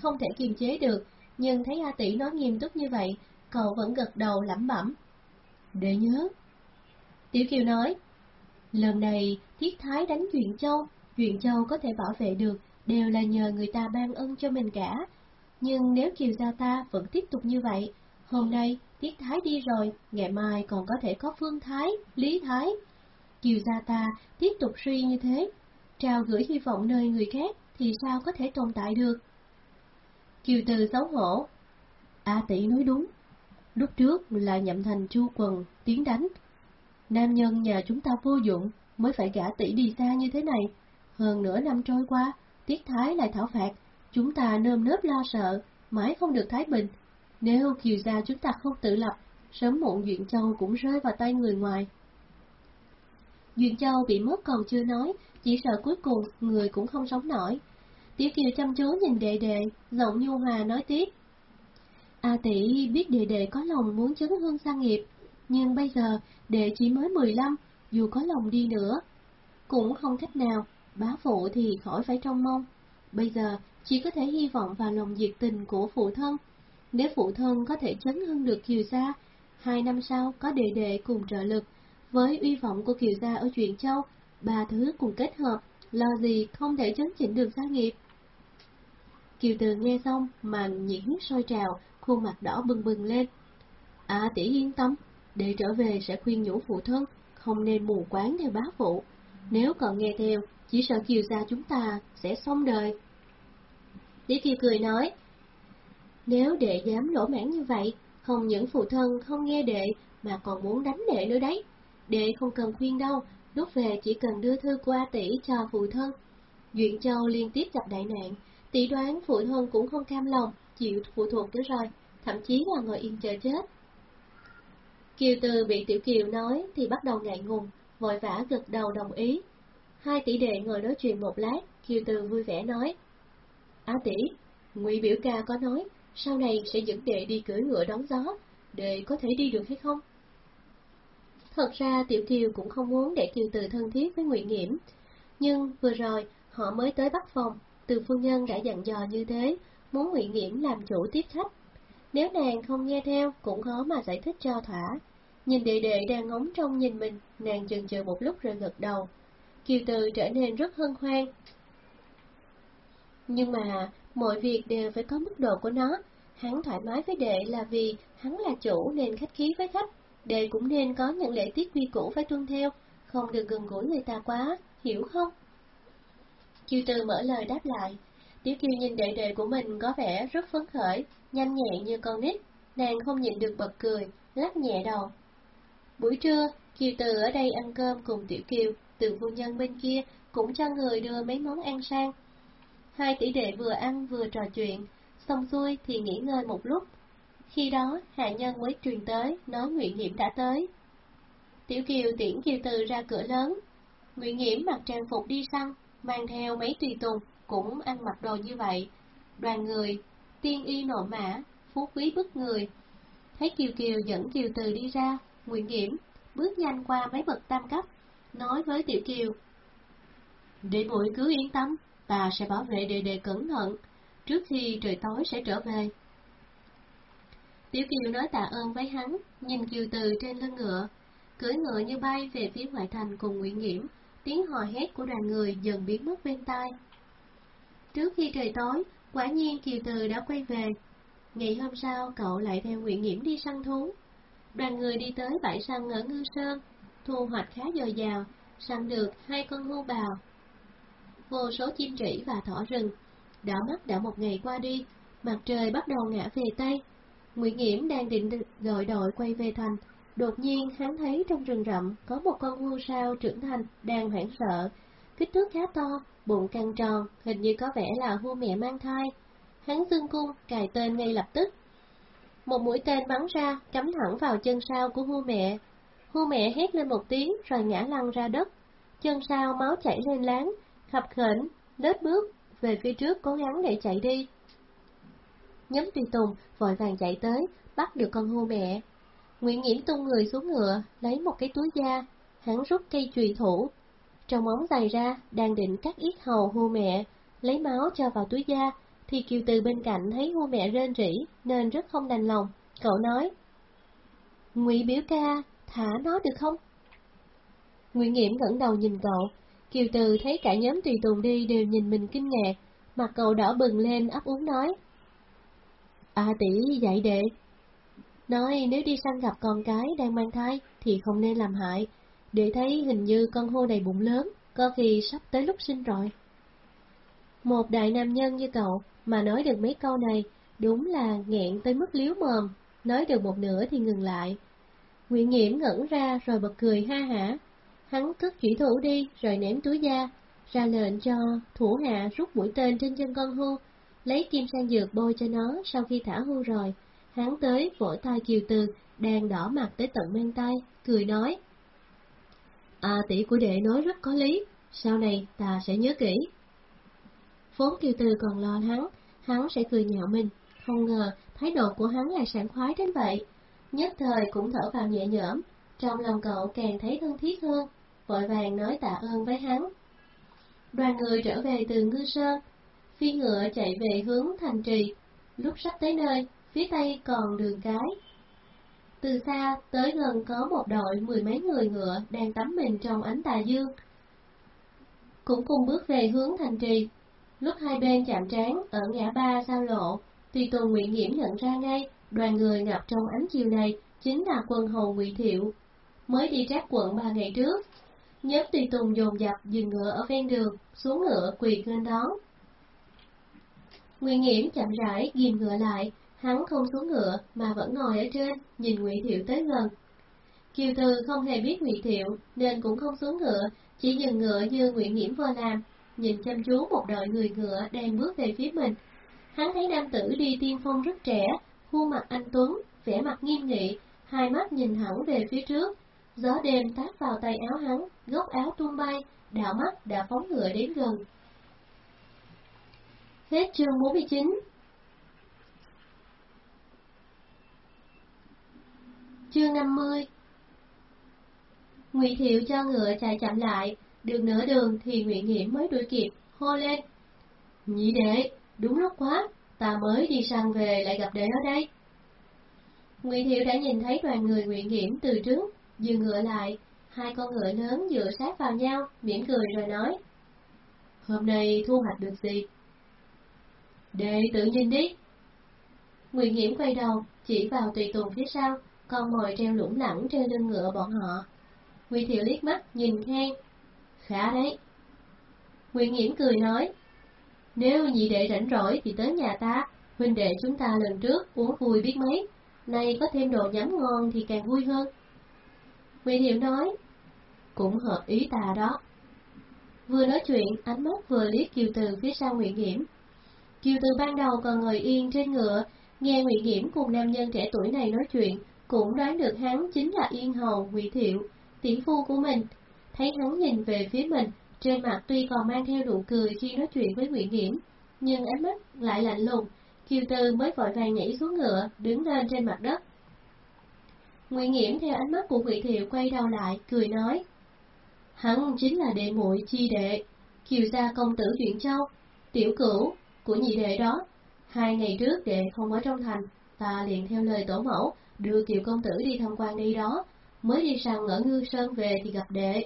không thể kiềm chế được, nhưng thấy A Tỷ nói nghiêm túc như vậy, cậu vẫn gật đầu lẩm bẩm. Để nhớ. Tiểu Kiều nói, lần này Thiết Thái đánh Duyện Châu, Duyện Châu có thể bảo vệ được, đều là nhờ người ta ban ân cho mình cả. Nhưng nếu Kiều Gia ta vẫn tiếp tục như vậy, hôm nay Tiết Thái đi rồi, ngày mai còn có thể có Phương Thái, Lý Thái. Kiều gia ta tiếp tục suy như thế, trao gửi hy vọng nơi người khác thì sao có thể tồn tại được? Kiều từ xấu hổ. A tỷ nói đúng, lúc trước là nhậm thành chu quần, tiến đánh. Nam nhân nhà chúng ta vô dụng, mới phải gả tỷ đi xa như thế này. Hơn nửa năm trôi qua, Tiết Thái lại thảo phạt, chúng ta nơm nớp lo sợ, mãi không được thái bình, nếu Kiều Gia chúng ta không tự lập, sớm muộn Duyện Châu cũng rơi vào tay người ngoài. Duyện Châu bị mất còn chưa nói, chỉ sợ cuối cùng người cũng không sống nổi. Tiểu Kiều chăm chú nhìn đệ đệ, giọng nhu hòa nói tiếp. A tỷ biết đệ đệ có lòng muốn chấn hương sang nghiệp, nhưng bây giờ đệ chỉ mới 15, dù có lòng đi nữa, cũng không cách nào, bá phụ thì khỏi phải trông mong. Bây giờ chỉ có thể hy vọng vào lòng diệt tình của phụ thân, nếu phụ thân có thể chấn hưng được Kiều Gia, hai năm sau có đệ đệ cùng trợ lực, với uy vọng của Kiều Gia ở chuyện châu, ba thứ cùng kết hợp, lo gì không thể chấn chỉnh được gia nghiệp. Kiều Từ nghe xong, màn nhiệt huyết sôi trào, khuôn mặt đỏ bừng bừng lên. À tỷ yên tâm, để trở về sẽ khuyên nhủ phụ thân, không nên mù quáng theo bá phụ. Nếu còn nghe theo, chỉ sợ Kiều Gia chúng ta sẽ xong đời. Lý Kiều cười nói, nếu đệ dám lỗ mãn như vậy, không những phụ thân không nghe đệ mà còn muốn đánh đệ nữa đấy. Đệ không cần khuyên đâu, lúc về chỉ cần đưa thư qua tỷ cho phụ thân. Duyện Châu liên tiếp gặp đại nạn, tỷ đoán phụ thân cũng không cam lòng, chịu phụ thuộc nữa rồi, thậm chí là ngồi yên chờ chết. Kiều Từ bị Tiểu Kiều nói thì bắt đầu ngại ngùng, vội vã gật đầu đồng ý. Hai tỷ đệ ngồi nói chuyện một lát, Kiều Từ vui vẻ nói. Á tỷ, Ngụy biểu ca có nói, sau này sẽ dẫn đệ đi cưỡi ngựa đón gió, đệ có thể đi được hay không? Thật ra Tiểu Kiều cũng không muốn để Kiều Từ thân thiết với Ngụy Nghiễm, nhưng vừa rồi họ mới tới Bắc Phòng, từ phu nhân đã dặn dò như thế, muốn Ngụy Nghiễm làm chủ tiếp khách. Nếu nàng không nghe theo cũng khó mà giải thích cho thỏa. Nhìn đệ đệ đang ngóng trong nhìn mình, nàng chần chừ một lúc rồi gật đầu. Kiều Từ trở nên rất hân hoan. Nhưng mà mọi việc đều phải có mức độ của nó. Hắn thoải mái với đệ là vì hắn là chủ nên khách khí với khách. Đệ cũng nên có những lễ tiết quy củ phải tuân theo, không được gần gũi người ta quá, hiểu không? Kiều Từ mở lời đáp lại. Tiểu Kiều nhìn đệ đệ của mình có vẻ rất phấn khởi, nhanh nhẹn như con nít, nàng không nhịn được bật cười, lắc nhẹ đầu. Buổi trưa, Kiều Từ ở đây ăn cơm cùng Tiểu Kiều, từ phu nhân bên kia cũng cho người đưa mấy món ăn sang. Hai tỷ đệ vừa ăn vừa trò chuyện, xong xuôi thì nghỉ ngơi một lúc. Khi đó, hạ nhân mới truyền tới, nói Nguyễn Nghiễm đã tới. Tiểu Kiều tiễn Kiều Từ ra cửa lớn. Nguyễn Nghiễm mặc trang phục đi săn, mang theo mấy tùy tùng, cũng ăn mặc đồ như vậy. Đoàn người, tiên y nộ mã, phú quý bức người. Thấy Kiều Kiều dẫn Kiều Từ đi ra, Nguyễn Nghiễm bước nhanh qua mấy bậc tam cấp, nói với Tiểu Kiều. Để bụi cứ yên tâm, ta sẽ bảo vệ đệ đệ cẩn thận, trước khi trời tối sẽ trở về. Tiểu Kiều nói tạ ơn với hắn, nhìn Kiều Từ trên lưng ngựa, cưỡi ngựa như bay về phía ngoại thành cùng Nguyễn Nghiễm, tiếng hò hét của đoàn người dần biến mất bên tai. Trước khi trời tối, quả nhiên Kiều Từ đã quay về. Ngày hôm sau, cậu lại theo Nguyễn Nghiễm đi săn thú. Đoàn người đi tới bãi săn ở Ngư Sơn, thu hoạch khá dồi dào, săn được hai con hưu bào. Vô số chim trĩ và thỏ rừng. đã mắt đã một ngày qua đi, mặt trời bắt đầu ngã về Tây. Nguyễn Nghiễm đang định gọi đội quay về thành, đột nhiên hắn thấy trong rừng rậm có một con hươu sao trưởng thành đang hoảng sợ, kích thước khá to, bụng căng tròn, hình như có vẻ là hươu mẹ mang thai. Hắn dương cung, cài tên ngay lập tức. Một mũi tên bắn ra, cắm thẳng vào chân sau của hươu mẹ. Hươu mẹ hét lên một tiếng rồi ngã lăn ra đất. Chân sau máu chảy lên láng, khập khểnh, lết bước về phía trước cố gắng để chạy đi. Nhóm tùy tùng vội vàng chạy tới, bắt được con hươu mẹ. Nguyễn Nhiễm tung người xuống ngựa, lấy một cái túi da, hắn rút cây chùy thủ. Trong ống dài ra, đang định cắt yết hầu hô mẹ, lấy máu cho vào túi da, thì Kiều Từ bên cạnh thấy hô mẹ rên rỉ, nên rất không đành lòng. Cậu nói, Ngụy biểu ca, thả nó được không? Nguyễn Nghiễm ngẩng đầu nhìn cậu, Kiều Từ thấy cả nhóm tùy tùng đi đều nhìn mình kinh ngạc, mặt cậu đỏ bừng lên ấp úng nói. À tỷ dạy đệ. Nói nếu đi săn gặp con cái đang mang thai thì không nên làm hại, để thấy hình như con hô này bụng lớn, có khi sắp tới lúc sinh rồi. Một đại nam nhân như cậu mà nói được mấy câu này, đúng là nghẹn tới mức liếu mồm, nói được một nửa thì ngừng lại. Nguyễn Nghiễm ngẩn ra rồi bật cười ha hả. Hắn cất chỉ thủ đi rồi ném túi da, ra lệnh cho thủ hạ rút mũi tên trên chân con hưu, lấy kim sang dược bôi cho nó sau khi thả hưu rồi. Hắn tới vỗ tay Kiều Từ, đang đỏ mặt tới tận mang tay, cười nói. À tỷ của đệ nói rất có lý, sau này ta sẽ nhớ kỹ. Vốn Kiều Từ còn lo hắn, hắn sẽ cười nhạo mình, không ngờ thái độ của hắn lại sảng khoái đến vậy. Nhất thời cũng thở vào nhẹ nhõm, trong lòng cậu càng thấy thân thiết hơn, vội vàng nói tạ ơn với hắn. Đoàn người trở về từ Ngư Sơn, phi ngựa chạy về hướng thành trì, lúc sắp tới nơi, phía tây còn đường cái. Từ xa tới gần có một đội mười mấy người ngựa đang tắm mình trong ánh tà dương. Cũng cùng bước về hướng thành trì, lúc hai bên chạm trán ở ngã ba giao lộ, tùy tùng Nguyễn Nghiễm nhận ra ngay, đoàn người ngập trong ánh chiều này chính là quân hầu Ngụy Thiệu. Mới đi trác quận ba ngày trước, nhóm tùy tùng dồn dập dừng ngựa ở ven đường, xuống ngựa quỳ nghênh đón. Nguyễn Nghiễm chậm rãi ghim ngựa lại, hắn không xuống ngựa mà vẫn ngồi ở trên, nhìn Ngụy Thiệu tới gần. Kiều thư không hề biết Ngụy Thiệu nên cũng không xuống ngựa, chỉ dừng ngựa như Nguyễn Nghiễm vừa làm, nhìn chăm chú một đội người ngựa đang bước về phía mình. Hắn thấy nam tử đi tiên phong rất trẻ, khuôn mặt anh tuấn, vẻ mặt nghiêm nghị, hai mắt nhìn thẳng về phía trước. Gió đêm tát vào tay áo hắn, góc áo tung bay, đạo mắt đã phóng ngựa đến gần. Hết chương 49 Chương 50 Ngụy Thiệu cho ngựa chạy chậm lại, được nửa đường thì Nguyễn Hiểm mới đuổi kịp, hô lên. Nhị đệ, đúng lúc quá, ta mới đi săn về lại gặp đệ ở đây. Ngụy Thiệu đã nhìn thấy đoàn người Nguyễn Hiểm từ trước, dừng ngựa lại, hai con ngựa lớn dựa sát vào nhau, mỉm cười rồi nói. Hôm nay thu hoạch được gì? Đệ tự nhìn đi. Nguyễn Nghiễm quay đầu, chỉ vào tùy tùng phía sau, con mồi treo lủng lẳng trên lưng ngựa bọn họ. Ngụy Thiệu liếc mắt, nhìn khen. Khá đấy. Nguyễn Nghiễm cười nói, nếu nhị đệ rảnh rỗi thì tới nhà ta, huynh đệ chúng ta lần trước uống vui biết mấy, nay có thêm đồ nhắm ngon thì càng vui hơn. Ngụy Thiệu nói, cũng hợp ý ta đó. Vừa nói chuyện, ánh mắt vừa liếc Kiều Từ phía sau Nguyễn Nghiễm. Kiều Từ ban đầu còn ngồi yên trên ngựa, nghe Nguyễn Nghiễm cùng nam nhân trẻ tuổi này nói chuyện, cũng đoán được hắn chính là Yên Hầu Ngụy Thiệu, tỷ phu của mình. Thấy hắn nhìn về phía mình, trên mặt tuy còn mang theo nụ cười khi nói chuyện với Nguyễn Nghiễm, nhưng ánh mắt lại lạnh lùng, Kiều tư mới vội vàng nhảy xuống ngựa, đứng lên trên mặt đất. Nguyễn Nghiễm theo ánh mắt của Ngụy Thiệu quay đầu lại, cười nói: Hắn chính là đệ muội chi đệ, Kiều gia công tử Duyện Châu, tiểu cửu của nhị đệ đó. Hai ngày trước đệ không ở trong thành, ta liền theo lời tổ mẫu đưa Kiều công tử đi tham quan đi đó, mới đi sang ở Ngư Sơn về thì gặp đệ.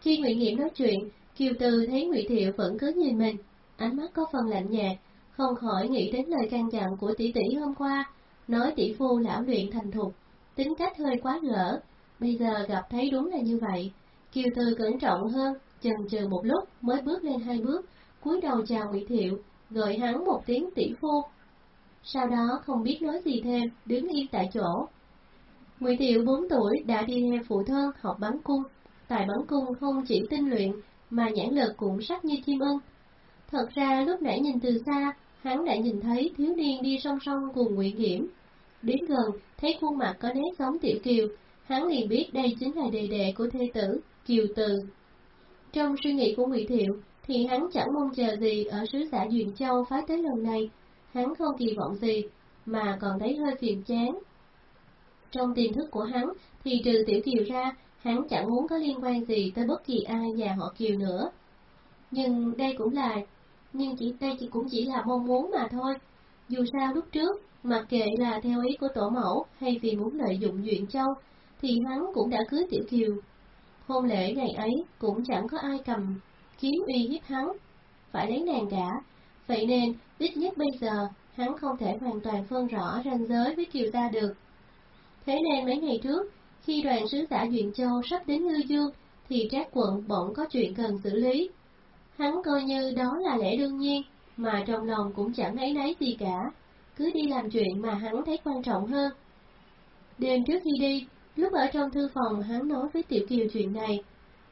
Khi Nguyễn Nghiệm nói chuyện, Kiều Từ thấy Ngụy Thiệu vẫn cứ nhìn mình, ánh mắt có phần lạnh nhạt, không khỏi nghĩ đến lời can dặn của tỷ tỷ hôm qua, nói tỷ phu lão luyện thành thục, tính cách hơi quá gỡ, bây giờ gặp thấy đúng là như vậy. Kiều Từ cẩn trọng hơn, chần chừ một lúc mới bước lên hai bước, cúi đầu chào Ngụy Thiệu, gọi hắn một tiếng tỷ phu. Sau đó không biết nói gì thêm, đứng yên tại chỗ. Ngụy Thiệu 4 tuổi đã đi theo phụ thân học bắn cung, tài bắn cung không chỉ tinh luyện mà nhãn lực cũng sắc như chim ưng. Thật ra lúc nãy nhìn từ xa, hắn đã nhìn thấy thiếu niên đi song song cùng Ngụy Nghiễm. Đến gần, thấy khuôn mặt có nét giống Tiểu Kiều, hắn liền biết đây chính là đề đệ của thê tử, Kiều Từ. Trong suy nghĩ của Ngụy Thiệu, thì hắn chẳng mong chờ gì ở sứ giả Duyện Châu phái tới lần này, hắn không kỳ vọng gì, mà còn thấy hơi phiền chán. Trong tiềm thức của hắn, thì trừ Tiểu Kiều ra, hắn chẳng muốn có liên quan gì tới bất kỳ ai nhà họ Kiều nữa. Nhưng đây cũng là, nhưng chỉ đây chỉ cũng chỉ là mong muốn mà thôi. Dù sao lúc trước, mặc kệ là theo ý của tổ mẫu hay vì muốn lợi dụng Duyện Châu, thì hắn cũng đã cưới Tiểu Kiều. Hôn lễ ngày ấy cũng chẳng có ai cầm kiếm uy hiếp hắn, phải lấy nàng cả. Vậy nên, ít nhất bây giờ, hắn không thể hoàn toàn phân rõ ranh giới với Kiều gia được. Thế nên mấy ngày trước, khi đoàn sứ giả Duyện Châu sắp đến Ngư Dương, thì Trác quận bỗng có chuyện cần xử lý. Hắn coi như đó là lẽ đương nhiên, mà trong lòng cũng chẳng ấy nấy gì cả, cứ đi làm chuyện mà hắn thấy quan trọng hơn. Đêm trước khi đi, lúc ở trong thư phòng hắn nói với Tiểu Kiều chuyện này.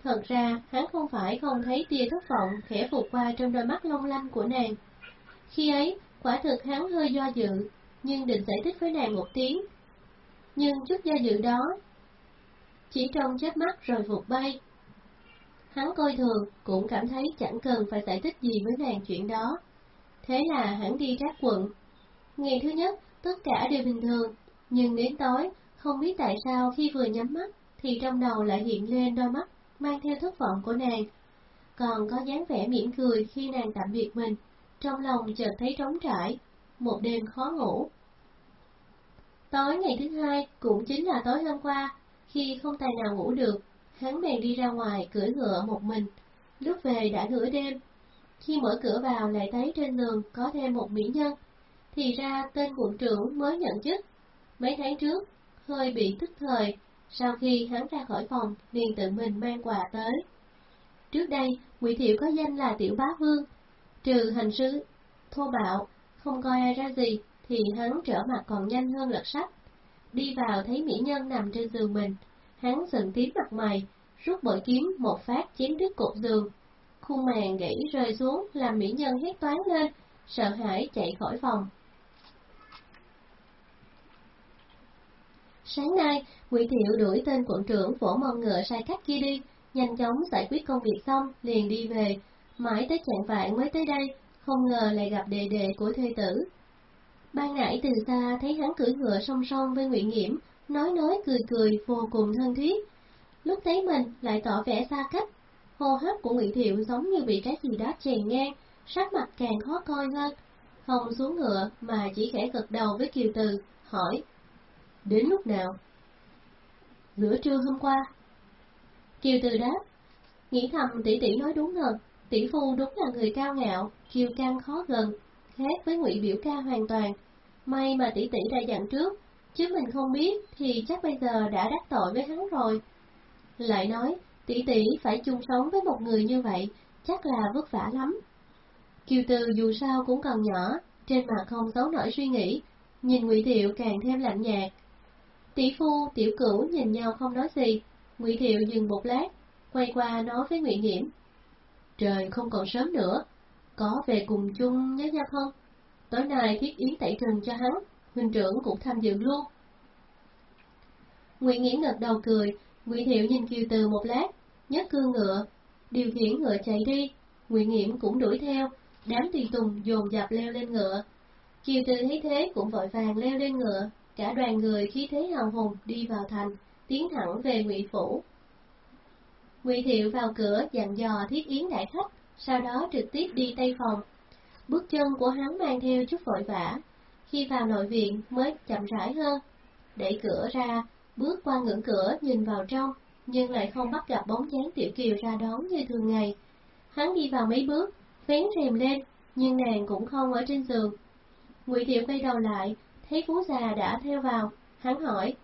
Thật ra, hắn không phải không thấy tia thất vọng khẽ vụt qua trong đôi mắt long lanh của nàng. Khi ấy, quả thực hắn hơi do dự, nhưng định giải thích với nàng một tiếng. Nhưng chút do dự đó, chỉ trong chớp mắt rồi vụt bay. Hắn coi thường, cũng cảm thấy chẳng cần phải giải thích gì với nàng chuyện đó. Thế là hắn đi trác quận. Ngày thứ nhất, tất cả đều bình thường, nhưng đến tối, không biết tại sao khi vừa nhắm mắt, thì trong đầu lại hiện lên đôi mắt mang theo thất vọng của nàng. Còn có dáng vẻ mỉm cười khi nàng tạm biệt mình, trong lòng chợt thấy trống trải, một đêm khó ngủ. Tối ngày thứ hai cũng chính là tối hôm qua, khi không tài nào ngủ được, hắn bèn đi ra ngoài cưỡi ngựa một mình. Lúc về đã nửa đêm, khi mở cửa vào lại thấy trên giường có thêm một mỹ nhân. Thì ra tên quận trưởng mới nhận chức. Mấy tháng trước, hơi bị tức thời, sau khi hắn ra khỏi phòng liền tự mình mang quà tới. Trước đây, Ngụy Thiệu có danh là Tiểu Bá Vương, trừ hành sứ thô bạo, không coi ai ra gì, thì hắn trở mặt còn nhanh hơn lật sách. Đi vào thấy mỹ nhân nằm trên giường mình, hắn sừng tím mặt mày, rút bội kiếm một phát chém đứt cột giường. Khuôn màn gãy rơi xuống làm mỹ nhân hét toán lên, sợ hãi chạy khỏi phòng. Sáng nay, Ngụy Thiệu đuổi tên quận trưởng vỗ mông ngựa sai cách kia đi, nhanh chóng giải quyết công việc xong, liền đi về, mãi tới trạng vạn mới tới đây, không ngờ lại gặp đề đề của thê tử. Ban nãy từ xa thấy hắn cưỡi ngựa song song với Nguyễn Nghiễm, nói nói cười cười vô cùng thân thiết. Lúc thấy mình lại tỏ vẻ xa cách, hô hấp của Ngụy Thiệu giống như bị cái gì đó chèn ngang, sắc mặt càng khó coi hơn. Không xuống ngựa mà chỉ khẽ gật đầu với Kiều Từ, hỏi, đến lúc nào? Giữa trưa hôm qua. Kiều Từ đáp, nghĩ thầm tỷ tỷ nói đúng thật, tỷ phu đúng là người cao ngạo, kiêu căng khó gần, khác với ngụy biểu ca hoàn toàn. May mà tỷ tỷ đã dặn trước, chứ mình không biết thì chắc bây giờ đã đắc tội với hắn rồi. Lại nói, tỷ tỷ phải chung sống với một người như vậy, chắc là vất vả lắm. Kiều Từ dù sao cũng còn nhỏ, trên mặt không giấu nổi suy nghĩ, nhìn Ngụy Thiệu càng thêm lạnh nhạt. Tỷ phu, tiểu cửu nhìn nhau không nói gì, Ngụy Thiệu dừng một lát, quay qua nói với Ngụy Nghiễm. Trời không còn sớm nữa, có về cùng chung nhớ nha không? Tối nay thiết yến tẩy trần cho hắn, huynh trưởng cũng tham dự luôn. nguyễn Nghiễm gật đầu cười, nguyễn Thiệu nhìn Kiều Từ một lát, nhấc cương ngựa, điều khiển ngựa chạy đi, nguyễn Nghiễm cũng đuổi theo, đám tùy tùng dồn dập leo lên ngựa. Kiều Từ thấy thế cũng vội vàng leo lên ngựa, cả đoàn người khí thế hào hùng đi vào thành, tiến thẳng về Ngụy phủ. Ngụy Thiệu vào cửa dặn dò thiết yến đại khách, sau đó trực tiếp đi tây phòng. Bước chân của hắn mang theo chút vội vã, khi vào nội viện mới chậm rãi hơn. Đẩy cửa ra, bước qua ngưỡng cửa nhìn vào trong, nhưng lại không bắt gặp bóng dáng Tiểu Kiều ra đón như thường ngày. Hắn đi vào mấy bước, vén rèm lên, nhưng nàng cũng không ở trên giường. Ngụy Thiệu quay đầu lại, thấy Phú già đã theo vào, hắn hỏi: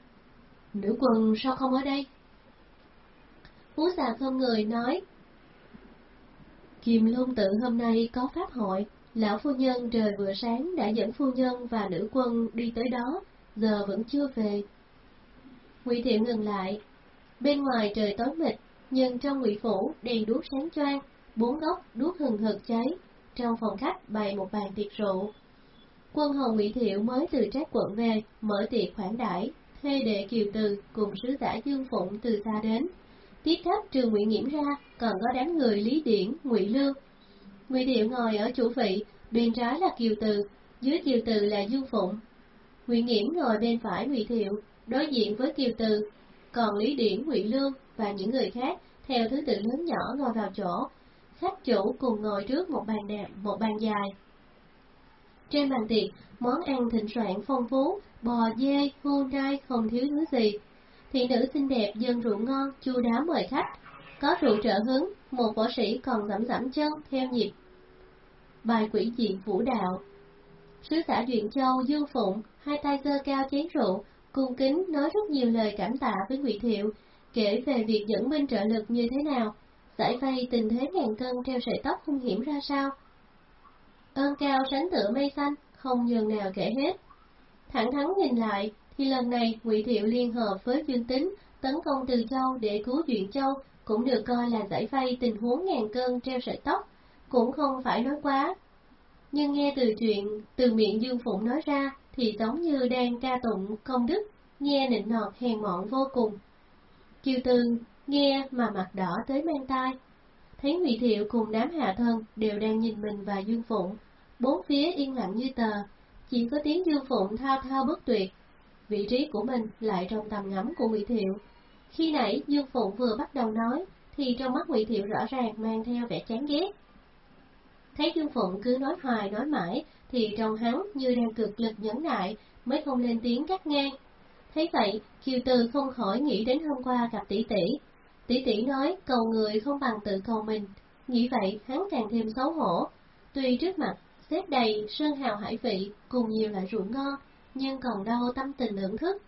"Nữ quân sao không ở đây?" Phú xà không người nói: Kim Long tự hôm nay có pháp hội, lão phu nhân trời vừa sáng đã dẫn phu nhân và nữ quân đi tới đó, giờ vẫn chưa về. Ngụy Thiệu ngừng lại. Bên ngoài trời tối mịt, nhưng trong ngụy phủ đèn đuốc sáng choang, bốn góc đuốc hừng hực cháy. Trong phòng khách bày một bàn tiệc rượu. Quân hầu Ngụy Thiệu mới từ trác quận về, mở tiệc khoản đãi, thuê đệ Kiều Từ cùng sứ giả Dương Phụng từ xa đến. Tiếp tháp trừ Ngụy Nghiễm ra, còn có đám người Lý Điển, Ngụy Lương. Ngụy Điệu ngồi ở chủ vị, bên trái là Kiều Từ, dưới Kiều Từ là Dương Phụng. Ngụy Nghiễm ngồi bên phải Ngụy Thiệu, đối diện với Kiều Từ, còn Lý Điển, Ngụy Lương và những người khác theo thứ tự lớn nhỏ ngồi vào chỗ. Khách chủ cùng ngồi trước một bàn đẹp, một bàn dài. Trên bàn tiệc, món ăn thịnh soạn phong phú, bò dê, hươu trai không thiếu thứ gì. Thị nữ xinh đẹp dân rượu ngon, chu đáo mời khách. Có rượu trợ hứng, một võ sĩ còn dẫm dẫm chân theo nhịp. Bài quỷ diện vũ đạo Sứ giả Duyện Châu Dương Phụng, hai tay giơ cao chén rượu, cung kính nói rất nhiều lời cảm tạ với Ngụy Thiệu, kể về việc dẫn binh trợ lực như thế nào, giải vây tình thế ngàn cân treo sợi tóc hung hiểm ra sao. Ơn cao sánh tựa mây xanh, không nhường nào kể hết. Thẳng thắn nhìn lại, thì lần này Ngụy Thiệu liên hợp với Dương Tính tấn công Từ Châu để cứu Duyện Châu cũng được coi là giải vây tình huống ngàn cân treo sợi tóc, cũng không phải nói quá. Nhưng nghe từ chuyện từ miệng Dương Phụng nói ra thì giống như đang ca tụng công đức, nghe nịnh nọt hèn mọn vô cùng. Kiều Tường nghe mà mặt đỏ tới mang tai. Thấy Ngụy Thiệu cùng đám hạ thân đều đang nhìn mình và Dương Phụng, bốn phía yên lặng như tờ, chỉ có tiếng Dương Phụng thao thao bất tuyệt. Vị trí của mình lại trong tầm ngắm của Ngụy Thiệu. Khi nãy Dương Phụng vừa bắt đầu nói, thì trong mắt Ngụy Thiệu rõ ràng mang theo vẻ chán ghét. Thấy Dương Phụng cứ nói hoài nói mãi, thì trong hắn như đang cực lực nhẫn nại, mới không lên tiếng cắt ngang. Thấy vậy, Kiều Từ không khỏi nghĩ đến hôm qua gặp tỷ tỷ. Tỷ tỷ nói cầu người không bằng tự cầu mình, nghĩ vậy hắn càng thêm xấu hổ. Tuy trước mặt xếp đầy sơn hào hải vị cùng nhiều loại rượu ngon, nhưng còn đâu tâm tình thưởng thức.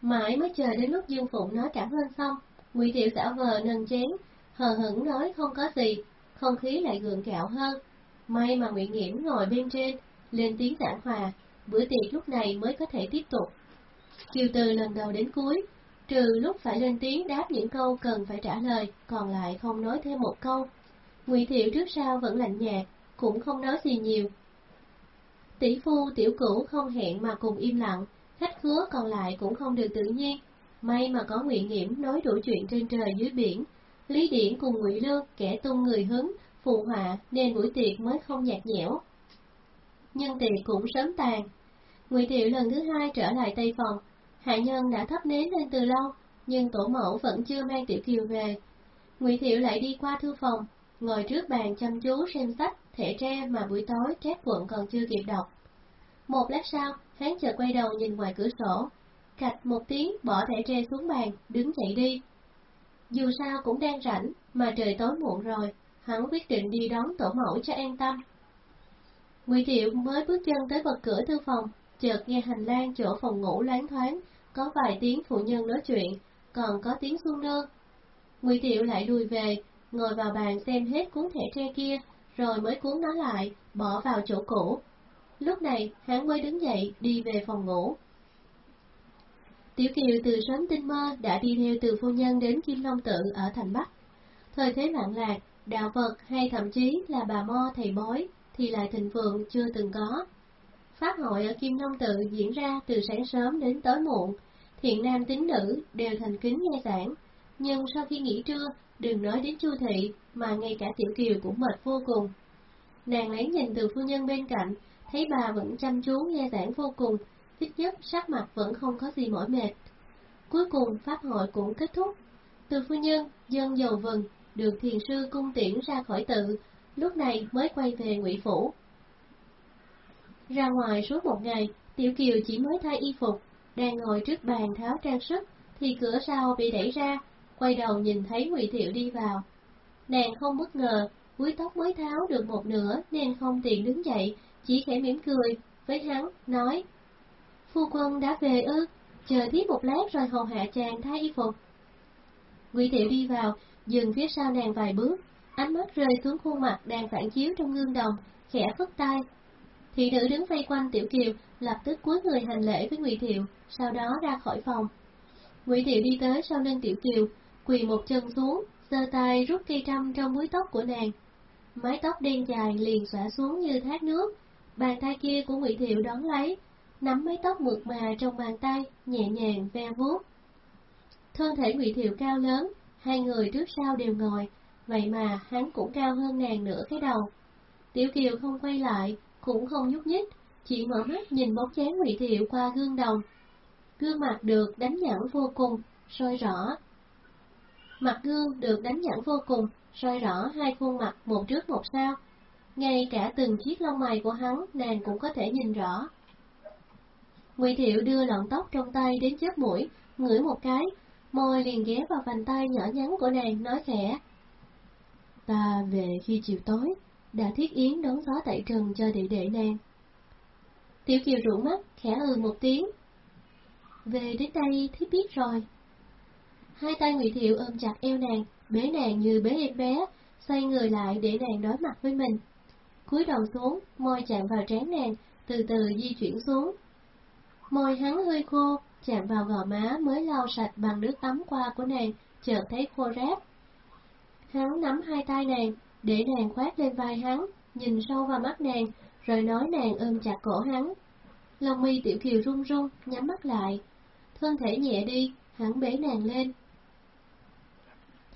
Mãi mới chờ đến lúc Dương Phụng nói cảm ơn xong, Ngụy Thiệu giả vờ nâng chén, hờ hững nói không có gì, không khí lại gượng gạo hơn. May mà Ngụy Nghiễm ngồi bên trên, lên tiếng giảng hòa, bữa tiệc lúc này mới có thể tiếp tục. Kiều Từ lần đầu đến cuối, trừ lúc phải lên tiếng đáp những câu cần phải trả lời, còn lại không nói thêm một câu. Ngụy Thiệu trước sau vẫn lạnh nhạt, cũng không nói gì nhiều. Tỷ phu tiểu cửu không hẹn mà cùng im lặng, khách khứa còn lại cũng không được tự nhiên. May mà có Ngụy Nghiễm nói đủ chuyện trên trời dưới biển, Lý Điển cùng Ngụy Lương kẻ tung người hứng, phụ họa nên buổi tiệc mới không nhạt nhẽo. Nhưng tiệc cũng sớm tàn. Ngụy Thiệu lần thứ hai trở lại Tây Phòng, Hạ Nhân đã thắp nến lên từ lâu, nhưng tổ mẫu vẫn chưa mang Tiểu Kiều về. Ngụy Thiệu lại đi qua thư phòng, ngồi trước bàn chăm chú xem sách, thể tre mà buổi tối trác quận còn chưa kịp đọc. Một lát sau, hắn chợt quay đầu nhìn ngoài cửa sổ, cạch một tiếng bỏ thẻ tre xuống bàn, đứng dậy đi. Dù sao cũng đang rảnh, mà trời tối muộn rồi, hắn quyết định đi đón tổ mẫu cho an tâm. Ngụy Thiệu mới bước chân tới bậc cửa thư phòng, chợt nghe hành lang chỗ phòng ngủ loáng thoáng, có vài tiếng phụ nhân nói chuyện, còn có tiếng xuân nương. Ngụy Thiệu lại lùi về, ngồi vào bàn xem hết cuốn thẻ tre kia, rồi mới cuốn nó lại, bỏ vào chỗ cũ. Lúc này, hắn mới đứng dậy, đi về phòng ngủ. Tiểu Kiều từ sớm tinh mơ đã đi theo từ phu nhân đến Kim Long Tự ở thành Bắc. Thời thế loạn lạc, đạo vật hay thậm chí là bà mo thầy bói thì lại thịnh vượng chưa từng có. Pháp hội ở Kim Long Tự diễn ra từ sáng sớm đến tối muộn, thiện nam tín nữ đều thành kính nghe giảng, nhưng sau khi nghỉ trưa, đừng nói đến Chu thị mà ngay cả Tiểu Kiều cũng mệt vô cùng. Nàng lén nhìn từ phu nhân bên cạnh, thấy bà vẫn chăm chú nghe giảng vô cùng, ít nhất sắc mặt vẫn không có gì mỏi mệt. Cuối cùng pháp hội cũng kết thúc. Từ phu nhân, dân dầu vừng, được thiền sư cung tiễn ra khỏi tự, lúc này mới quay về ngụy phủ. Ra ngoài suốt một ngày, Tiểu Kiều chỉ mới thay y phục, đang ngồi trước bàn tháo trang sức, thì cửa sau bị đẩy ra, quay đầu nhìn thấy Ngụy Thiệu đi vào. Nàng không bất ngờ, búi tóc mới tháo được một nửa nên không tiện đứng dậy, chỉ khẽ mỉm cười với hắn, nói: "Phu quân đã về ư? Chờ tí một lát rồi hầu hạ chàng thay y phục." Ngụy Thiệu đi vào, dừng phía sau nàng vài bước, ánh mắt rơi xuống khuôn mặt đang phản chiếu trong gương đồng, khẽ phất tay. Thị nữ đứng vây quanh Tiểu Kiều, lập tức cúi người hành lễ với Ngụy Thiệu, sau đó ra khỏi phòng. Ngụy Thiệu đi tới sau lưng Tiểu Kiều, quỳ một chân xuống, giơ tay rút cây trăm trong búi tóc của nàng. Mái tóc đen dài liền xõa xuống như thác nước, bàn tay kia của Ngụy Thiệu đón lấy, nắm mái tóc mượt mà trong bàn tay, nhẹ nhàng ve vuốt. Thân thể Ngụy Thiệu cao lớn, hai người trước sau đều ngồi, vậy mà hắn cũng cao hơn nàng nửa cái đầu. Tiểu Kiều không quay lại, cũng không nhúc nhích, chỉ mở mắt nhìn bóng dáng Ngụy Thiệu qua gương đồng. Gương mặt được đánh nhẵn vô cùng, soi rõ. Mặt gương được đánh nhẵn vô cùng, soi rõ hai khuôn mặt một trước một sau. Ngay cả từng chiếc lông mày của hắn nàng cũng có thể nhìn rõ. Ngụy Thiệu đưa lọn tóc trong tay đến chớp mũi, ngửi một cái, môi liền ghé vào vành tay nhỏ nhắn của nàng nói khẽ. Ta về khi chiều tối, đã thiết yến đón gió tại trần cho đệ đệ nàng. Tiểu Kiều rủ mắt, khẽ ừ một tiếng. Về đến đây thì biết rồi. Hai tay Ngụy Thiệu ôm chặt eo nàng, bế nàng như bế em bé, xoay người lại để nàng đối mặt với mình. cúi đầu xuống, môi chạm vào trán nàng, từ từ di chuyển xuống. Môi hắn hơi khô, chạm vào gò má mới lau sạch bằng nước tắm qua của nàng, chợt thấy khô ráp. Hắn nắm hai tay nàng, để nàng khoát lên vai hắn, nhìn sâu vào mắt nàng, rồi nói nàng ôm chặt cổ hắn. Lòng mi tiểu kiều run run, nhắm mắt lại. Thân thể nhẹ đi, hắn bế nàng lên.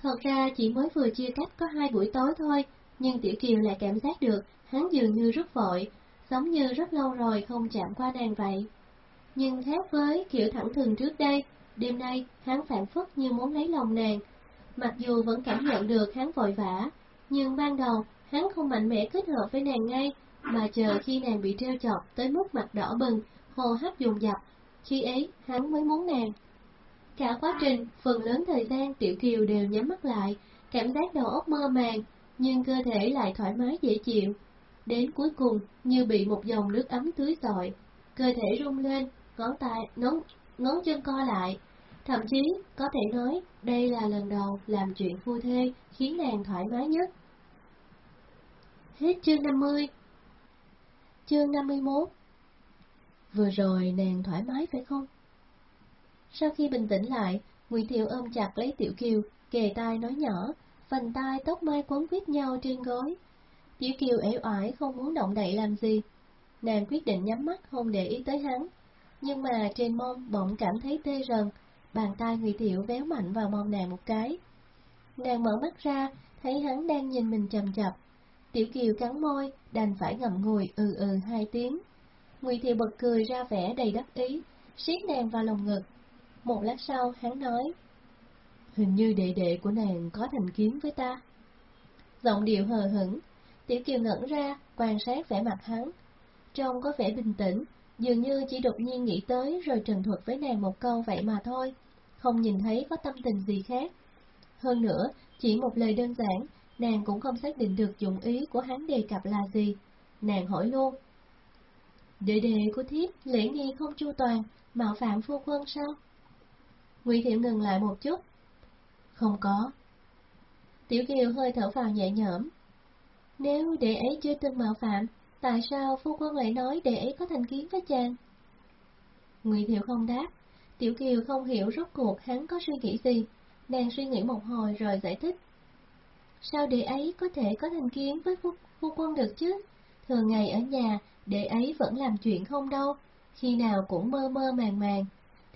Thật ra chỉ mới vừa chia cách có hai buổi tối thôi, nhưng tiểu kiều lại cảm giác được hắn dường như rất vội, giống như rất lâu rồi không chạm qua nàng vậy. Nhưng khác với kiểu thẳng thừng trước đây, đêm nay hắn phản phất như muốn lấy lòng nàng. Mặc dù vẫn cảm nhận được hắn vội vã, nhưng ban đầu hắn không mạnh mẽ kết hợp với nàng ngay, mà chờ khi nàng bị treo chọc tới mức mặt đỏ bừng, hồ hấp dùng dập, khi ấy hắn mới muốn nàng. Cả quá trình, phần lớn thời gian Tiểu Kiều đều nhắm mắt lại, cảm giác đầu óc mơ màng, nhưng cơ thể lại thoải mái dễ chịu. Đến cuối cùng, như bị một dòng nước ấm tưới dọi, cơ thể rung lên, ngón tay, ngón, ngón chân co lại. Thậm chí, có thể nói, đây là lần đầu làm chuyện phu thê khiến nàng thoải mái nhất. Hết chương 50 Chương 51 Vừa rồi nàng thoải mái phải không? Sau khi bình tĩnh lại, Ngụy Thiệu ôm chặt lấy Tiểu Kiều, kề tai nói nhỏ, vành tai tóc mai quấn quýt nhau trên gối. Tiểu Kiều ẻo oải không muốn động đậy làm gì. Nàng quyết định nhắm mắt không để ý tới hắn, nhưng mà trên mông bỗng cảm thấy tê rần, bàn tay Ngụy Thiệu véo mạnh vào mông nàng một cái. Nàng mở mắt ra, thấy hắn đang nhìn mình chầm chập. Tiểu Kiều cắn môi, đành phải ngậm ngùi ừ ừ hai tiếng. Ngụy Thiệu bật cười ra vẻ đầy đắc ý, siết nàng vào lòng ngực. Một lát sau, hắn nói, Hình như đệ đệ của nàng có thành kiến với ta. Giọng điệu hờ hững, Tiểu Kiều ngẩn ra, quan sát vẻ mặt hắn. Trông có vẻ bình tĩnh, dường như chỉ đột nhiên nghĩ tới rồi trần thuật với nàng một câu vậy mà thôi, không nhìn thấy có tâm tình gì khác. Hơn nữa, chỉ một lời đơn giản, nàng cũng không xác định được dụng ý của hắn đề cập là gì. nàng hỏi luôn. Đệ đệ của thiếp lễ nghi không chu toàn, mạo phạm phu quân sao? Ngụy Thiệu ngừng lại một chút. Không có. Tiểu Kiều hơi thở vào nhẹ nhõm. Nếu đệ ấy chưa từng mạo phạm, tại sao phu quân lại nói đệ ấy có thành kiến với chàng? Ngụy Thiệu không đáp. Tiểu Kiều không hiểu rốt cuộc hắn có suy nghĩ gì, nàng suy nghĩ một hồi rồi giải thích. Sao đệ ấy có thể có thành kiến với phu, phu quân được chứ? Thường ngày ở nhà, đệ ấy vẫn làm chuyện không đâu, khi nào cũng mơ mơ màng màng.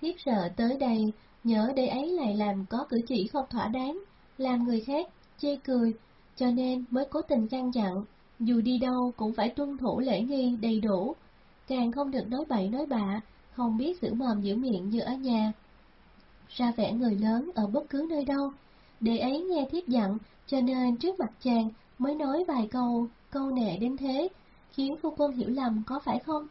Thiếp sợ tới đây, nhớ đây ấy lại làm có cử chỉ không thỏa đáng, làm người khác chê cười, cho nên mới cố tình căn dặn, dù đi đâu cũng phải tuân thủ lễ nghi đầy đủ, càng không được nói bậy nói bạ, không biết giữ mồm giữ miệng như ở nhà. Ra vẻ người lớn ở bất cứ nơi đâu, để ấy nghe thiếp dặn, cho nên trước mặt chàng mới nói vài câu, câu nệ đến thế, khiến phu quân hiểu lầm có phải không?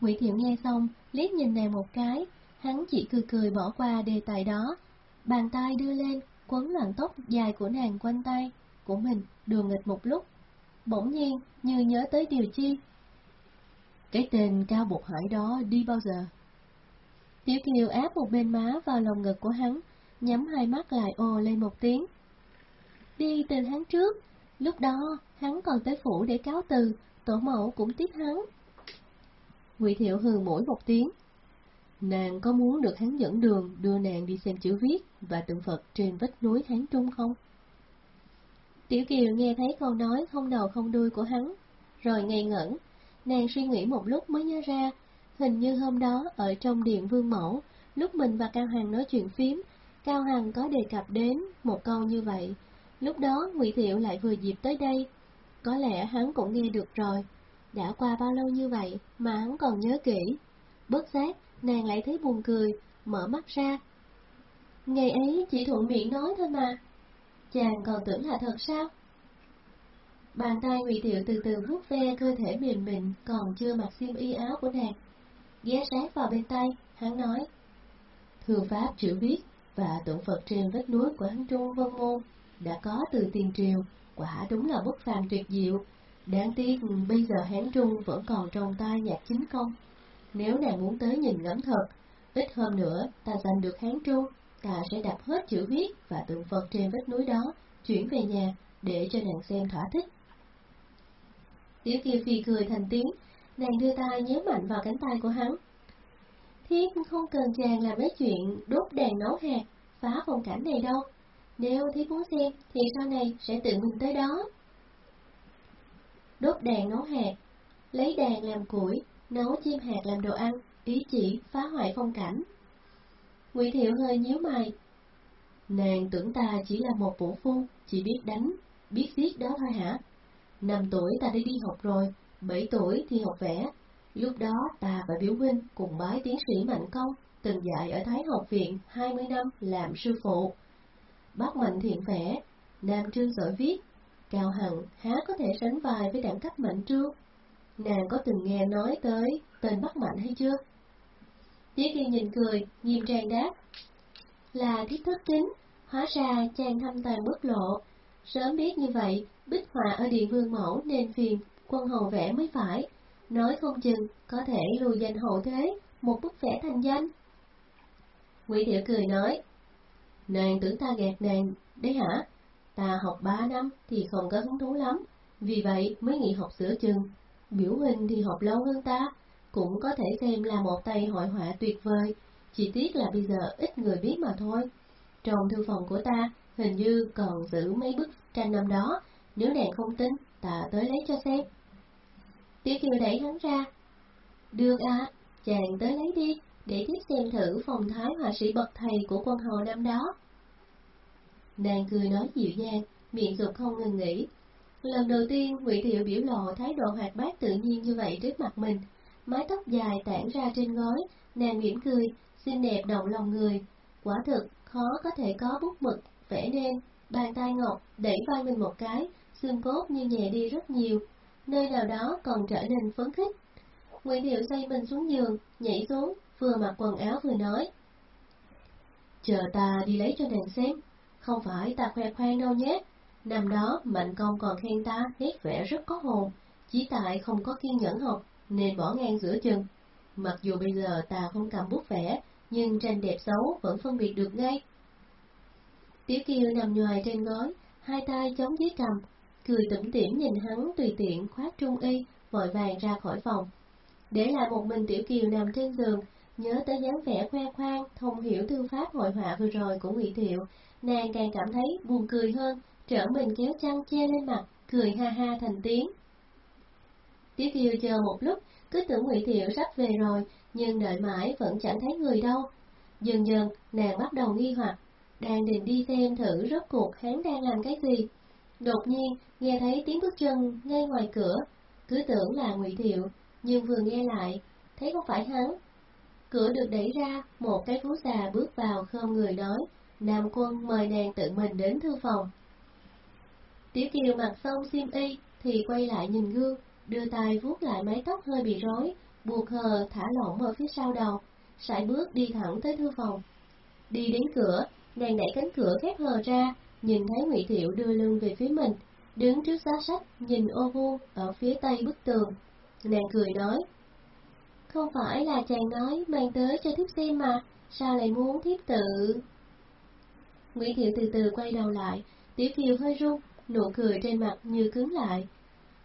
Ngụy Thiệu nghe xong, liếc nhìn nàng một cái, hắn chỉ cười cười bỏ qua đề tài đó, bàn tay đưa lên, quấn lọn tóc dài của nàng quanh tay của mình, đùa nghịch một lúc. Bỗng nhiên, như nhớ tới điều chi. Cái tên cao bột hải đó đi bao giờ? Tiểu Kiều áp một bên má vào lòng ngực của hắn, nhắm hai mắt lại ồ lên một tiếng. Đi từ tháng trước, lúc đó hắn còn tới phủ để cáo từ, tổ mẫu cũng tiếp hắn. Ngụy Thiệu hừ mũi một tiếng. Nàng có muốn được hắn dẫn đường đưa nàng đi xem chữ viết và tượng Phật trên vách núi Hán Trung không? Tiểu Kiều nghe thấy câu nói không đầu không đuôi của hắn, rồi ngây ngẩn, nàng suy nghĩ một lúc mới nhớ ra, hình như hôm đó ở trong điện Vương Mẫu, lúc mình và Cao Hằng nói chuyện phím, Cao Hằng có đề cập đến một câu như vậy, lúc đó Ngụy Thiệu lại vừa dịp tới đây, có lẽ hắn cũng nghe được rồi, đã qua bao lâu như vậy mà hắn còn nhớ kỹ. Bất giác, nàng lại thấy buồn cười, mở mắt ra. Ngày ấy chỉ thuận miệng nói thôi mà, chàng còn tưởng là thật sao? Bàn tay Ngụy Thiệu từ từ vuốt ve cơ thể mềm mịn còn chưa mặc xiêm y áo của nàng. Ghé sát vào bên tay, hắn nói. Thư pháp chữ viết và tượng Phật trên vách núi của hắn Trung Vân Môn đã có từ tiền triều, quả đúng là bất phàm tuyệt diệu. Đáng tiếc bây giờ Hán Trung vẫn còn trong tay nhạc chính công. Nếu nàng muốn tới nhìn ngắm thật, ít hôm nữa ta giành được Hán Trung, ta sẽ đập hết chữ viết và tượng Phật trên vách núi đó, chuyển về nhà để cho nàng xem thỏa thích. Tiểu Kiều Phi cười thành tiếng, nàng đưa tay nhéo mạnh vào cánh tay của hắn. Thiếp không cần chàng làm mấy chuyện đốt đèn nấu hạt, phá phong cảnh này đâu. Nếu thiếp muốn xem thì sau này sẽ tự mình tới đó. Đốt đèn nấu hạt, lấy đèn làm củi, nấu chim hạt làm đồ ăn, ý chỉ phá hoại phong cảnh. Ngụy Thiệu hơi nhíu mày. Nàng tưởng ta chỉ là một vũ phu, chỉ biết đánh, biết giết đó thôi hả? Năm tuổi ta đã đi học rồi, bảy tuổi thì học vẽ. Lúc đó ta và Biểu Huynh cùng bái tiến sĩ Mạnh Công, từng dạy ở Thái học viện 20 năm làm sư phụ. Bác Mạnh thiện vẽ, Nam Trương giỏi viết, Cao Hằng há có thể sánh vai với đẳng cấp Mạnh Trương. Nàng có từng nghe nói tới tên Bắc Mạnh hay chưa? Tiết Kiều nhìn cười, nghiêm trang đáp. Là thiết thất kính, hóa ra chàng thâm tàn bất lộ. Sớm biết như vậy, bích họa ở điện vương mẫu nên phiền, quân hầu vẽ mới phải. Nói không chừng, có thể lùi danh hậu thế, một bức vẽ thành danh. quỷ Thiệu cười nói, Nàng tưởng ta gạt nàng, đấy hả? Ta học ba năm thì không có hứng thú lắm, vì vậy mới nghỉ học sửa chừng. Biểu hình thì học lâu hơn ta, cũng có thể xem là một tay hội họa tuyệt vời, chỉ tiếc là bây giờ ít người biết mà thôi. Trong thư phòng của ta, hình như còn giữ mấy bức tranh năm đó, nếu nàng không tin, ta tới lấy cho xem. Tiểu Kiều đẩy hắn ra. Được à, chàng tới lấy đi, để tiếp xem thử phòng thái họa sĩ bậc thầy của quân hầu năm đó. Nàng cười nói dịu dàng, miệng dục không ngừng nghỉ. Lần đầu tiên Ngụy Thiệu biểu lộ thái độ hoạt bát tự nhiên như vậy trước mặt mình, mái tóc dài tản ra trên gối, nàng mỉm cười, xinh đẹp động lòng người. Quả thực, khó có thể có bút mực, vẽ nên, bàn tay ngọc đẩy vai mình một cái, xương cốt như nhẹ đi rất nhiều, nơi nào đó còn trở nên phấn khích. ngụy Thiệu xây mình xuống giường, nhảy xuống, vừa mặc quần áo vừa nói. Chờ ta đi lấy cho nàng xem, không phải ta khoe khoang đâu nhé. Năm đó Mạnh Công còn khen ta nét vẽ rất có hồn, chỉ tại không có kiên nhẫn học nên bỏ ngang giữa chừng. Mặc dù bây giờ ta không cầm bút vẽ, nhưng tranh đẹp xấu vẫn phân biệt được ngay. Tiểu Kiều nằm nhòi trên gối, hai tay chống dưới cầm, cười tủm tỉm nhìn hắn tùy tiện khoác trung y, vội vàng ra khỏi phòng. Để lại một mình Tiểu Kiều nằm trên giường, nhớ tới dáng vẻ khoe khoang, thông hiểu thư pháp hội họa vừa rồi của Ngụy Thiệu, nàng càng cảm thấy buồn cười hơn, trở mình kéo chăn che lên mặt, cười ha ha thành tiếng. Tiểu Kiều chờ một lúc, cứ tưởng Ngụy Thiệu sắp về rồi, nhưng đợi mãi vẫn chẳng thấy người đâu. Dần dần, nàng bắt đầu nghi hoặc, đang định đi xem thử rốt cuộc hắn đang làm cái gì. Đột nhiên, nghe thấy tiếng bước chân ngay ngoài cửa, cứ tưởng là Ngụy Thiệu, nhưng vừa nghe lại, thấy không phải hắn. Cửa được đẩy ra, một cái phú già bước vào không người nói, Nam Quân mời nàng tự mình đến thư phòng. Tiểu Kiều mặc xong xiêm y thì quay lại nhìn gương, đưa tay vuốt lại mái tóc hơi bị rối, buộc hờ thả lỏng ở phía sau đầu, sải bước đi thẳng tới thư phòng. Đi đến cửa, nàng đẩy cánh cửa khép hờ ra, nhìn thấy Ngụy Thiệu đưa lưng về phía mình, đứng trước giá sách nhìn ô vuông ở phía tây bức tường. Nàng cười nói, không phải là chàng nói mang tới cho thiếp xem mà, sao lại muốn thiếp tự... Ngụy Thiệu từ từ quay đầu lại, Tiểu Kiều hơi run, nụ cười trên mặt như cứng lại.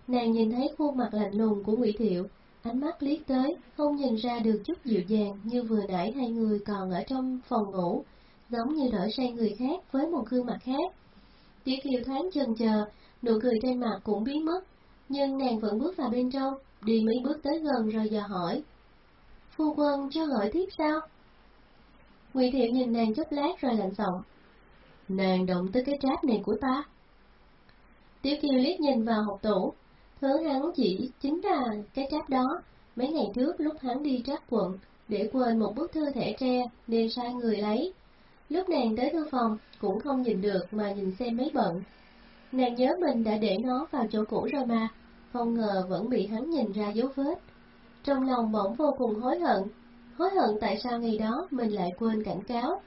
Nàng nhìn thấy khuôn mặt lạnh lùng của Ngụy Thiệu, ánh mắt liếc tới, không nhìn ra được chút dịu dàng như vừa nãy hai người còn ở trong phòng ngủ, giống như đổi sang người khác với một gương mặt khác. Tiểu Kiều thoáng chần chờ, nụ cười trên mặt cũng biến mất, nhưng nàng vẫn bước vào bên trong, đi mấy bước tới gần rồi dò hỏi. Phu quân cho gọi tiếp sao? Ngụy Thiệu nhìn nàng chút lát rồi lạnh giọng. Nàng động tới cái tráp này của ta. Tiểu Kiều liếc nhìn vào hộp tủ, thứ hắn chỉ chính là cái tráp đó. Mấy ngày trước lúc hắn đi trác quận, để quên một bức thư thẻ tre nên sai người lấy. Lúc nàng tới thư phòng cũng không nhìn được mà nhìn xem mấy bận. Nàng nhớ mình đã để nó vào chỗ cũ rồi mà, không ngờ vẫn bị hắn nhìn ra dấu vết. Trong lòng bỗng vô cùng hối hận, hối hận tại sao ngày đó mình lại quên cảnh cáo,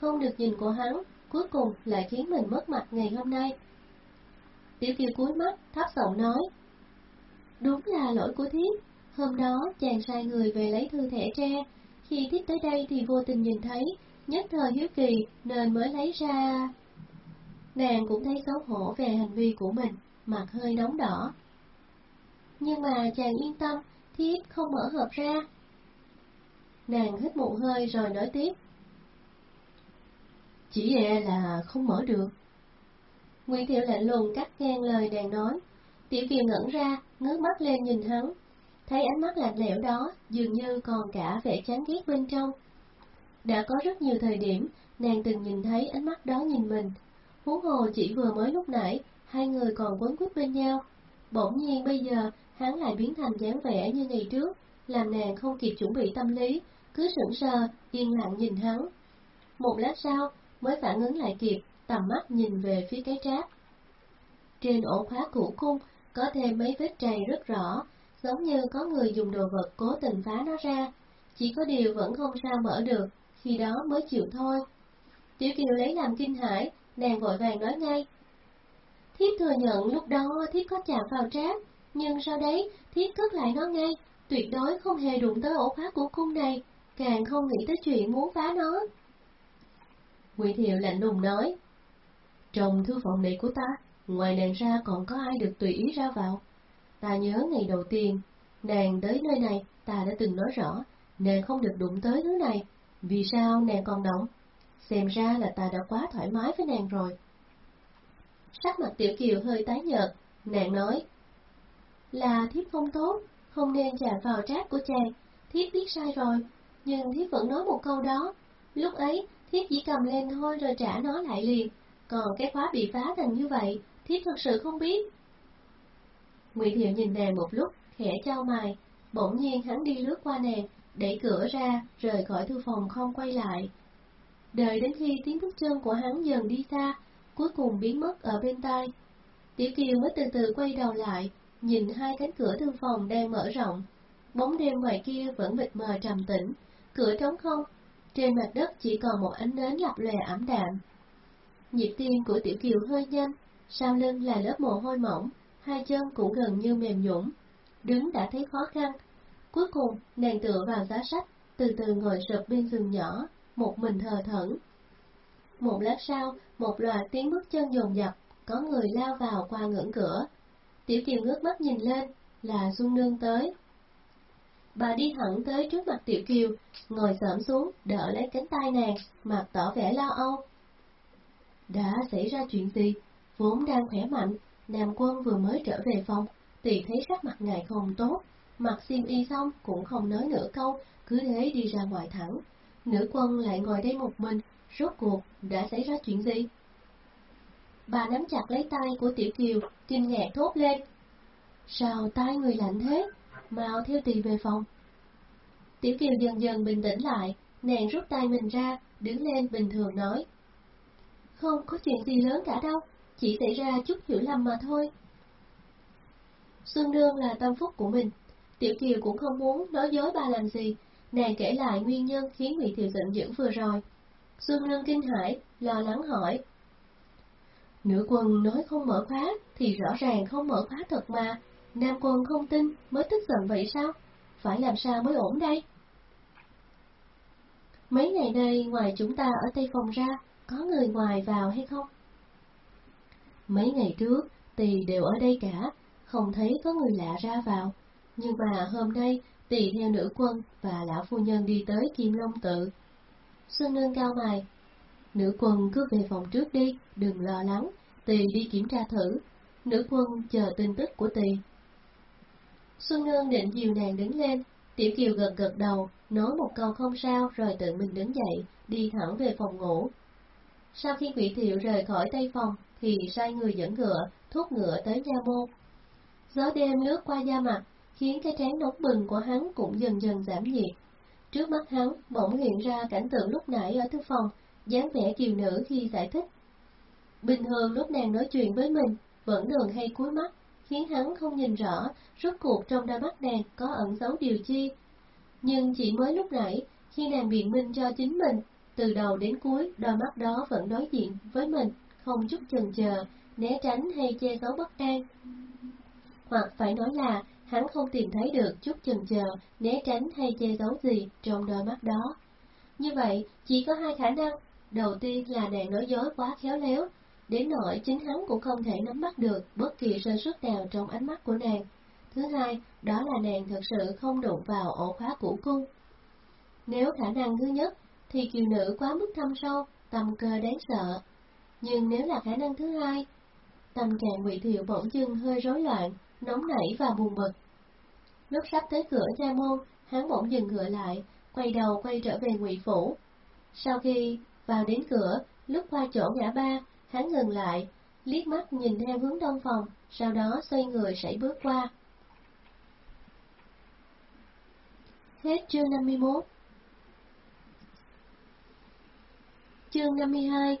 không được nhìn của hắn, cuối cùng lại khiến mình mất mặt ngày hôm nay. Tiểu Kiều cúi mắt, thấp giọng nói, Đúng là lỗi của thiếp, hôm đó chàng sai người về lấy thư thẻ tre, khi thiếp tới đây thì vô tình nhìn thấy, nhất thời hiếu kỳ nên mới lấy ra. Nàng cũng thấy xấu hổ về hành vi của mình, mặt hơi nóng đỏ. Nhưng mà chàng yên tâm, thiếp không mở hộp ra. Nàng hít một hơi rồi nói tiếp. Chỉ e là không mở được. Nguyễn Thiệu lạnh lùng cắt ngang lời nàng nói. Tiểu Kiều ngẩn ra, ngước mắt lên nhìn hắn. Thấy ánh mắt lạnh lẽo đó, dường như còn cả vẻ chán ghét bên trong. Đã có rất nhiều thời điểm, nàng từng nhìn thấy ánh mắt đó nhìn mình. Huống hồ chỉ vừa mới lúc nãy, hai người còn quấn quýt bên nhau. Bỗng nhiên bây giờ, hắn lại biến thành dáng vẻ như ngày trước, làm nàng không kịp chuẩn bị tâm lý, cứ sững sờ, yên lặng nhìn hắn. Một lát sau, mới phản ứng lại kịp, tầm mắt nhìn về phía cái tráp. Trên ổ khóa cũ cung có thêm mấy vết trầy rất rõ, giống như có người dùng đồ vật cố tình phá nó ra, chỉ có điều vẫn không sao mở được, khi đó mới chịu thôi. Tiểu Kiều lấy làm kinh hãi, nàng vội vàng nói ngay. Thiếp thừa nhận lúc đó thiếp có chạm vào tráp, nhưng sau đấy thiếp cất lại nó ngay, tuyệt đối không hề đụng tới ổ khóa của cung này, càng không nghĩ tới chuyện muốn phá nó. Ngụy Thiệu lạnh lùng nói, trong thư phòng này của ta, ngoài nàng ra còn có ai được tùy ý ra vào. Ta nhớ ngày đầu tiên, nàng tới nơi này, ta đã từng nói rõ, nàng không được đụng tới thứ này, vì sao nàng còn động? Xem ra là ta đã quá thoải mái với nàng rồi. Sắc mặt Tiểu Kiều hơi tái nhợt, nàng nói, là thiếp không tốt, không nên chạm vào trác của chàng, thiếp biết sai rồi, nhưng thiếp vẫn nói một câu đó. Lúc ấy, thiếp chỉ cầm lên thôi rồi trả nó lại liền, còn cái khóa bị phá thành như vậy, thiếp thật sự không biết. Ngụy Thiệu nhìn nàng một lúc, khẽ trao mày, bỗng nhiên hắn đi lướt qua nàng, đẩy cửa ra, rời khỏi thư phòng không quay lại. Đợi đến khi tiếng bước chân của hắn dần đi xa, cuối cùng biến mất ở bên tai. Tiểu Kiều mới từ từ quay đầu lại, nhìn hai cánh cửa thư phòng đang mở rộng. Bóng đêm ngoài kia vẫn mịt mờ trầm tĩnh, cửa trống không, trên mặt đất chỉ còn một ánh nến lập lòe ảm đạm. Nhịp tim của Tiểu Kiều hơi nhanh, sau lưng là lớp mồ hôi mỏng, hai chân cũng gần như mềm nhũn, đứng đã thấy khó khăn. Cuối cùng, nàng tựa vào giá sách, từ từ ngồi sụp bên giường nhỏ, một mình thờ thẫn. Một lát sau, một loạt tiếng bước chân dồn dập, có người lao vào qua ngưỡng cửa. Tiểu Kiều ngước mắt nhìn lên, là Xuân Nương tới. Bà đi thẳng tới trước mặt Tiểu Kiều, ngồi xổm xuống, đỡ lấy cánh tay nàng, mặt tỏ vẻ lo âu. Đã xảy ra chuyện gì? Vốn đang khỏe mạnh, Nam Quân vừa mới trở về phòng, thì thấy sắc mặt ngài không tốt, mặc xiêm y xong cũng không nói nửa câu, cứ thế đi ra ngoài thẳng. Nữ quân lại ngồi đây một mình, rốt cuộc đã xảy ra chuyện gì? Bà nắm chặt lấy tay của Tiểu Kiều, kinh ngạc thốt lên. Sao tay người lạnh thế? Mau theo tỳ về phòng. Tiểu Kiều dần dần bình tĩnh lại, nàng rút tay mình ra, đứng lên bình thường nói. Không có chuyện gì lớn cả đâu, chỉ xảy ra chút hiểu lầm mà thôi. Xuân Nương là tâm phúc của mình, Tiểu Kiều cũng không muốn nói dối bà làm gì, nàng kể lại nguyên nhân khiến Ngụy Thiều giận dữ vừa rồi. Xuân Nương kinh hãi, lo lắng hỏi. Nữ quân nói không mở khóa thì rõ ràng không mở khóa thật mà, Nam quân không tin mới tức giận vậy sao? Phải làm sao mới ổn đây? Mấy ngày nay ngoài chúng ta ở Tây Phòng ra, có người ngoài vào hay không? Mấy ngày trước, tỳ đều ở đây cả, không thấy có người lạ ra vào. Nhưng mà hôm nay, tỳ theo nữ quân và lão phu nhân đi tới Kim Long tự. Xuân Nương cao mày. Nữ quân cứ về phòng trước đi, đừng lo lắng, tỳ đi kiểm tra thử. Nữ quân chờ tin tức của tỳ. Xuân Nương định dìu nàng đứng lên, Tiểu Kiều gật gật đầu, nói một câu không sao rồi tự mình đứng dậy, đi thẳng về phòng ngủ. Sau khi Quỷ Thiệu rời khỏi tây phòng, thì sai người dẫn ngựa, thúc ngựa tới nha môn. Gió đêm lướt qua da mặt, khiến cái trán nóng bừng của hắn cũng dần dần giảm nhiệt. Trước mắt hắn bỗng hiện ra cảnh tượng lúc nãy ở thư phòng, dáng vẻ kiều nữ khi giải thích. Bình thường lúc nàng nói chuyện với mình, vẫn thường hay cúi mắt, khiến hắn không nhìn rõ rốt cuộc trong đôi mắt nàng có ẩn giấu điều chi. Nhưng chỉ mới lúc nãy, khi nàng biện minh cho chính mình, từ đầu đến cuối đôi mắt đó vẫn đối diện với mình, không chút chần chờ, né tránh hay che giấu bất an. Hoặc phải nói là hắn không tìm thấy được chút chần chờ, né tránh hay che giấu gì trong đôi mắt đó. Như vậy, chỉ có hai khả năng. Đầu tiên là nàng nói dối quá khéo léo, đến nỗi chính hắn cũng không thể nắm bắt được bất kỳ sơ suất nào trong ánh mắt của nàng. Thứ hai, đó là nàng thật sự không đụng vào ổ khóa cũ cung. Nếu khả năng thứ nhất, thì kiều nữ quá mức thâm sâu, tầm cơ đáng sợ. Nhưng nếu là khả năng thứ hai, tâm trạng ngụy thiệu bỗng dưng hơi rối loạn, nóng nảy và buồn bực. Lúc sắp tới cửa gia môn, hắn bỗng dừng ngựa lại, quay đầu quay trở về ngụy phủ. Sau khi vào đến cửa, lúc qua chỗ ngã ba, hắn ngừng lại, liếc mắt nhìn theo hướng đông phòng, sau đó xoay người sải bước qua. Hết chương 51 Chương 52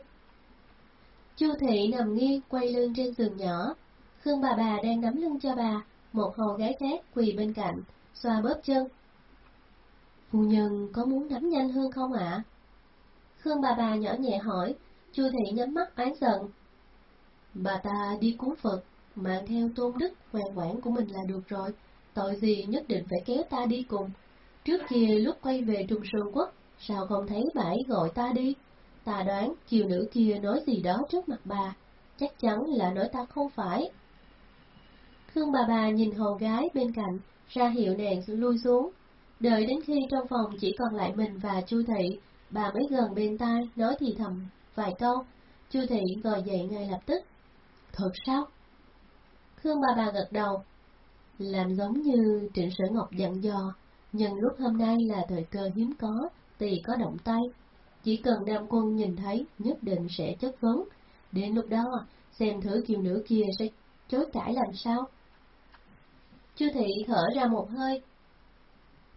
Chu thị nằm nghiêng quay lưng trên giường nhỏ, Khương bà bà đang nắm lưng cho bà, một hồ gái khác quỳ bên cạnh, xoa bóp chân. Phu nhân có muốn nắm nhanh hơn không ạ? Khương bà bà nhỏ nhẹ hỏi, Chu thị nhắm mắt oán giận. Bà ta đi cúng Phật, mang theo tôn đức ngoan quản của mình là được rồi, tội gì nhất định phải kéo ta đi cùng. Trước kia lúc quay về Trung Sơn Quốc, sao không thấy bà ấy gọi ta đi? Ta đoán kiều nữ kia nói gì đó trước mặt bà, chắc chắn là nói ta không phải. Khương bà bà nhìn hầu gái bên cạnh, ra hiệu nàng lui xuống. Đợi đến khi trong phòng chỉ còn lại mình và Chu Thị, bà mới gần bên tai nói thì thầm vài câu. Chu Thị ngồi dậy ngay lập tức. Thật sao? Khương bà bà gật đầu. Làm giống như Trịnh Sở Ngọc dặn dò, nhân lúc hôm nay là thời cơ hiếm có, tỳ có động tay. Chỉ cần Nam Quân nhìn thấy, nhất định sẽ chất vấn. Đến lúc đó, xem thử kiều nữ kia sẽ chối cãi làm sao. Chư thị thở ra một hơi.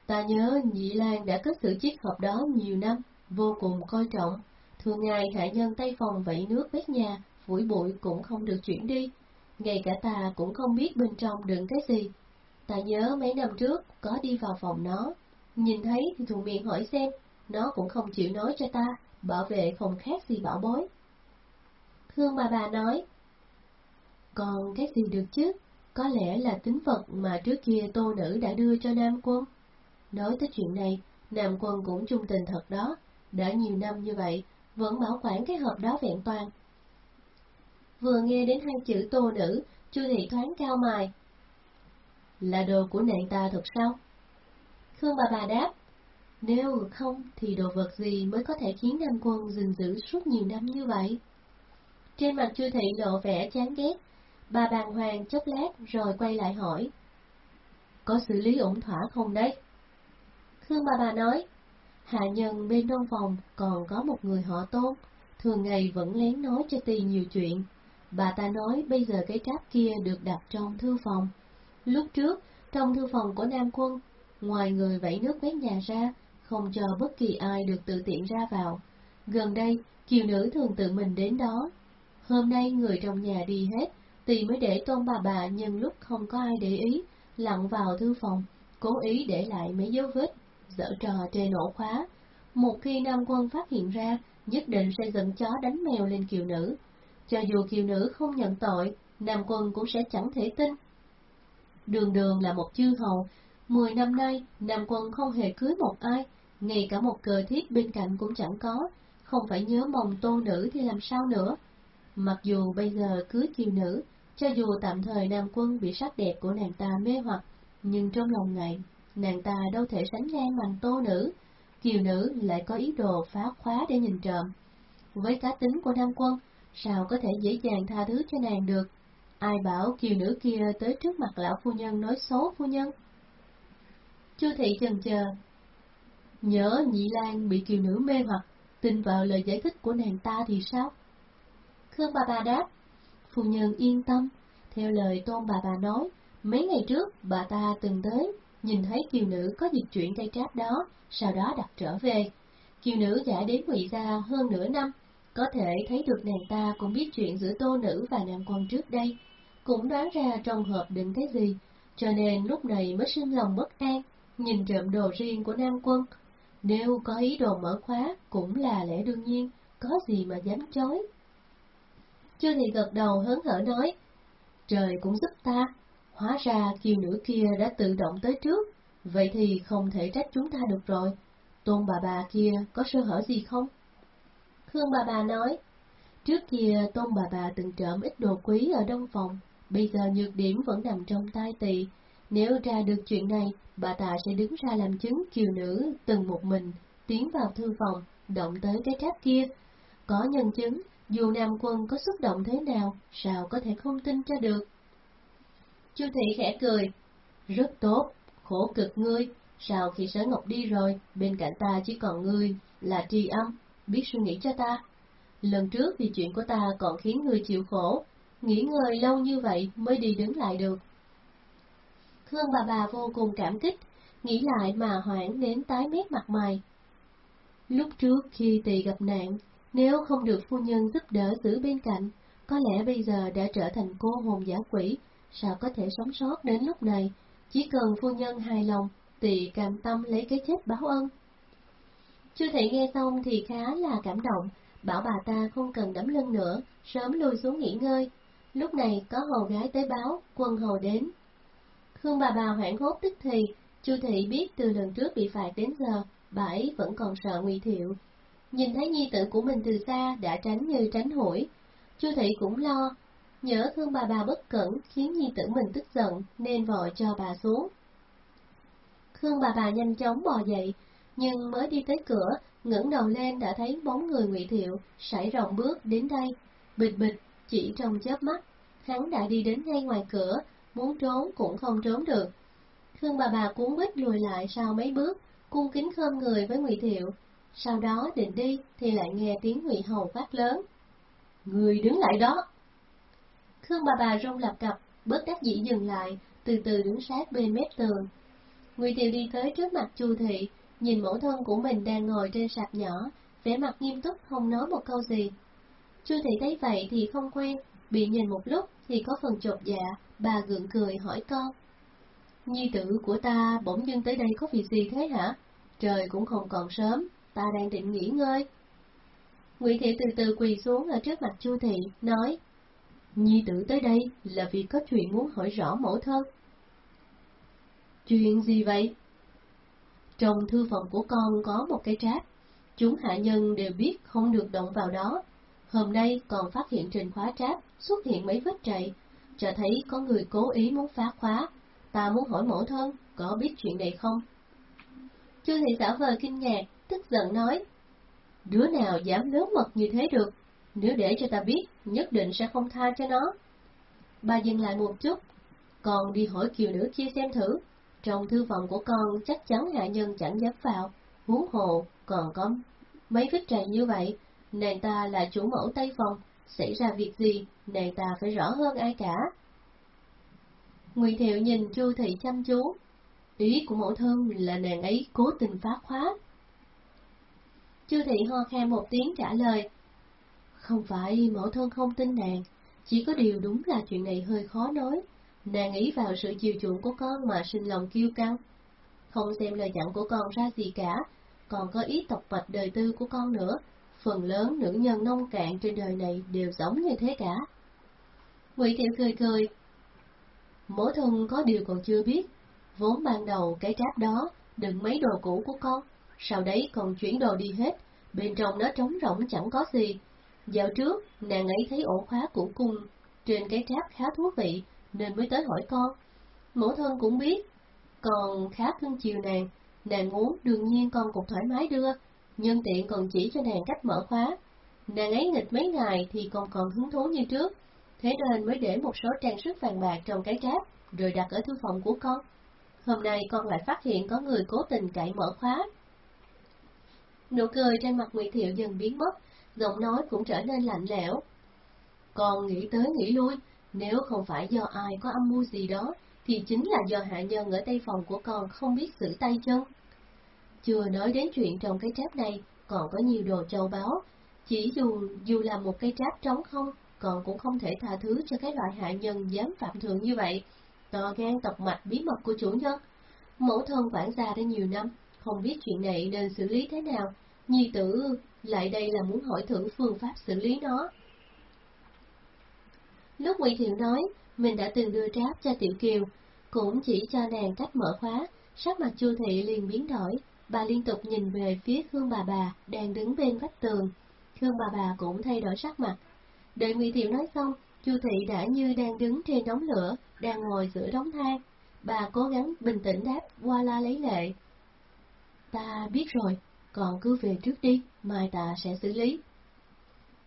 Ta nhớ Nhị Lan đã cất sự chiếc hộp đó nhiều năm, vô cùng coi trọng. Thường ngày hạ nhân tay phòng vẫy nước bếp nhà, phủi bụi cũng không được chuyển đi. Ngay cả ta cũng không biết bên trong đựng cái gì. Ta nhớ mấy năm trước có đi vào phòng nó, nhìn thấy thì thuận miệng hỏi xem, nó cũng không chịu nói cho ta, bảo vệ không khác gì bảo bối. Khương bà bà nói, còn cái gì được chứ? có lẽ là tính vật mà trước kia tô nữ đã đưa cho Nam Quân. Nói tới chuyện này, Nam Quân cũng trung tình thật đó, đã nhiều năm như vậy, vẫn bảo quản cái hộp đó vẹn toàn. Vừa nghe đến hai chữ tô nữ, Chu Thị thoáng cao mài. Là đồ của nàng ta thật sao? Khương bà bà đáp, nếu không thì đồ vật gì mới có thể khiến Nam Quân gìn giữ suốt nhiều năm như vậy? Trên mặt Chu Thị lộ vẻ chán ghét, bà bàng hoàng chốc lát rồi quay lại hỏi. Có xử lý ổn thỏa không đấy? Khương bà bà nói, hạ nhân bên đông phòng còn có một người họ tôn, thường ngày vẫn lén nói cho tì nhiều chuyện. Bà ta nói bây giờ cái tráp kia được đặt trong thư phòng. Lúc trước, trong thư phòng của Nam Quân, ngoài người vẫy nước quét nhà ra, không cho bất kỳ ai được tự tiện ra vào. Gần đây, kiều nữ thường tự mình đến đó. Hôm nay người trong nhà đi hết, tì mới để tôn bà bà Nhưng lúc không có ai để ý, lặn vào thư phòng, cố ý để lại mấy dấu vết, dở trò trên nổ khóa. Một khi Nam Quân phát hiện ra, nhất định sẽ dẫn chó đánh mèo lên kiều nữ. Cho dù kiều nữ không nhận tội, Nam Quân cũng sẽ chẳng thể tin. Đường đường là một chư hầu, mười năm nay Nam Quân không hề cưới một ai, ngay cả một cờ thiết bên cạnh cũng chẳng có, không phải nhớ mong tô nữ thì làm sao nữa. Mặc dù bây giờ cưới kiều nữ, cho dù tạm thời Nam Quân bị sắc đẹp của nàng ta mê hoặc, nhưng trong lòng này nàng ta đâu thể sánh ngang bằng tô nữ, kiều nữ lại có ý đồ phá khóa để nhìn trộm. Với cá tính của Nam Quân, sao có thể dễ dàng tha thứ cho nàng được? Ai bảo kiều nữ kia tới trước mặt lão phu nhân nói xấu phu nhân? Chu thị chần chờ. Nhớ nhị lan bị kiều nữ mê hoặc, tin vào lời giải thích của nàng ta thì sao? Khương bà bà đáp, phu nhân yên tâm, theo lời tôn bà bà nói, mấy ngày trước bà ta từng tới, nhìn thấy kiều nữ có dịch chuyển cây tráp đó, sau đó đặt trở về. Kiều nữ đã đến ngụy gia hơn nửa năm, có thể thấy được nàng ta cũng biết chuyện giữa tô nữ và nam quân trước đây, cũng đoán ra trong hộp định cái gì, cho nên lúc này mới sinh lòng bất an, nhìn trộm đồ riêng của nam quân. Nếu có ý đồ mở khóa cũng là lẽ đương nhiên, có gì mà dám chối. Chưa thì gật đầu hớn hở nói, trời cũng giúp ta, hóa ra kiều nữ kia đã tự động tới trước, vậy thì không thể trách chúng ta được rồi. Tôn bà bà kia có sơ hở gì không? Khương bà bà nói, trước kia Tôn bà bà từng trộm ít đồ quý ở đông phòng, bây giờ nhược điểm vẫn nằm trong tay tỳ. Nếu ra được chuyện này, bà ta sẽ đứng ra làm chứng kiều nữ từng một mình, tiến vào thư phòng, động tới cái tráp kia. Có nhân chứng, dù Nam Quân có xúc động thế nào, sao có thể không tin cho được. Chu Thị khẽ cười, rất tốt, khổ cực ngươi, sao khi Sở Ngọc đi rồi, bên cạnh ta chỉ còn ngươi, là tri âm, biết suy nghĩ cho ta. Lần trước vì chuyện của ta còn khiến ngươi chịu khổ, nghỉ ngơi lâu như vậy mới đi đứng lại được. Hương bà bà vô cùng cảm kích, nghĩ lại mà hoảng đến tái mét mặt mày. Lúc trước khi tỳ gặp nạn, nếu không được phu nhân giúp đỡ giữ bên cạnh, có lẽ bây giờ đã trở thành cô hồn giả quỷ, sao có thể sống sót đến lúc này, chỉ cần phu nhân hài lòng, tỳ cam tâm lấy cái chết báo ân. Chu thị nghe xong thì khá là cảm động, bảo bà ta không cần đấm lưng nữa, sớm lui xuống nghỉ ngơi. Lúc này có hầu gái tới báo, quân hầu đến. Khương bà bà hoảng hốt tức thì, Chu thị biết từ lần trước bị phạt đến giờ, bà ấy vẫn còn sợ nguy thiệu. Nhìn thấy nhi tử của mình từ xa đã tránh như tránh hủi, Chu thị cũng lo, nhớ Khương bà bà bất cẩn khiến nhi tử mình tức giận nên vội cho bà xuống. Khương bà bà nhanh chóng bò dậy, nhưng mới đi tới cửa, ngẩng đầu lên đã thấy bóng người Ngụy Thiệu sải rộng bước đến đây, bịch bịch chỉ trong chớp mắt, hắn đã đi đến ngay ngoài cửa, muốn trốn cũng không trốn được. Khương bà bà cuốn quýt lùi lại sau mấy bước, cung kính khom người với Ngụy Thiệu, sau đó định đi thì lại nghe tiếng Ngụy Hầu phát lớn. Người đứng lại đó! Khương bà bà rung lập cập, bớt đắc dĩ dừng lại, từ từ đứng sát bên mép tường. Ngụy Thiệu đi tới trước mặt Chu Thị, nhìn mẫu thân của mình đang ngồi trên sạp nhỏ, vẻ mặt nghiêm túc không nói một câu gì. Chu thị thấy vậy thì không quen, bị nhìn một lúc thì có phần chột dạ, bà gượng cười hỏi con. Nhi tử của ta bỗng dưng tới đây có việc gì thế hả? Trời cũng không còn sớm, ta đang định nghỉ ngơi. Ngụy thị từ từ quỳ xuống ở trước mặt Chu thị, nói: Nhi tử tới đây là vì có chuyện muốn hỏi rõ mẫu thân. Chuyện gì vậy? Trong thư phòng của con có một cái tráp, chúng hạ nhân đều biết không được động vào đó. Hôm nay còn phát hiện trên khóa tráp xuất hiện mấy vết trầy, cho thấy có người cố ý muốn phá khóa. Ta muốn hỏi mẫu thân, có biết chuyện này không? Chu thị giả vờ kinh ngạc, tức giận nói. Đứa nào dám lớn mật như thế được? Nếu để cho ta biết, nhất định sẽ không tha cho nó. Bà dừng lại một chút, còn đi hỏi kiều nữ kia xem thử. Trong thư phòng của con chắc chắn hạ nhân chẳng dám vào, huống hồ còn có mấy vết trầy như vậy. Nàng ta là chủ mẫu Tây Phòng, xảy ra việc gì, nàng ta phải rõ hơn ai cả. Ngụy Thiệu nhìn Chu Thị chăm chú, ý của mẫu thân là nàng ấy cố tình phá khóa. Chu Thị ho khan một tiếng trả lời, không phải mẫu thân không tin nàng, chỉ có điều đúng là chuyện này hơi khó nói. Nàng ý vào sự chiều chuộng của con mà sinh lòng kiêu căng. Không xem lời dặn của con ra gì cả, còn có ý tộc bạch đời tư của con nữa. Phần lớn nữ nhân nông cạn trên đời này đều giống như thế cả. Ngụy Thiệu cười cười. Mẫu thân có điều còn chưa biết. Vốn ban đầu cái tráp đó đựng mấy đồ cũ của con, sau đấy còn chuyển đồ đi hết, bên trong nó trống rỗng chẳng có gì, Dạo trước, nàng ấy thấy ổ khóa của cung trên cái tráp khá thú vị, nên mới tới hỏi con. Mẫu thân cũng biết, còn khá cưng chiều nàng, nàng muốn đương nhiên con cũng thoải mái đưa, nhân tiện còn chỉ cho nàng cách mở khóa. Nàng ấy nghịch mấy ngày thì còn còn hứng thú như trước, thế nên mới để một số trang sức vàng bạc trong cái cáp, rồi đặt ở thư phòng của con. Hôm nay con lại phát hiện có người cố tình cậy mở khóa. Nụ cười trên mặt nguyễn Thiệu dần biến mất, giọng nói cũng trở nên lạnh lẽo. con nghĩ tới nghĩ lui, nếu không phải do ai có âm mưu gì đó, thì chính là do hạ nhân ở tây phòng của con không biết xử tay chân. Chưa nói đến chuyện trong cái tráp này, còn có nhiều đồ châu báu, chỉ dù dù là một cái tráp trống không, còn cũng không thể tha thứ cho cái loại hạ nhân dám phạm thượng như vậy. To gan tộc mạch bí mật của chủ nhân. Mẫu thân quản gia đã nhiều năm, không biết chuyện này nên xử lý thế nào. Nhi tử lại đây là muốn hỏi thử phương pháp xử lý nó. Lúc Ngụy Thiệu nói, mình đã từng đưa tráp cho Tiểu Kiều, cũng chỉ cho nàng cách mở khóa, sắc mặt Chu Thị liền biến đổi, bà liên tục nhìn về phía Khương bà bà đang đứng bên vách tường. Khương bà bà cũng thay đổi sắc mặt. Đợi Ngụy Thiệu nói xong, Chu Thị đã như đang đứng trên đống lửa, đang ngồi giữa đống than. Bà cố gắng bình tĩnh đáp qua la lấy lệ. Ta biết rồi, còn cứ về trước đi, mai ta sẽ xử lý.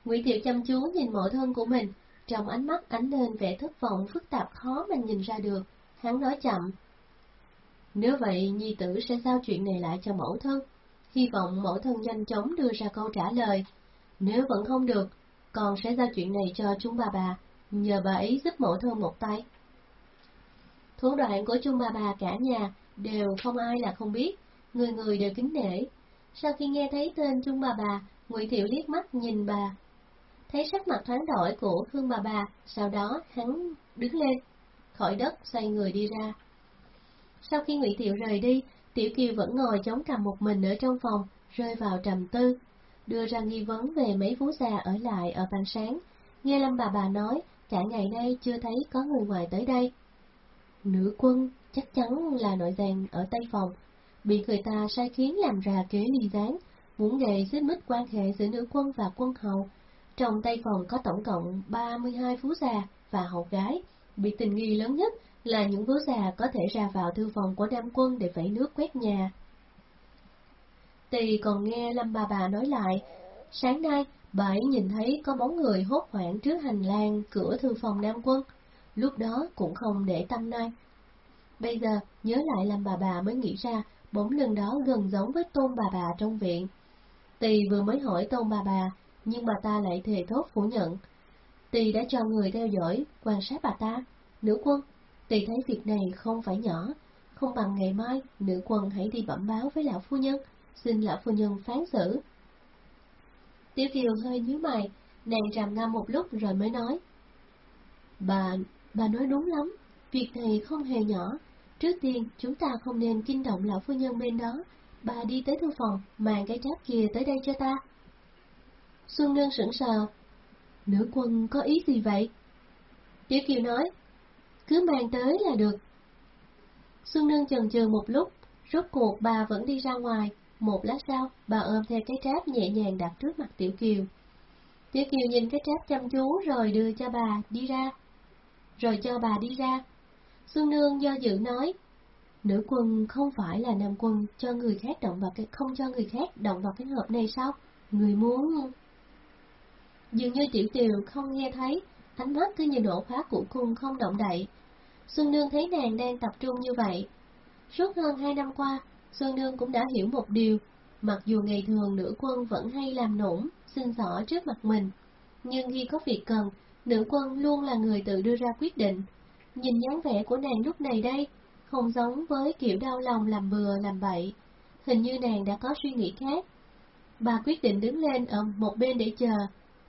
Ngụy Thiệu chăm chú nhìn mẫu thân của mình, trong ánh mắt ánh lên vẻ thất vọng phức tạp khó mà nhìn ra được, hắn nói chậm. Nếu vậy, nhi tử sẽ giao chuyện này lại cho mẫu thân, hy vọng mẫu thân nhanh chóng đưa ra câu trả lời. Nếu vẫn không được, con sẽ giao chuyện này cho chúng bà bà, nhờ bà ấy giúp mẫu thân một tay. Thủ đoạn của chung bà bà cả nhà đều không ai là không biết, người người đều kính nể, sau khi nghe thấy tên Trung bà bà, Ngụy Thiệu liếc mắt nhìn bà. Thấy sắc mặt thoáng đổi của Khương bà bà, sau đó hắn đứng lên, khỏi đất xoay người đi ra. Sau khi Ngụy Thiệu rời đi, Tiểu Kiều vẫn ngồi chống cằm một mình ở trong phòng, rơi vào trầm tư, đưa ra nghi vấn về mấy phú già ở lại ở ban sáng. Nghe Lâm bà bà nói, cả ngày nay chưa thấy có người ngoài tới đây. Nữ quân chắc chắn là nội giàn ở Tây Phòng, bị người ta sai khiến làm ra kế ly gián, muốn gây xích mích quan hệ giữa nữ quân và quân hầu. Trong tây phòng có tổng cộng 32 phú già và hậu gái, bị tình nghi lớn nhất là những vú già có thể ra vào thư phòng của nam quân để vẩy nước quét nhà. Tỳ còn nghe Lâm bà bà nói lại, sáng nay bà ấy nhìn thấy có bóng người hốt hoảng trước hành lang cửa thư phòng nam quân, lúc đó cũng không để tâm nay. Bây giờ nhớ lại Lâm bà bà mới nghĩ ra bóng lưng đó gần giống với tôn bà bà trong viện. Tỳ vừa mới hỏi tôn bà bà, nhưng bà ta lại thề thốt phủ nhận. Tỳ đã cho người theo dõi, quan sát bà ta. Nữ quân, Tùy thấy việc này không phải nhỏ, không bằng ngày mai, nữ quân hãy đi bẩm báo với lão phu nhân, xin lão phu nhân phán xử. Tiểu Kiều hơi nhíu mày, nàng trầm ngâm một lúc rồi mới nói. Bà, bà nói đúng lắm, việc này không hề nhỏ, Trước tiên, chúng ta không nên kinh động lão phu nhân bên đó. Bà đi tới thư phòng, mang cái tráp kia tới đây cho ta. Xuân Nương sững sờ. Nữ quân có ý gì vậy? Tiểu Kiều nói, cứ mang tới là được. Xuân Nương chần chừ một lúc, rốt cuộc bà vẫn đi ra ngoài, một lát sau, bà ôm theo cái tráp nhẹ nhàng đặt trước mặt Tiểu Kiều. Tiểu Kiều nhìn cái tráp chăm chú rồi đưa cho bà đi ra. Rồi cho bà đi ra. Xuân Nương do dự nói, nữ quân không phải là nam quân cho người khác động vào cái không cho người khác động vào cái hộp này sao? Người muốn... Dường như Tiểu Kiều không nghe thấy, ánh mắt cứ như đổ khóa của cung không động đậy. Xuân Nương thấy nàng đang tập trung như vậy. Suốt hơn hai năm qua, Xuân Nương cũng đã hiểu một điều, mặc dù ngày thường nữ quân vẫn hay làm nũng, xin xỏ trước mặt mình, nhưng khi có việc cần, nữ quân luôn là người tự đưa ra quyết định. Nhìn dáng vẻ của nàng lúc này đây, không giống với kiểu đau lòng làm bừa làm bậy, hình như nàng đã có suy nghĩ khác. Bà quyết định đứng lên ở một bên để chờ,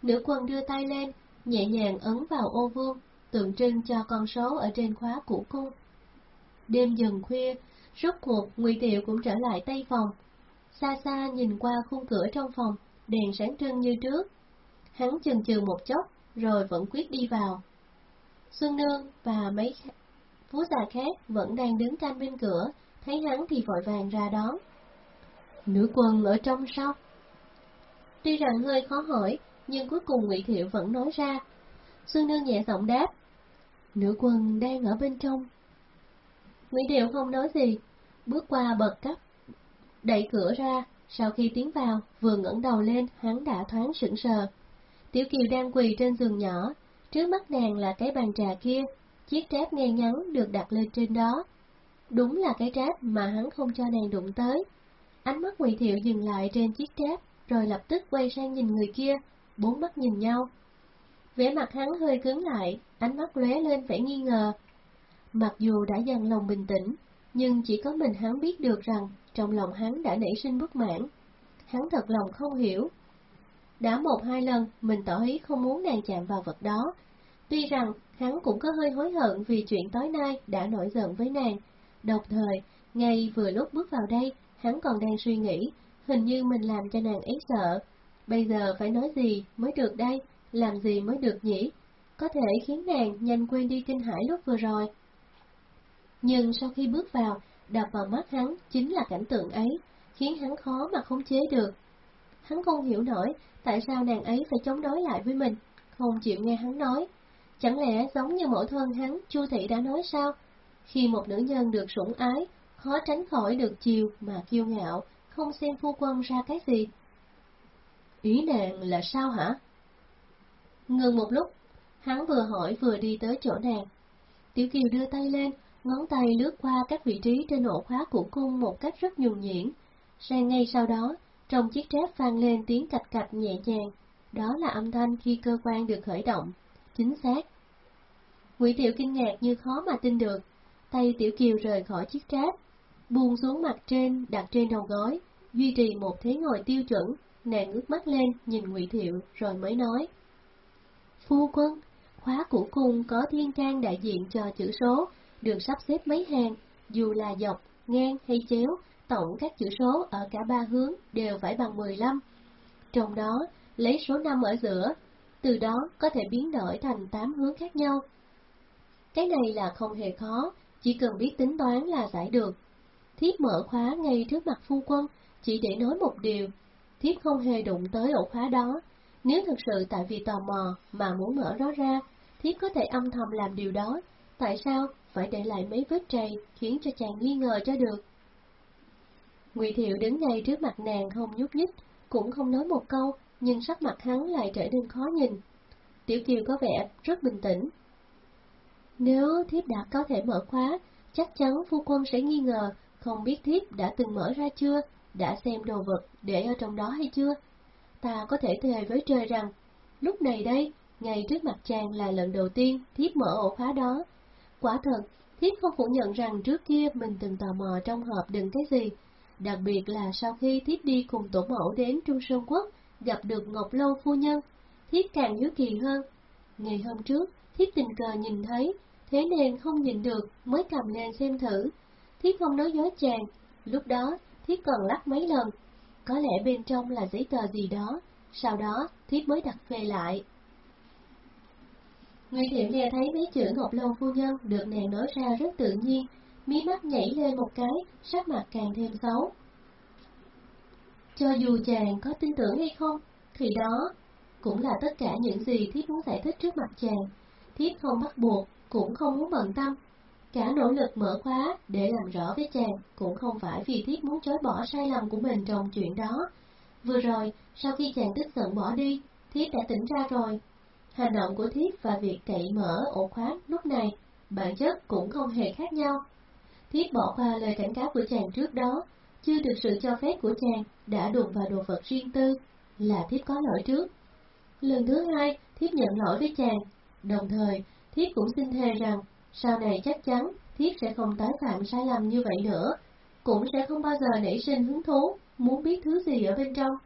nữ quân đưa tay lên, nhẹ nhàng ấn vào ô vuông, tượng trưng cho con số ở trên khóa của cô. Đêm dần khuya, Rốt cuộc, Ngụy Tiệu cũng trở lại tây phòng. Xa xa nhìn qua khung cửa trong phòng, đèn sáng trưng như trước. Hắn chần chừ một chốc, rồi vẫn quyết đi vào. Xuân Nương và mấy phú già khác vẫn đang đứng canh bên cửa, thấy hắn thì vội vàng ra đón. Nữ quân ở trong sao? Tuy rằng hơi khó hỏi, nhưng cuối cùng Ngụy Thiệu vẫn nói ra. Xuân Nương nhẹ giọng đáp. Nữ quân đang ở bên trong, ngụy thiệu không nói gì, bước qua bậc cấp, đẩy cửa ra, sau khi tiến vào, vừa ngẩng đầu lên, hắn đã thoáng sững sờ. Tiểu Kiều đang quỳ trên giường nhỏ, trước mắt nàng là cái bàn trà kia, chiếc tráp ngay ngắn được đặt lên trên đó. Đúng là cái tráp mà hắn không cho nàng đụng tới. Ánh mắt Ngụy Thiệu dừng lại trên chiếc tráp, rồi lập tức quay sang nhìn người kia, bốn mắt nhìn nhau. Vẻ mặt hắn hơi cứng lại, ánh mắt lóe lên vẻ nghi ngờ, Mặc dù đã dằn lòng bình tĩnh, nhưng chỉ có mình hắn biết được rằng trong lòng hắn đã nảy sinh bất mãn. Hắn thật lòng không hiểu. Đã một hai lần mình tỏ ý không muốn nàng chạm vào vật đó. Tuy rằng hắn cũng có hơi hối hận vì chuyện tối nay đã nổi giận với nàng. Đồng thời, ngay vừa lúc bước vào đây, hắn còn đang suy nghĩ, hình như mình làm cho nàng ấy sợ. Bây giờ phải nói gì mới được đây, làm gì mới được nhỉ? Có thể khiến nàng nhanh quên đi kinh hãi lúc vừa rồi. Nhưng sau khi bước vào, đập vào mắt hắn chính là cảnh tượng ấy, khiến hắn khó mà khống chế được. Hắn không hiểu nổi tại sao nàng ấy phải chống đối lại với mình, không chịu nghe hắn nói. Chẳng lẽ giống như mẫu thân hắn, Chu Thị đã nói sao? Khi một nữ nhân được sủng ái, khó tránh khỏi được chiều mà kiêu ngạo, không xem phu quân ra cái gì. Ý nàng là sao hả? Ngừng một lúc, hắn vừa hỏi vừa đi tới chỗ nàng. Tiểu Kiều đưa tay lên, ngón tay lướt qua các vị trí trên ổ khóa của cung một cách rất nhuần nhuyễn. Sang ngay sau đó, trong chiếc trép vang lên tiếng cạch cạch nhẹ nhàng, đó là âm thanh khi cơ quan được khởi động. Chính xác. Ngụy Tiểu kinh ngạc như khó mà tin được, tay Tiểu Kiều rời khỏi chiếc tráp, buông xuống mặt trên đặt trên đầu gối, duy trì một thế ngồi tiêu chuẩn, nàng ngước mắt lên nhìn Ngụy Thiệu rồi mới nói: "Phu quân, khóa của cung có thiên trang đại diện cho chữ số, được sắp xếp mấy hàng, dù là dọc, ngang hay chéo, tổng các chữ số ở cả ba hướng đều phải bằng 15. Trong đó, lấy số 5 ở giữa, từ đó có thể biến đổi thành 8 hướng khác nhau. Cái này là không hề khó, chỉ cần biết tính toán là giải được. Thiết mở khóa ngay trước mặt phu quân, chỉ để nói một điều, thiếp không hề đụng tới ổ khóa đó. Nếu thực sự tại vì tò mò mà muốn mở nó ra, thiếp có thể âm thầm làm điều đó. Tại sao phải để lại mấy vết trầy khiến cho chàng nghi ngờ cho được. Ngụy Thiệu đứng ngay trước mặt nàng không nhúc nhích, cũng không nói một câu, nhưng sắc mặt hắn lại trở nên khó nhìn. Tiểu Kiều có vẻ rất bình tĩnh. Nếu thiếp đã có thể mở khóa, chắc chắn phu quân sẽ nghi ngờ, không biết thiếp đã từng mở ra chưa, đã xem đồ vật để ở trong đó hay chưa. Ta có thể thề với trời rằng, lúc này đây, ngay trước mặt chàng là lần đầu tiên thiếp mở ổ khóa đó, Quả thật, Thiếp không phủ nhận rằng trước kia mình từng tò mò trong hộp đựng cái gì, đặc biệt là sau khi Thiếp đi cùng tổ mẫu đến Trung Sơn Quốc, gặp được Ngọc Lâu phu nhân, Thiếp càng hiếu kỳ hơn. Ngày hôm trước, Thiếp tình cờ nhìn thấy, thế nên không nhìn được mới cầm lên xem thử. Thiếp không nói dối chàng, lúc đó Thiếp còn lắc mấy lần, có lẽ bên trong là giấy tờ gì đó, sau đó Thiếp mới đặt về lại. Ngụy Thiệu nghe thấy mấy chữ Ngọc Lâu phu nhân được nàng nói ra rất tự nhiên, mí mắt nhảy lên một cái, sắc mặt càng thêm xấu. Cho dù chàng có tin tưởng hay không, thì đó cũng là tất cả những gì thiếp muốn giải thích trước mặt chàng. Thiếp không bắt buộc, cũng không muốn bận tâm. Cả nỗ lực mở khóa để làm rõ với chàng cũng không phải vì thiết muốn chối bỏ sai lầm của mình trong chuyện đó. Vừa rồi, sau khi chàng tức giận bỏ đi, thiết đã tỉnh ra rồi. Hành động của thiết và việc cậy mở ổ khóa lúc này, bản chất cũng không hề khác nhau. thiết bỏ qua lời cảnh cáo của chàng trước đó, chưa được sự cho phép của chàng đã đụng vào đồ vật riêng tư, là thiếp có lỗi trước. Lần thứ hai, thiếp nhận lỗi với chàng, đồng thời thiếp cũng xin thề rằng sau này chắc chắn thiếp sẽ không tái phạm sai lầm như vậy nữa, cũng sẽ không bao giờ nảy sinh hứng thú, muốn biết thứ gì ở bên trong.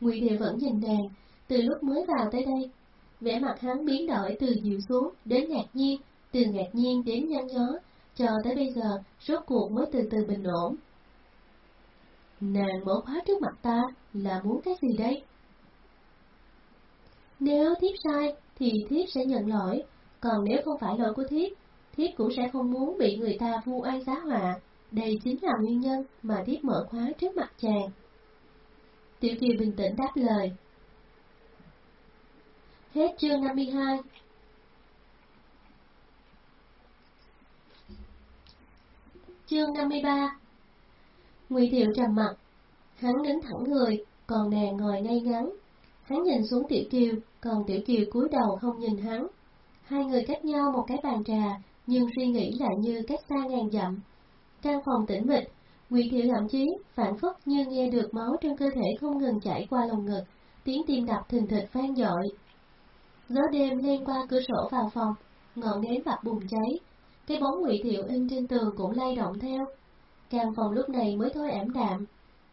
Ngụy Địa vẫn nhìn nàng, từ lúc mới vào tới đây, vẻ mặt hắn biến đổi từ dịu xuống đến ngạc nhiên, từ ngạc nhiên đến nhăn nhó, cho tới bây giờ, rốt cuộc mới từ từ bình ổn. Nàng mở khóa trước mặt ta là muốn cái gì đây? Nếu thiếp sai, thì thiếp sẽ nhận lỗi, còn nếu không phải lỗi của thiết thiết cũng sẽ không muốn bị người ta vu oan giá họa. Đây chính là nguyên nhân mà thiết mở khóa trước mặt chàng. Tiểu Kiều bình tĩnh đáp lời. Hết chương 52 Chương 53 Ngụy Thiệu trầm mặt, hắn đứng thẳng người, còn nàng ngồi ngay ngắn. Hắn nhìn xuống Tiểu Kiều, còn Tiểu Kiều cúi đầu không nhìn hắn. Hai người cách nhau một cái bàn trà, nhưng suy nghĩ lại như cách xa ngàn dặm. Căn phòng tĩnh mịch, Ngụy Thiệu thậm chí phản phất như nghe được máu trong cơ thể không ngừng chảy qua lồng ngực, tiếng tim đập thình thịch vang dội. Gió đêm len qua cửa sổ vào phòng, ngọn nến bạc bùng cháy, cái bóng Ngụy Thiệu in trên tường cũng lay động theo. Căn phòng lúc này mới thôi ảm đạm.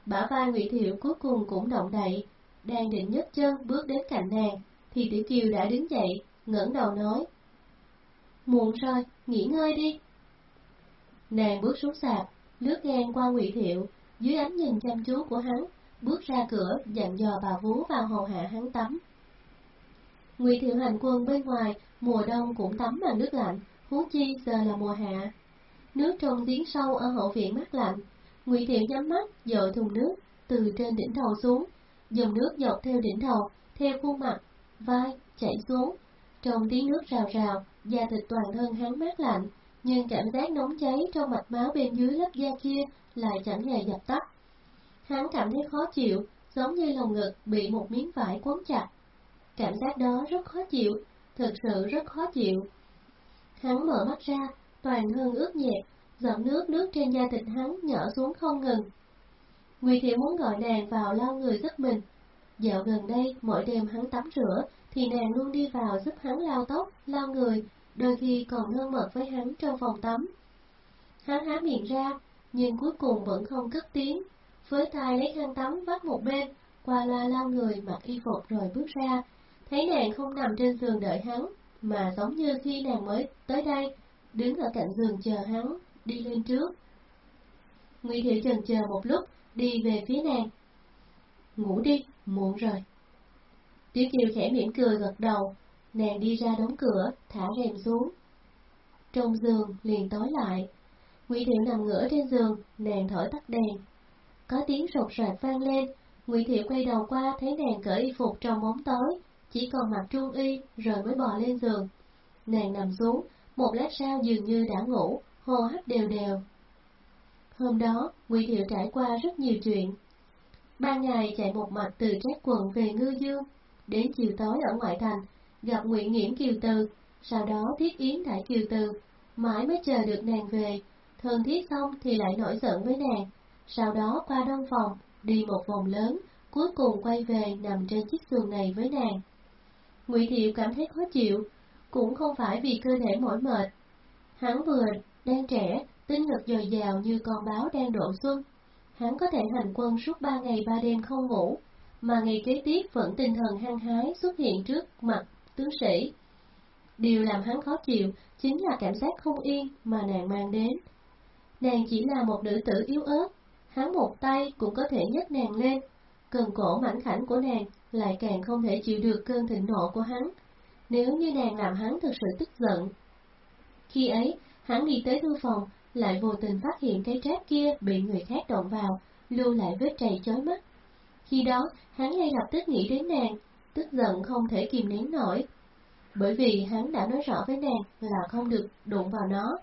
Bả vai Ngụy Thiệu cuối cùng cũng động đậy, đang định nhấc chân bước đến cạnh nàng, thì Tiểu Kiều đã đứng dậy, ngẩng đầu nói. Muộn rồi, nghỉ ngơi đi. Nàng bước xuống sạp, lướt ngang qua Ngụy Thiệu, dưới ánh nhìn chăm chú của hắn, bước ra cửa dặn dò bà vú vào hầu hạ hắn tắm. Ngụy Thiệu hành quân bên ngoài, mùa đông cũng tắm bằng nước lạnh, huống chi giờ là mùa hạ. Nước trong giếng sâu ở hậu viện mát lạnh, Ngụy Thiệu nhắm mắt dội thùng nước từ trên đỉnh đầu xuống, dòng nước dọc theo đỉnh đầu, theo khuôn mặt, vai, chảy xuống. Trong tiếng nước rào rào, da thịt toàn thân hắn mát lạnh, nhưng cảm giác nóng cháy trong mạch máu bên dưới lớp da kia lại chẳng hề dập tắt. Hắn cảm thấy khó chịu, giống như lồng ngực bị một miếng vải quấn chặt. Cảm giác đó rất khó chịu, thực sự rất khó chịu. Hắn mở mắt ra, toàn thân ướt nhẹp, giọt nước nước trên da thịt hắn nhỏ xuống không ngừng. Nguy Thiệu muốn gọi nàng vào lau người giúp mình. Dạo gần đây, mỗi đêm hắn tắm rửa, thì nàng luôn đi vào giúp hắn lau tóc, lau người, đôi khi còn nâng mật với hắn trong phòng tắm. Hắn há miệng ra, nhưng cuối cùng vẫn không cất tiếng, với tay lấy khăn tắm vắt một bên, qua la lau người mặc y phục rồi bước ra, thấy nàng không nằm trên giường đợi hắn, mà giống như khi nàng mới tới đây, đứng ở cạnh giường chờ hắn, đi lên trước. Ngụy Thiệu Trần chờ một lúc, đi về phía nàng. Ngủ đi, muộn rồi. Tiểu Kiều khẽ mỉm cười gật đầu, nàng đi ra đóng cửa, thả rèm xuống. Trong giường liền tối lại, Ngụy Thiệu nằm ngửa trên giường, nàng thổi tắt đèn. Có tiếng sột soạt vang lên, Ngụy Thiệu quay đầu qua thấy nàng cởi y phục trong bóng tối, chỉ còn mặc trung y rồi mới bò lên giường. Nàng nằm xuống, một lát sau dường như đã ngủ, hô hấp đều đều. Hôm đó, Ngụy Thiệu trải qua rất nhiều chuyện. Ban ngày chạy một mạch từ trác quận về Ngư Dương, đến chiều tối ở ngoại thành, gặp Nguyễn Nghiễm Kiều Từ, sau đó thiết yến đại Kiều Từ, mãi mới chờ được nàng về, thân thiết xong thì lại nổi giận với nàng, sau đó qua đông phòng, đi một vòng lớn, cuối cùng quay về nằm trên chiếc giường này với nàng. Ngụy Thiệu cảm thấy khó chịu, cũng không phải vì cơ thể mỏi mệt. Hắn vừa đang trẻ, tinh lực dồi dào như con báo đang độ xuân. Hắn có thể hành quân suốt ba ngày ba đêm không ngủ, mà ngày kế tiếp vẫn tinh thần hăng hái xuất hiện trước mặt tướng sĩ. Điều làm hắn khó chịu chính là cảm giác không yên mà nàng mang đến. Nàng chỉ là một nữ tử yếu ớt, hắn một tay cũng có thể nhấc nàng lên, cần cổ mảnh khảnh của nàng lại càng không thể chịu được cơn thịnh nộ của hắn. nếu như nàng làm hắn thực sự tức giận. Khi ấy, hắn đi tới thư phòng, lại vô tình phát hiện cái tráp kia bị người khác động vào, lưu lại vết trầy chói mắt. Khi đó, hắn ngay lập tức nghĩ đến nàng, tức giận không thể kìm nén nổi. Bởi vì hắn đã nói rõ với nàng là không được đụng vào nó,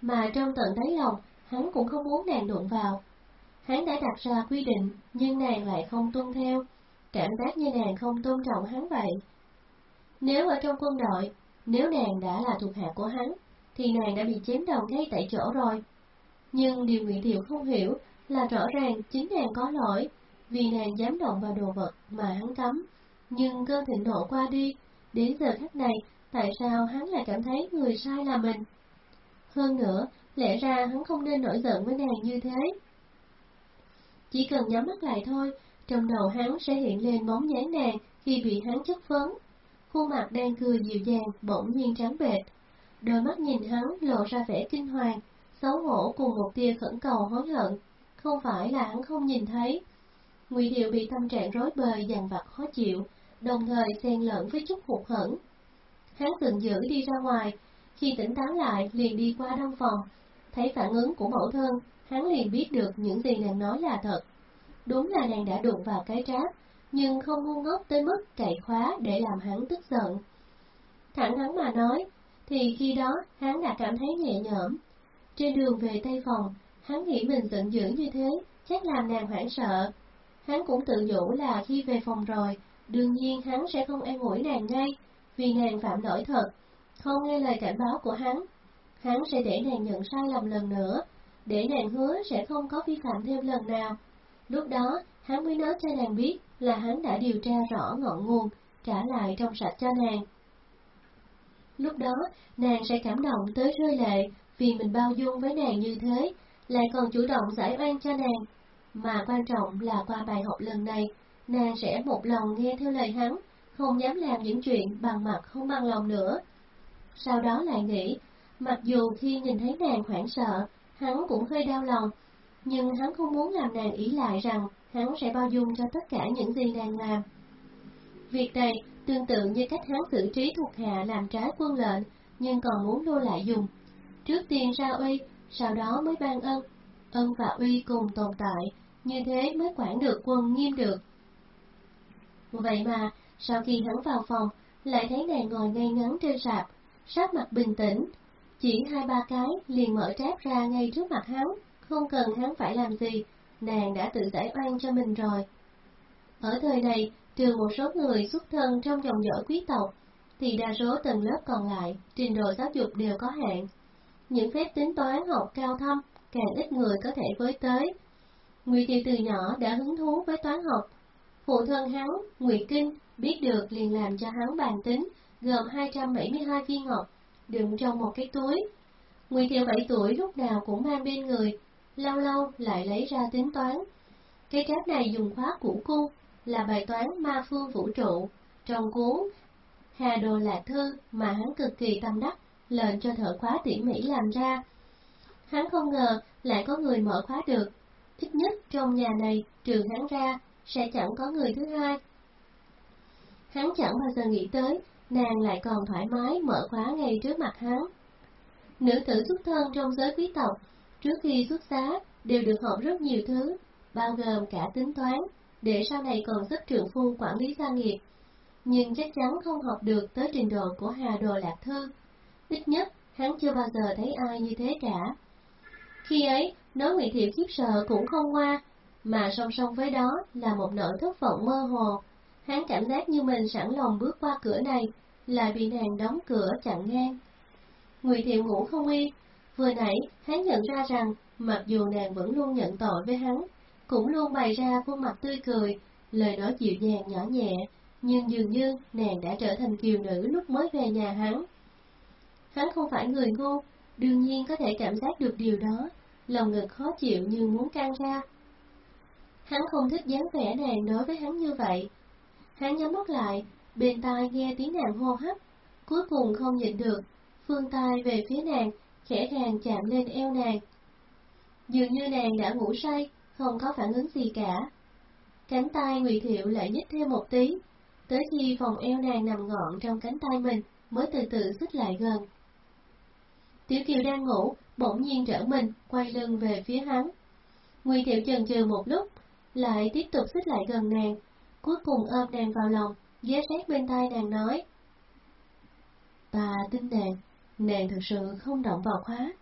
mà trong tận đáy lòng, hắn cũng không muốn nàng đụng vào. Hắn đã đặt ra quy định, nhưng nàng lại không tuân theo, cảm giác như nàng không tôn trọng hắn vậy. Nếu ở trong quân đội, nếu nàng đã là thuộc hạ của hắn, thì nàng đã bị chém đầu ngay tại chỗ rồi. Nhưng điều Nguyễn Thiệu không hiểu là rõ ràng chính nàng có lỗi, vì nàng dám động vào đồ vật mà hắn cấm. Nhưng cơn thịnh nộ qua đi, đến giờ khắc này, tại sao hắn lại cảm thấy người sai là mình? Hơn nữa, lẽ ra hắn không nên nổi giận với nàng như thế. Chỉ cần nhắm mắt lại thôi, trong đầu hắn sẽ hiện lên bóng dáng nàng khi bị hắn chất phấn. Khuôn mặt đang cười dịu dàng, bỗng nhiên trắng bệch. Đôi mắt nhìn hắn lộ ra vẻ kinh hoàng, xấu hổ cùng một tia khẩn cầu hối hận. Không phải là hắn không nhìn thấy. Ngụy Điệu bị tâm trạng rối bời dằn vặt khó chịu, đồng thời xen lẫn với chút hụt hẫng. Hắn giận dữ đi ra ngoài, khi tỉnh táo lại liền đi qua đông phòng, thấy phản ứng của mẫu thân, hắn liền biết được những gì nàng nói là thật. Đúng là nàng đã đụng vào cái tráp, nhưng không ngu ngốc tới mức cậy khóa để làm hắn tức giận. Thẳng hắn mà nói, thì khi đó hắn đã cảm thấy nhẹ nhõm. Trên đường về Tây Phòng, hắn nghĩ mình giận dữ như thế, chắc làm nàng hoảng sợ. Hắn cũng tự nhủ là khi về phòng rồi, đương nhiên hắn sẽ không an ủi nàng ngay, vì nàng phạm lỗi thật, không nghe lời cảnh báo của hắn. Hắn sẽ để nàng nhận sai lầm lần nữa, để nàng hứa sẽ không có vi phạm thêm lần nào. Lúc đó, hắn mới nói cho nàng biết là hắn đã điều tra rõ ngọn nguồn, trả lại trong sạch cho nàng. Lúc đó, nàng sẽ cảm động tới rơi lệ vì mình bao dung với nàng như thế, lại còn chủ động giải oan cho nàng. Mà quan trọng là qua bài học lần này, nàng sẽ một lòng nghe theo lời hắn, không dám làm những chuyện bằng mặt không bằng lòng nữa. Sau đó lại nghĩ, mặc dù khi nhìn thấy nàng hoảng sợ, hắn cũng hơi đau lòng, nhưng hắn không muốn làm nàng ý lại rằng hắn sẽ bao dung cho tất cả những gì nàng làm. Việc này tương tự như cách hắn xử trí thuộc hạ làm trái quân lệnh, nhưng còn muốn đô lại dùng. Trước tiên ra uy, sau đó mới ban ân, ân và uy cùng tồn tại, như thế mới quản được quân nghiêm được. Vậy mà, sau khi hắn vào phòng, lại thấy nàng ngồi ngay ngắn trên sạp, sát mặt bình tĩnh, chỉ hai ba cái liền mở tráp ra ngay trước mặt hắn, không cần hắn phải làm gì, nàng đã tự giải oan cho mình rồi. Ở thời này, trừ một số người xuất thân trong dòng dõi quý tộc, thì đa số tầng lớp còn lại, trình độ giáo dục đều có hạn. Những phép tính toán học cao thâm, càng ít người có thể với tới. Ngụy Kiều từ nhỏ đã hứng thú với toán học. Phụ thân hắn, Ngụy Kinh, biết được liền làm cho hắn bàn tính, gồm 272 viên ngọc, đựng trong một cái túi. Ngụy Thiệu 7 tuổi lúc nào cũng mang bên người, lâu lâu lại lấy ra tính toán. Cái tráp này dùng khóa củ cung, là bài toán ma phương vũ trụ, trong cuốn Hà Đồ Lạc Thư mà hắn cực kỳ tâm đắc, lệnh cho thợ khóa tỉ mỉ làm ra. Hắn không ngờ lại có người mở khóa được, ít nhất trong nhà này, trừ hắn ra, sẽ chẳng có người thứ hai. Hắn chẳng bao giờ nghĩ tới, nàng lại còn thoải mái mở khóa ngay trước mặt hắn. Nữ tử xuất thân trong giới quý tộc, trước khi xuất giá, đều được học rất nhiều thứ, bao gồm cả tính toán, để sau này còn giúp trưởng phu quản lý gia nghiệp. Nhưng chắc chắn không học được tới trình độ của Hà Đồ Lạc Thư. Ít nhất, hắn chưa bao giờ thấy ai như thế cả. Khi ấy, nói Ngụy Thiệu khiếp sợ cũng không qua, mà song song với đó là một nỗi thất vọng mơ hồ. Hắn cảm giác như mình sẵn lòng bước qua cửa này, lại bị nàng đóng cửa chặn ngang. Ngụy Thiệu ngủ không yên, vừa nãy hắn nhận ra rằng, mặc dù nàng vẫn luôn nhận tội với hắn, cũng luôn bày ra khuôn mặt tươi cười, lời nói dịu dàng nhỏ nhẹ, nhưng dường như nàng đã trở thành kiều nữ lúc mới về nhà hắn. Hắn không phải người ngu, đương nhiên có thể cảm giác được điều đó, lòng ngực khó chịu như muốn căng ra. Hắn không thích dáng vẻ nàng đối với hắn như vậy. Hắn nhắm mắt lại, bên tai nghe tiếng nàng hô hấp, cuối cùng không nhịn được, phương tai về phía nàng, khẽ khàng chạm lên eo nàng. Dường như nàng đã ngủ say, không có phản ứng gì cả. Cánh tay Ngụy Thiệu lại nhích thêm một tí, tới khi vòng eo nàng nằm ngọn trong cánh tay mình mới từ từ xích lại gần. Tiểu Kiều đang ngủ, bỗng nhiên trở mình, quay lưng về phía hắn. Nguy Thiệu chần chừ một lúc, lại tiếp tục xích lại gần nàng, cuối cùng ôm nàng vào lòng, ghé sát bên tai nàng nói. Ta tin nàng, nàng thực sự không động vào khóa.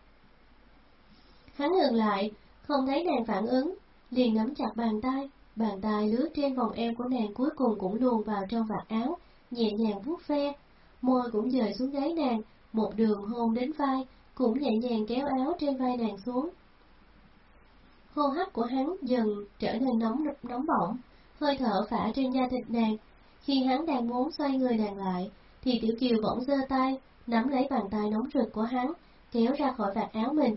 Hắn ngừng lại, không thấy nàng phản ứng, liền nắm chặt bàn tay, bàn tay lướt trên vòng eo của nàng cuối cùng cũng luồn vào trong vạt áo, nhẹ nhàng vuốt ve, môi cũng dời xuống gáy nàng, một đường hôn đến vai, cũng nhẹ nhàng kéo áo trên vai nàng xuống. Hô hấp của hắn dần trở nên nóng nóng bỏng, hơi thở phả trên da thịt nàng. Khi hắn đang muốn xoay người nàng lại, thì Tiểu Kiều bỗng giơ tay, nắm lấy bàn tay nóng rực của hắn, kéo ra khỏi vạt áo mình.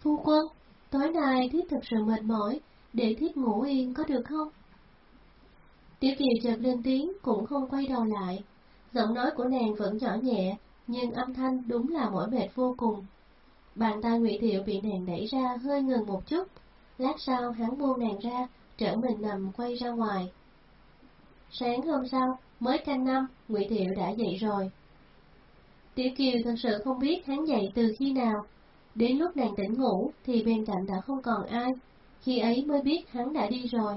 Phu quân, tối nay thiếp thực sự mệt mỏi, để thiếp ngủ yên có được không? Tiểu Kiều chợt lên tiếng cũng không quay đầu lại. Giọng nói của nàng vẫn nhỏ nhẹ, nhưng âm thanh đúng là mỏi mệt vô cùng. Bàn tay Ngụy Thiệu bị nàng đẩy ra hơi ngừng một chút, lát sau hắn buông nàng ra, trở mình nằm quay ra ngoài. Sáng hôm sau, mới canh năm, Ngụy Thiệu đã dậy rồi. Tiểu Kiều thật sự không biết hắn dậy từ khi nào. Đến lúc nàng tỉnh ngủ thì bên cạnh đã không còn ai, khi ấy mới biết hắn đã đi rồi.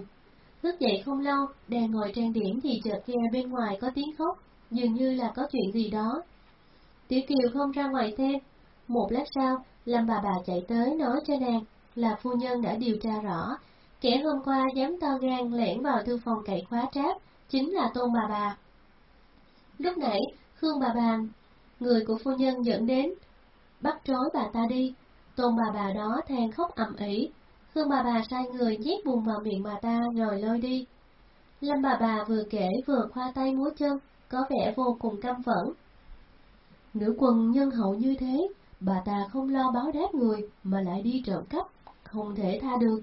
Thức dậy không lâu, đang ngồi trang điểm thì chợt nghe bên ngoài có tiếng khóc, dường như là có chuyện gì đó. Tiểu Kiều không ra ngoài thêm. Một lát sau, Lâm bà bà chạy tới nói cho nàng là phu nhân đã điều tra rõ, kẻ hôm qua dám to gan lẻn vào thư phòng cậy khóa tráp, chính là Tôn bà bà. Lúc nãy, Khương bà bà, người của phu nhân dẫn đến, bắt trói bà ta đi, Tôn bà bà đó than khóc ầm ĩ, Khương bà bà sai người nhét bùn vào miệng bà ta rồi lôi đi. Lâm bà bà vừa kể vừa khoa tay múa chân, có vẻ vô cùng căm phẫn. Nữ quân nhân hậu như thế, bà ta không lo báo đáp người mà lại đi trộm cắp, không thể tha được.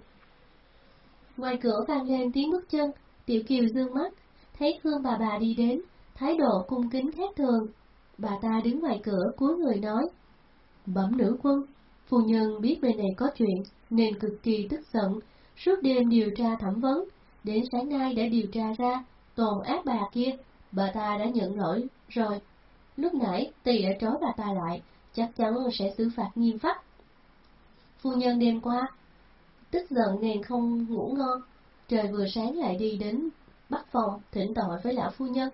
Ngoài cửa vang lên tiếng bước chân, Tiểu Kiều dương mắt, thấy Khương bà bà đi đến, thái độ cung kính khác thường. Bà ta đứng ngoài cửa cuối người nói, Bẩm nữ quân, phu nhân biết bên này có chuyện nên cực kỳ tức giận, suốt đêm điều tra thẩm vấn, đến sáng nay đã điều tra ra, toàn ác bà kia, bà ta đã nhận lỗi rồi. Lúc nãy tỷ đã trói bà ta lại, chắc chắn sẽ xử phạt nghiêm khắc. Phu nhân đêm qua, tức giận nên không ngủ ngon, trời vừa sáng lại đi đến bắt phòng thỉnh tội với lão phu nhân.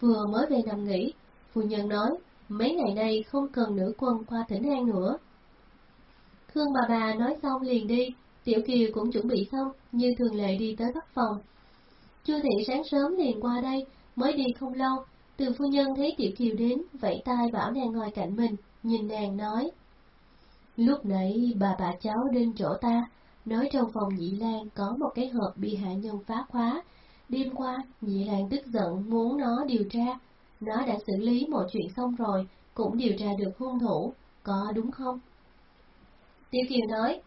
Vừa mới về nằm nghỉ, phu nhân nói, mấy ngày nay không cần nữ quân qua thỉnh an nữa. Khương bà bà nói xong liền đi, Tiểu Kiều cũng chuẩn bị xong, như thường lệ đi tới bắt phòng. Chu thị sáng sớm liền qua đây, mới đi không lâu, từ phu nhân thấy Tiểu Kiều đến, vẫy tay bảo nàng ngồi cạnh mình, nhìn nàng nói. Lúc nãy bà bà cháu đến chỗ ta, nói trong phòng nhị lan có một cái hộp bị hạ nhân phá khóa. Đêm qua, nhị lan tức giận muốn nó điều tra. Nó đã xử lý một chuyện xong rồi, cũng điều tra được hung thủ, có đúng không? Tiểu Kiều nói,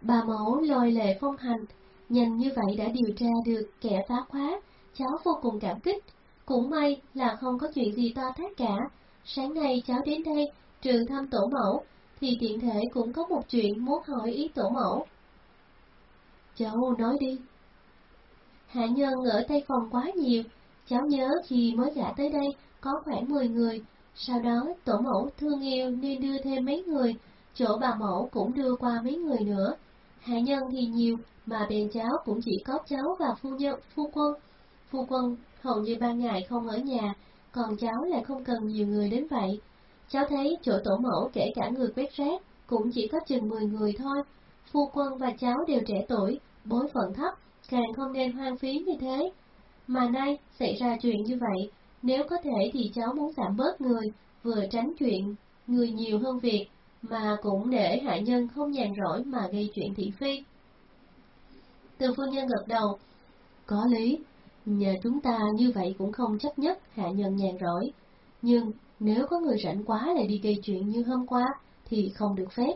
bà mẫu lôi lệ phong hành, nhanh như vậy đã điều tra được kẻ phá khóa, cháu vô cùng cảm kích. Cũng may là không có chuyện gì to tát cả. Sáng nay cháu đến đây, trừ thăm tổ mẫu, thì tiện thể cũng có một chuyện muốn hỏi ý tổ mẫu. Cháu nói đi. Hạ nhân ở Tây Phòng quá nhiều, cháu nhớ khi mới gả tới đây có khoảng 10 người, sau đó tổ mẫu thương yêu nên đưa thêm mấy người, chỗ bà mẫu cũng đưa qua mấy người nữa. Hạ nhân thì nhiều, mà bên cháu cũng chỉ có cháu và phu nhân, phu quân. Phu quân hầu như ban ngày không ở nhà, còn cháu lại không cần nhiều người đến vậy. Cháu thấy chỗ tổ mẫu kể cả người quét rác cũng chỉ có chừng 10 người thôi. Phu quân và cháu đều trẻ tuổi, bối phận thấp, càng không nên hoang phí như thế. Mà nay xảy ra chuyện như vậy, nếu có thể thì cháu muốn giảm bớt người, vừa tránh chuyện người nhiều hơn việc, mà cũng để hạ nhân không nhàn rỗi mà gây chuyện thị phi. Từ phu nhân gật đầu, có lý, Nhờ chúng ta như vậy cũng không chấp nhất hạ nhân nhàn rỗi. Nhưng nếu có người rảnh quá lại đi gây chuyện như hôm qua, thì không được phép.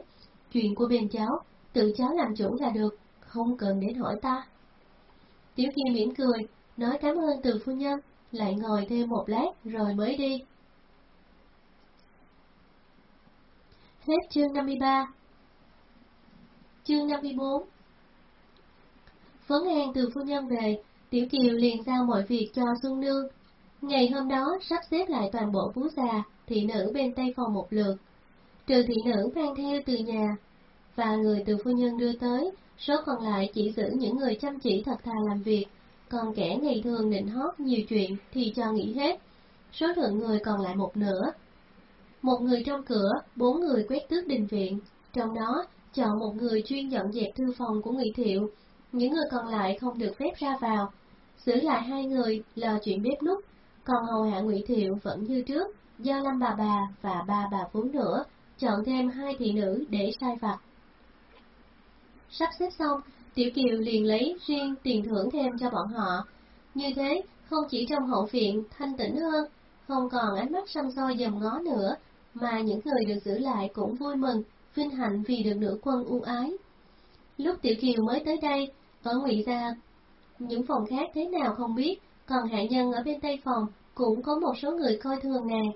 Chuyện của bên cháu, tự cháu làm chủ là được, không cần đến hỏi ta. Tiểu Kiều mỉm cười, nói cảm ơn từ phu nhân, lại ngồi thêm một lát rồi mới đi. Hết chương 53 Chương 54 Vấn an từ phu nhân về, Tiểu Kiều liền giao mọi việc cho Xuân Nương. Ngày hôm đó sắp xếp lại toàn bộ phú già, thị nữ bên tây phòng một lượt. Trừ thị nữ mang theo từ nhà, và người từ phu nhân đưa tới, số còn lại chỉ giữ những người chăm chỉ thật thà làm việc, còn kẻ ngày thường định hót nhiều chuyện thì cho nghỉ hết. Số lượng người còn lại một nửa. Một người trong cửa, bốn người quét tước đình viện, trong đó chọn một người chuyên dọn dẹp thư phòng của Ngụy Thiệu, những người còn lại không được phép ra vào. Giữ lại hai người lo chuyện bếp nút, còn hầu hạ Ngụy Thiệu vẫn như trước, do Lâm bà bà và ba bà phú nữa, chọn thêm hai thị nữ để sai vặt. Sắp xếp xong, Tiểu Kiều liền lấy riêng tiền thưởng thêm cho bọn họ. Như thế, không chỉ trong hậu viện thanh tĩnh hơn, không còn ánh mắt săm soi dầm ngó nữa, mà những người được giữ lại cũng vui mừng, vinh hạnh vì được nữ quân ưu ái. Lúc Tiểu Kiều mới tới đây, ở Ngụy Gia, những phòng khác thế nào không biết, còn hạ nhân ở bên tây phòng cũng có một số người coi thường nàng.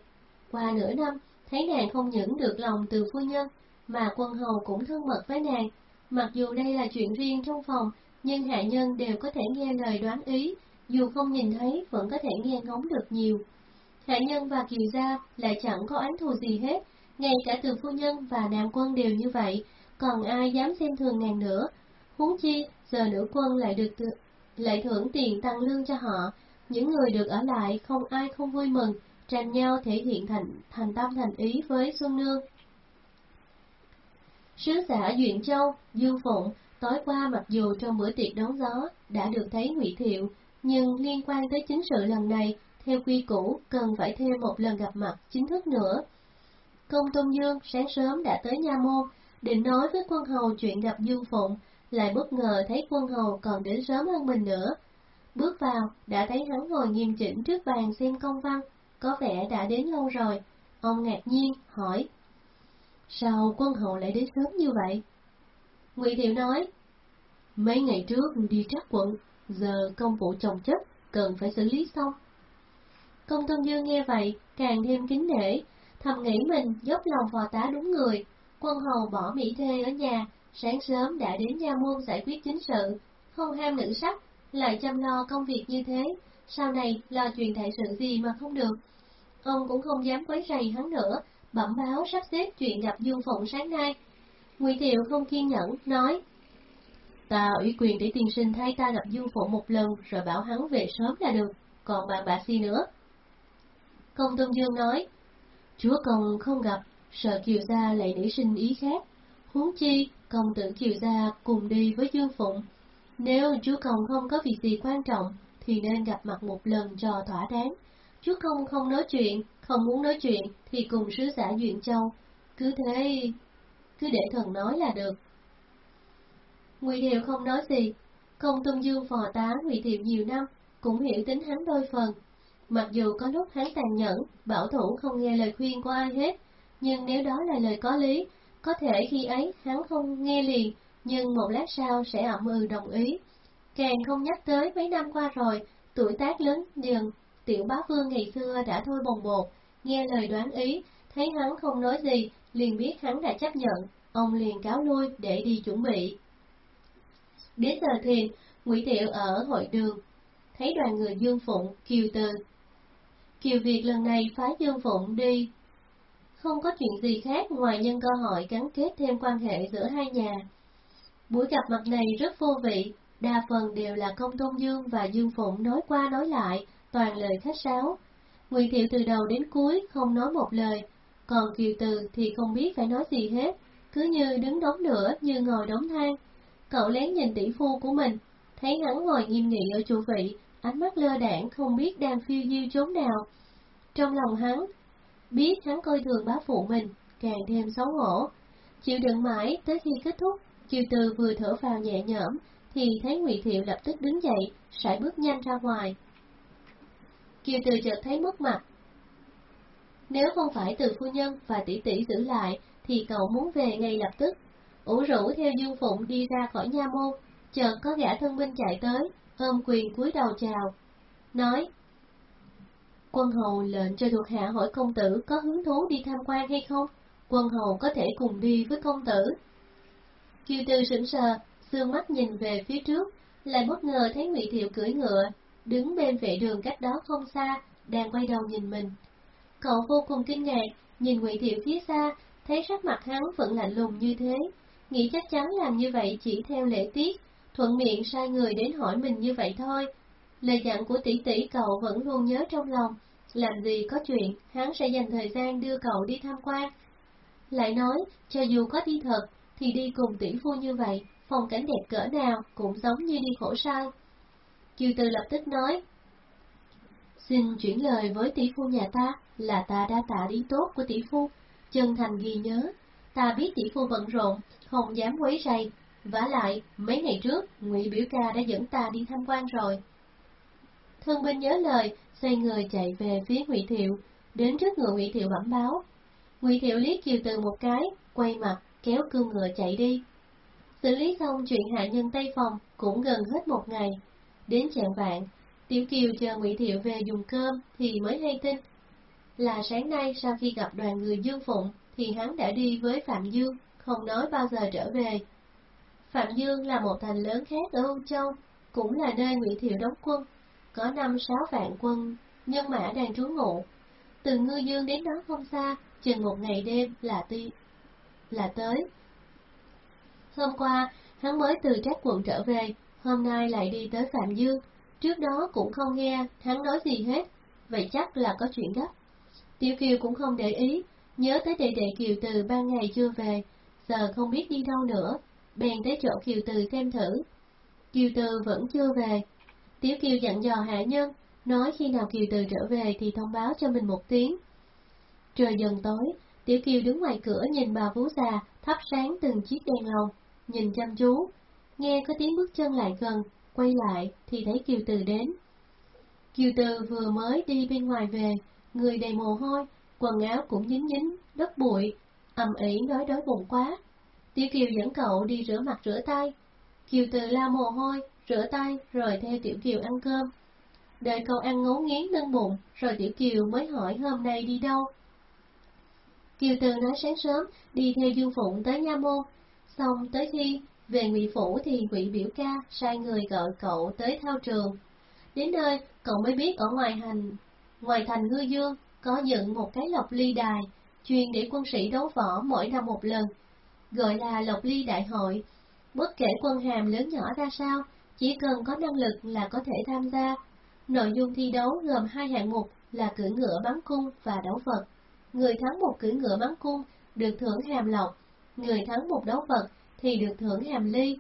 Qua nửa năm, thấy nàng không những được lòng từ phu nhân, mà quân hầu cũng thân mật với nàng. Mặc dù đây là chuyện riêng trong phòng, nhưng hạ nhân đều có thể nghe lời đoán ý, dù không nhìn thấy vẫn có thể nghe ngóng được nhiều. Hạ nhân và kiều gia lại chẳng có ánh thù gì hết, ngay cả từ phu nhân và nam quân đều như vậy, còn ai dám xem thường nàng nữa. Huống chi, giờ nữ quân lại được tự, lại thưởng tiền tăng lương cho họ, những người được ở lại không ai không vui mừng, tranh nhau thể hiện thành, thành tâm thành ý với Xuân Nương. Sứ giả Duyện Châu, Dương Phụng, tối qua mặc dù trong bữa tiệc đón gió đã được thấy Ngụy Thiệu, nhưng liên quan tới chính sự lần này, theo quy củ cần phải thêm một lần gặp mặt chính thức nữa. Công Tôn Dương sáng sớm đã tới Nha Môn, định nói với quân hầu chuyện gặp Dương Phụng, lại bất ngờ thấy quân hầu còn đến sớm hơn mình nữa. Bước vào, đã thấy hắn ngồi nghiêm chỉnh trước bàn xem công văn, có vẻ đã đến lâu rồi. Ông ngạc nhiên, hỏi. Sao quân hầu lại đến sớm như vậy? Ngụy Thiệu nói, mấy ngày trước đi trắc quận, giờ công vụ chồng chất, cần phải xử lý xong. Công Tôn Dương nghe vậy, càng thêm kính nể, thầm nghĩ mình dốc lòng phò tá đúng người. Quân hầu bỏ mỹ thê ở nhà, sáng sớm đã đến gia môn giải quyết chính sự, không ham nữ sắc, lại chăm lo công việc như thế, sau này lo chuyện đại sự gì mà không được. Ông cũng không dám quấy rầy hắn nữa, bẩm báo sắp xếp chuyện gặp Dương Phụng sáng nay. Ngụy Thiệu không kiên nhẫn, nói, Ta ủy quyền để tiên sinh thay ta gặp Dương Phụng một lần rồi bảo hắn về sớm là được, còn bà bà si nữa. Công Tôn Dương nói, Chúa công không gặp, sợ Kiều Gia lại nảy sinh ý khác. Huống chi, công tử Kiều Gia cùng đi với Dương Phụng. Nếu chúa công không có việc gì quan trọng, thì nên gặp mặt một lần cho thỏa đáng. Chúa công không nói chuyện, không muốn nói chuyện, thì cùng sứ giả Duyện Châu. Cứ thế, cứ để thần nói là được. Ngụy Thiệu không nói gì, công tôn dương phò tá Ngụy Thiệu nhiều năm, cũng hiểu tính hắn đôi phần. Mặc dù có lúc hắn tàn nhẫn, bảo thủ không nghe lời khuyên của ai hết, nhưng nếu đó là lời có lý, có thể khi ấy hắn không nghe liền, nhưng một lát sau sẽ ậm ừ đồng ý. Càng không nhắc tới mấy năm qua rồi, tuổi tác lớn dần, tiểu bá vương ngày xưa đã thôi bồng bột, nghe lời đoán ý, thấy hắn không nói gì, liền biết hắn đã chấp nhận, ông liền cáo lui để đi chuẩn bị. Đến giờ thiền, Ngụy Thiệu ở hội đường, thấy đoàn người Dương Phụng, Kiều Từ. Kiều Việt lần này phái Dương Phụng đi, không có chuyện gì khác ngoài nhân cơ hội gắn kết thêm quan hệ giữa hai nhà. Buổi gặp mặt này rất vô vị, đa phần đều là Công Tôn Dương và Dương Phụng nói qua nói lại, toàn lời khách sáo. Ngụy Thiệu từ đầu đến cuối không nói một lời, còn Kiều Từ thì không biết phải nói gì hết, cứ như đứng đống lửa như ngồi đống than. Cậu lén nhìn tỷ phu của mình, thấy hắn ngồi nghiêm nghị ở chủ vị, ánh mắt lơ đảng không biết đang phiêu diêu chốn nào. Trong lòng hắn, biết hắn coi thường bá phụ mình, càng thêm xấu hổ. Chịu đựng mãi tới khi kết thúc, Kiều Từ vừa thở vào nhẹ nhõm, thì thấy Ngụy Thiệu lập tức đứng dậy, sải bước nhanh ra ngoài. Kiều Từ chợt thấy mất mặt. Nếu không phải từ phu nhân và tỷ tỷ giữ lại, thì cậu muốn về ngay lập tức. Ủ rũ theo Dương Phụng đi ra khỏi nha môn, chợt có gã thân binh chạy tới, ôm quyền cúi đầu chào. Nói, quân hầu lệnh cho thuộc hạ hỏi công tử có hứng thú đi tham quan hay không? Quân hầu có thể cùng đi với công tử. Kiều tư sững sờ, xương mắt nhìn về phía trước, lại bất ngờ thấy Ngụy Thiệu cưỡi ngựa, đứng bên vệ đường cách đó không xa, đang quay đầu nhìn mình. Cậu vô cùng kinh ngạc, nhìn Ngụy Thiệu phía xa, thấy sắc mặt hắn vẫn lạnh lùng như thế, nghĩ chắc chắn làm như vậy chỉ theo lễ tiết, thuận miệng sai người đến hỏi mình như vậy thôi. Lời dặn của tỷ tỷ cậu vẫn luôn nhớ trong lòng, làm gì có chuyện hắn sẽ dành thời gian đưa cậu đi tham quan. Lại nói, cho dù có đi thật, thì đi cùng tỷ phu như vậy, phong cảnh đẹp cỡ nào cũng giống như đi khổ sao. chiều Từ lập tức nói, Xin chuyển lời với tỷ phu nhà ta là ta đã tạ đi tốt của tỷ phu, chân thành ghi nhớ. Ta biết tỷ phu bận rộn, không dám quấy rầy. vả lại, mấy ngày trước, ngụy biểu ca đã dẫn ta đi tham quan rồi. Thương binh nhớ lời, xoay người chạy về phía ngụy Thiệu, đến trước ngựa ngụy Thiệu bẩm báo. ngụy Thiệu liếc Kiều Từ một cái, quay mặt, kéo cương ngựa chạy đi. Xử lý xong chuyện hạ nhân Tây Phòng cũng gần hết một ngày. Đến chạng vạn, Tiểu Kiều chờ Ngụy Thiệu về dùng cơm thì mới hay tin. Là sáng nay sau khi gặp đoàn người Dương Phụng thì hắn đã đi với Phạm Dương, không nói bao giờ trở về. Phạm Dương là một thành lớn khác ở Âu Châu, cũng là nơi Ngụy Thiệu đóng quân, có năm sáu vạn quân, nhân mã đang trú ngụ. Từ Ngư Dương đến đó không xa, chừng một ngày đêm là ti là tới. Hôm qua, hắn mới từ trách quận trở về, hôm nay lại đi tới Phạm Dương, trước đó cũng không nghe hắn nói gì hết, vậy chắc là có chuyện gấp. Tiểu Kiều cũng không để ý, nhớ tới đệ đệ Kiều Từ ban ngày chưa về, giờ không biết đi đâu nữa, bèn tới chỗ Kiều Từ xem thử. Kiều Từ vẫn chưa về. Tiểu Kiều dặn dò hạ nhân, nói khi nào Kiều Từ trở về thì thông báo cho mình một tiếng. Trời dần tối, Tiểu Kiều đứng ngoài cửa nhìn bà vú già thắp sáng từng chiếc đèn lồng, nhìn chăm chú, nghe có tiếng bước chân lại gần, quay lại thì thấy Kiều Từ đến. Kiều Từ vừa mới đi bên ngoài về, người đầy mồ hôi, quần áo cũng dính dính, đất bụi, ầm ĩ nói đói bụng quá. Tiểu Kiều dẫn cậu đi rửa mặt rửa tay. Kiều Từ la mồ hôi, rửa tay rồi theo Tiểu Kiều ăn cơm. Đợi cậu ăn ngấu nghiến nâng bụng, rồi Tiểu Kiều mới hỏi hôm nay đi đâu. Kiều Từ nói sáng sớm đi theo Dương Phụng tới Nha Môn, xong tới khi về Ngụy Phủ thì Ngụy biểu ca sai người gọi cậu tới thao trường. Đến nơi, cậu mới biết ở ngoài hành, ngoài thành Ngư Dương có dựng một cái lộc ly đài, chuyên để quân sĩ đấu võ mỗi năm một lần, gọi là lộc ly đại hội. Bất kể quân hàm lớn nhỏ ra sao, chỉ cần có năng lực là có thể tham gia. Nội dung thi đấu gồm hai hạng mục là cưỡi ngựa bắn cung và đấu vật. Người thắng một cưỡi ngựa bắn cung được thưởng hàm lộc, người thắng một đấu vật thì được thưởng hàm ly.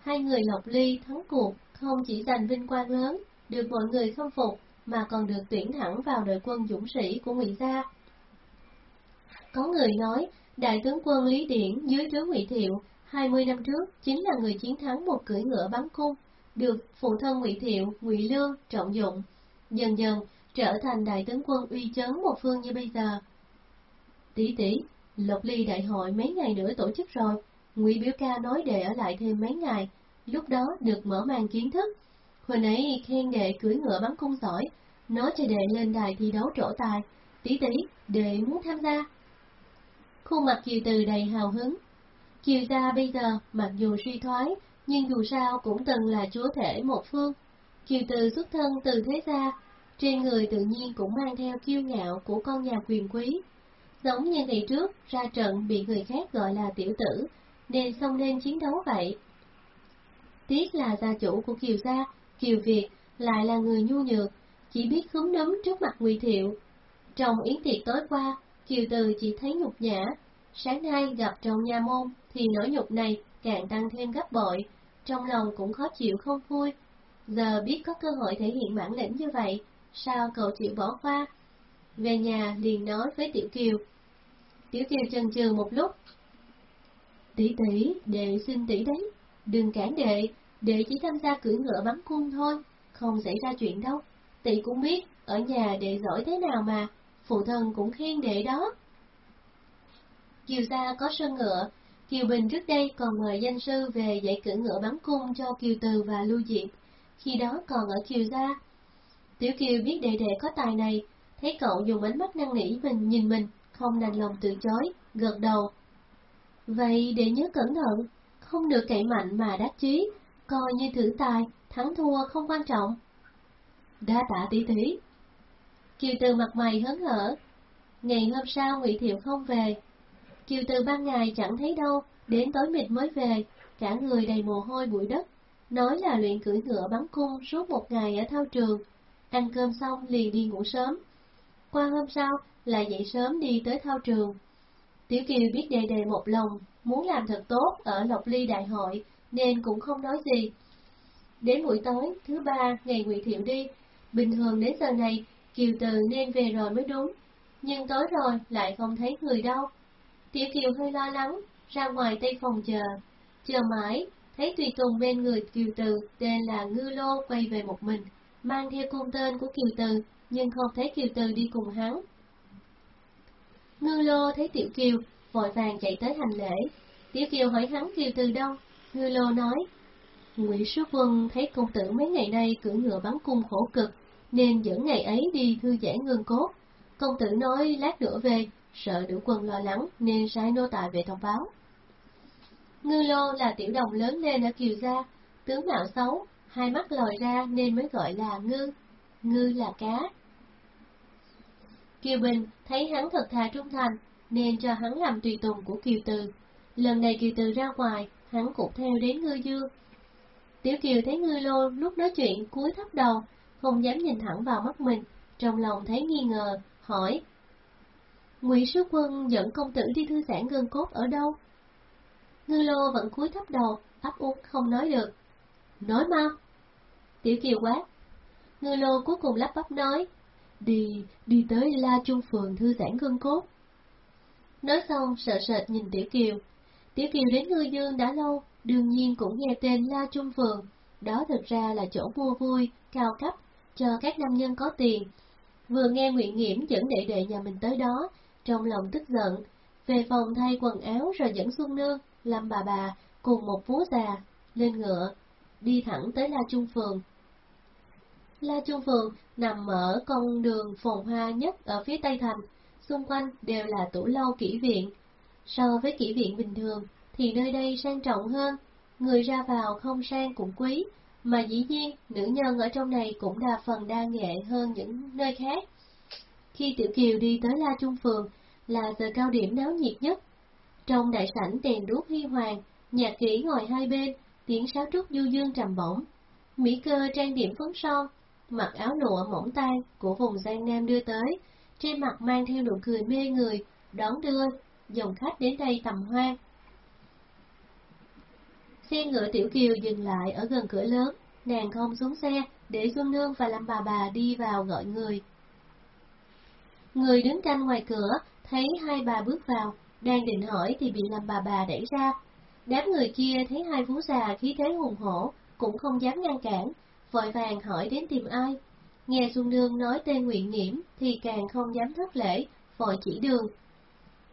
Hai người lộc ly thắng cuộc không chỉ giành vinh quang lớn, được mọi người khâm phục, mà còn được tuyển thẳng vào đội quân dũng sĩ của Ngụy Gia. Có người nói, đại tướng quân Lý Điển dưới trướng Ngụy Thiệu 20 năm trước chính là người chiến thắng một cưỡi ngựa bắn cung, được phụ thân Ngụy Thiệu, Ngụy Lương trọng dụng, dần dần trở thành đại tướng quân uy chấn một phương như bây giờ. Tỷ tỷ, Lộc Ly đại hội mấy ngày nữa tổ chức rồi, Ngụy Biểu Ca nói đệ ở lại thêm mấy ngày, lúc đó được mở màn kiến thức. Hồi nãy khen đệ cưỡi ngựa bắn cung giỏi, nói cho đệ lên đài thi đấu trổ tài. Tỷ tỷ, đệ muốn tham gia. Khuôn mặt Kiều Từ đầy hào hứng. Kiều gia bây giờ, mặc dù suy thoái, nhưng dù sao cũng từng là chúa thể một phương. Kiều Từ xuất thân từ thế gia, trên người tự nhiên cũng mang theo kiêu ngạo của con nhà quyền quý. Giống như ngày trước, ra trận bị người khác gọi là tiểu tử, nên xông lên chiến đấu vậy. Tiếc là gia chủ của Kiều Gia, Kiều Việt, lại là người nhu nhược, chỉ biết khúm núm trước mặt Ngụy Thiệu. Trong yến tiệc tối qua, Kiều Từ chỉ thấy nhục nhã, sáng nay gặp trong nhà môn thì nỗi nhục này càng tăng thêm gấp bội, trong lòng cũng khó chịu không vui. Giờ biết có cơ hội thể hiện bản lĩnh như vậy, sao cậu chịu bỏ qua? Về nhà liền nói với Tiểu Kiều. Tiểu Kiều chần chừ một lúc, Tỷ tỷ, đệ xin tỷ đấy, đừng cản đệ, đệ chỉ tham gia cưỡi ngựa bắn cung thôi, không xảy ra chuyện đâu. Tỷ cũng biết, ở nhà đệ giỏi thế nào mà, phụ thân cũng khen đệ đó. Kiều gia có sân ngựa, Kiều Bình trước đây còn mời danh sư về dạy cưỡi ngựa bắn cung cho Kiều Từ và Lưu Diệp, khi đó còn ở Kiều gia. Tiểu Kiều biết đệ đệ có tài này, thấy cậu dùng ánh mắt năng nỉ mình nhìn mình, không đành lòng từ chối, gật đầu Vậy để nhớ cẩn thận, không được cậy mạnh mà đắc chí, coi như thử tài, thắng thua không quan trọng. Đa tạ tỷ tỷ. Kiều Từ mặt mày hớn hở. Ngày hôm sau Ngụy Thiệu không về. Kiều Từ ban ngày chẳng thấy đâu, đến tối mịt mới về, cả người đầy mồ hôi bụi đất. Nói là luyện cưỡi ngựa bắn cung suốt một ngày ở thao trường, ăn cơm xong liền đi ngủ sớm. Qua hôm sau lại dậy sớm đi tới thao trường. Tiểu Kiều biết đề đề một lòng, muốn làm thật tốt ở Lộc Ly Đại hội, nên cũng không nói gì. Đến buổi tối, thứ ba, ngày Ngụy Thiệu đi, bình thường đến giờ này, Kiều Từ nên về rồi mới đúng, nhưng tối rồi lại không thấy người đâu. Tiểu Kiều hơi lo lắng, ra ngoài tây phòng chờ, chờ mãi, thấy tùy tùng bên người Kiều Từ tên là Ngư Lô quay về một mình, mang theo cung tên của Kiều Từ, nhưng không thấy Kiều Từ đi cùng hắn. Ngư Lô thấy Tiểu Kiều, vội vàng chạy tới hành lễ. Tiểu Kiều hỏi hắn Kiều Từ đâu? Ngư Lô nói, Ngụy Số Quân thấy công tử mấy ngày nay cưỡi ngựa bắn cung khổ cực, nên dẫn ngày ấy đi thư giãn ngân cốt. Công tử nói lát nữa về, sợ nữ quân lo lắng nên sai nô tài về thông báo. Ngư Lô là tiểu đồng lớn lên ở Kiều Gia, tướng mạo xấu, hai mắt lòi ra nên mới gọi là Ngư. Ngư là cá. Kiều Bình thấy hắn thật thà trung thành, nên cho hắn làm tùy tùng của Kiều Từ. Lần này Kiều Từ ra ngoài, hắn cũng theo đến Ngư Dương. Tiểu Kiều thấy Ngư Lô lúc nói chuyện cúi thấp đầu, không dám nhìn thẳng vào mắt mình, trong lòng thấy nghi ngờ, hỏi. Ngụy Sứ Quân dẫn công tử đi thư giãn gân cốt ở đâu? Ngư Lô vẫn cúi thấp đầu, ấp úng không nói được. Nói mau. Tiểu Kiều quát. Ngư Lô cuối cùng lắp bắp nói. Đi, đi tới La Trung Phường thư giãn gân cốt. Nói xong sợ sệt nhìn Tiểu Kiều. Tiểu Kiều đến Ngư Dương đã lâu, đương nhiên cũng nghe tên La Trung Phường. Đó thực ra là chỗ mua vui, cao cấp, cho các nam nhân có tiền. Vừa nghe Nguyễn Nghiễm dẫn đệ đệ nhà mình tới đó, trong lòng tức giận, về phòng thay quần áo rồi dẫn Xuân Nương, Lâm bà bà cùng một vú già, lên ngựa, đi thẳng tới La Trung Phường. La Trung Phường nằm ở con đường phồn hoa nhất ở phía Tây Thành, xung quanh đều là tủ lâu kỹ viện. So với kỹ viện bình thường, thì nơi đây sang trọng hơn, người ra vào không sang cũng quý, mà dĩ nhiên nữ nhân ở trong này cũng đa phần đa nghệ hơn những nơi khác. Khi Tiểu Kiều đi tới La Trung Phường, là giờ cao điểm náo nhiệt nhất. Trong đại sảnh đèn đuốc huy hoàng, nhạc kỹ ngồi hai bên, tiếng sáo trúc du dương trầm bổng. Mỹ cơ trang điểm phấn son, mặc áo lụa mỏng tay của vùng Giang Nam đưa tới, trên mặt mang theo nụ cười mê người, đón đưa, dòng khách đến đây tầm hoa. Xe ngựa Tiểu Kiều dừng lại ở gần cửa lớn, nàng không xuống xe, để Xuân Nương và Lâm bà bà đi vào gọi người. Người đứng canh ngoài cửa, thấy hai bà bước vào, đang định hỏi thì bị Lâm bà bà đẩy ra. Đám người kia thấy hai phú già khí thế hùng hổ, cũng không dám ngăn cản, vội vàng hỏi đến tìm ai. Nghe Xuân Nương nói tên Nguyện Nghiễm thì càng không dám thất lễ, vội chỉ đường.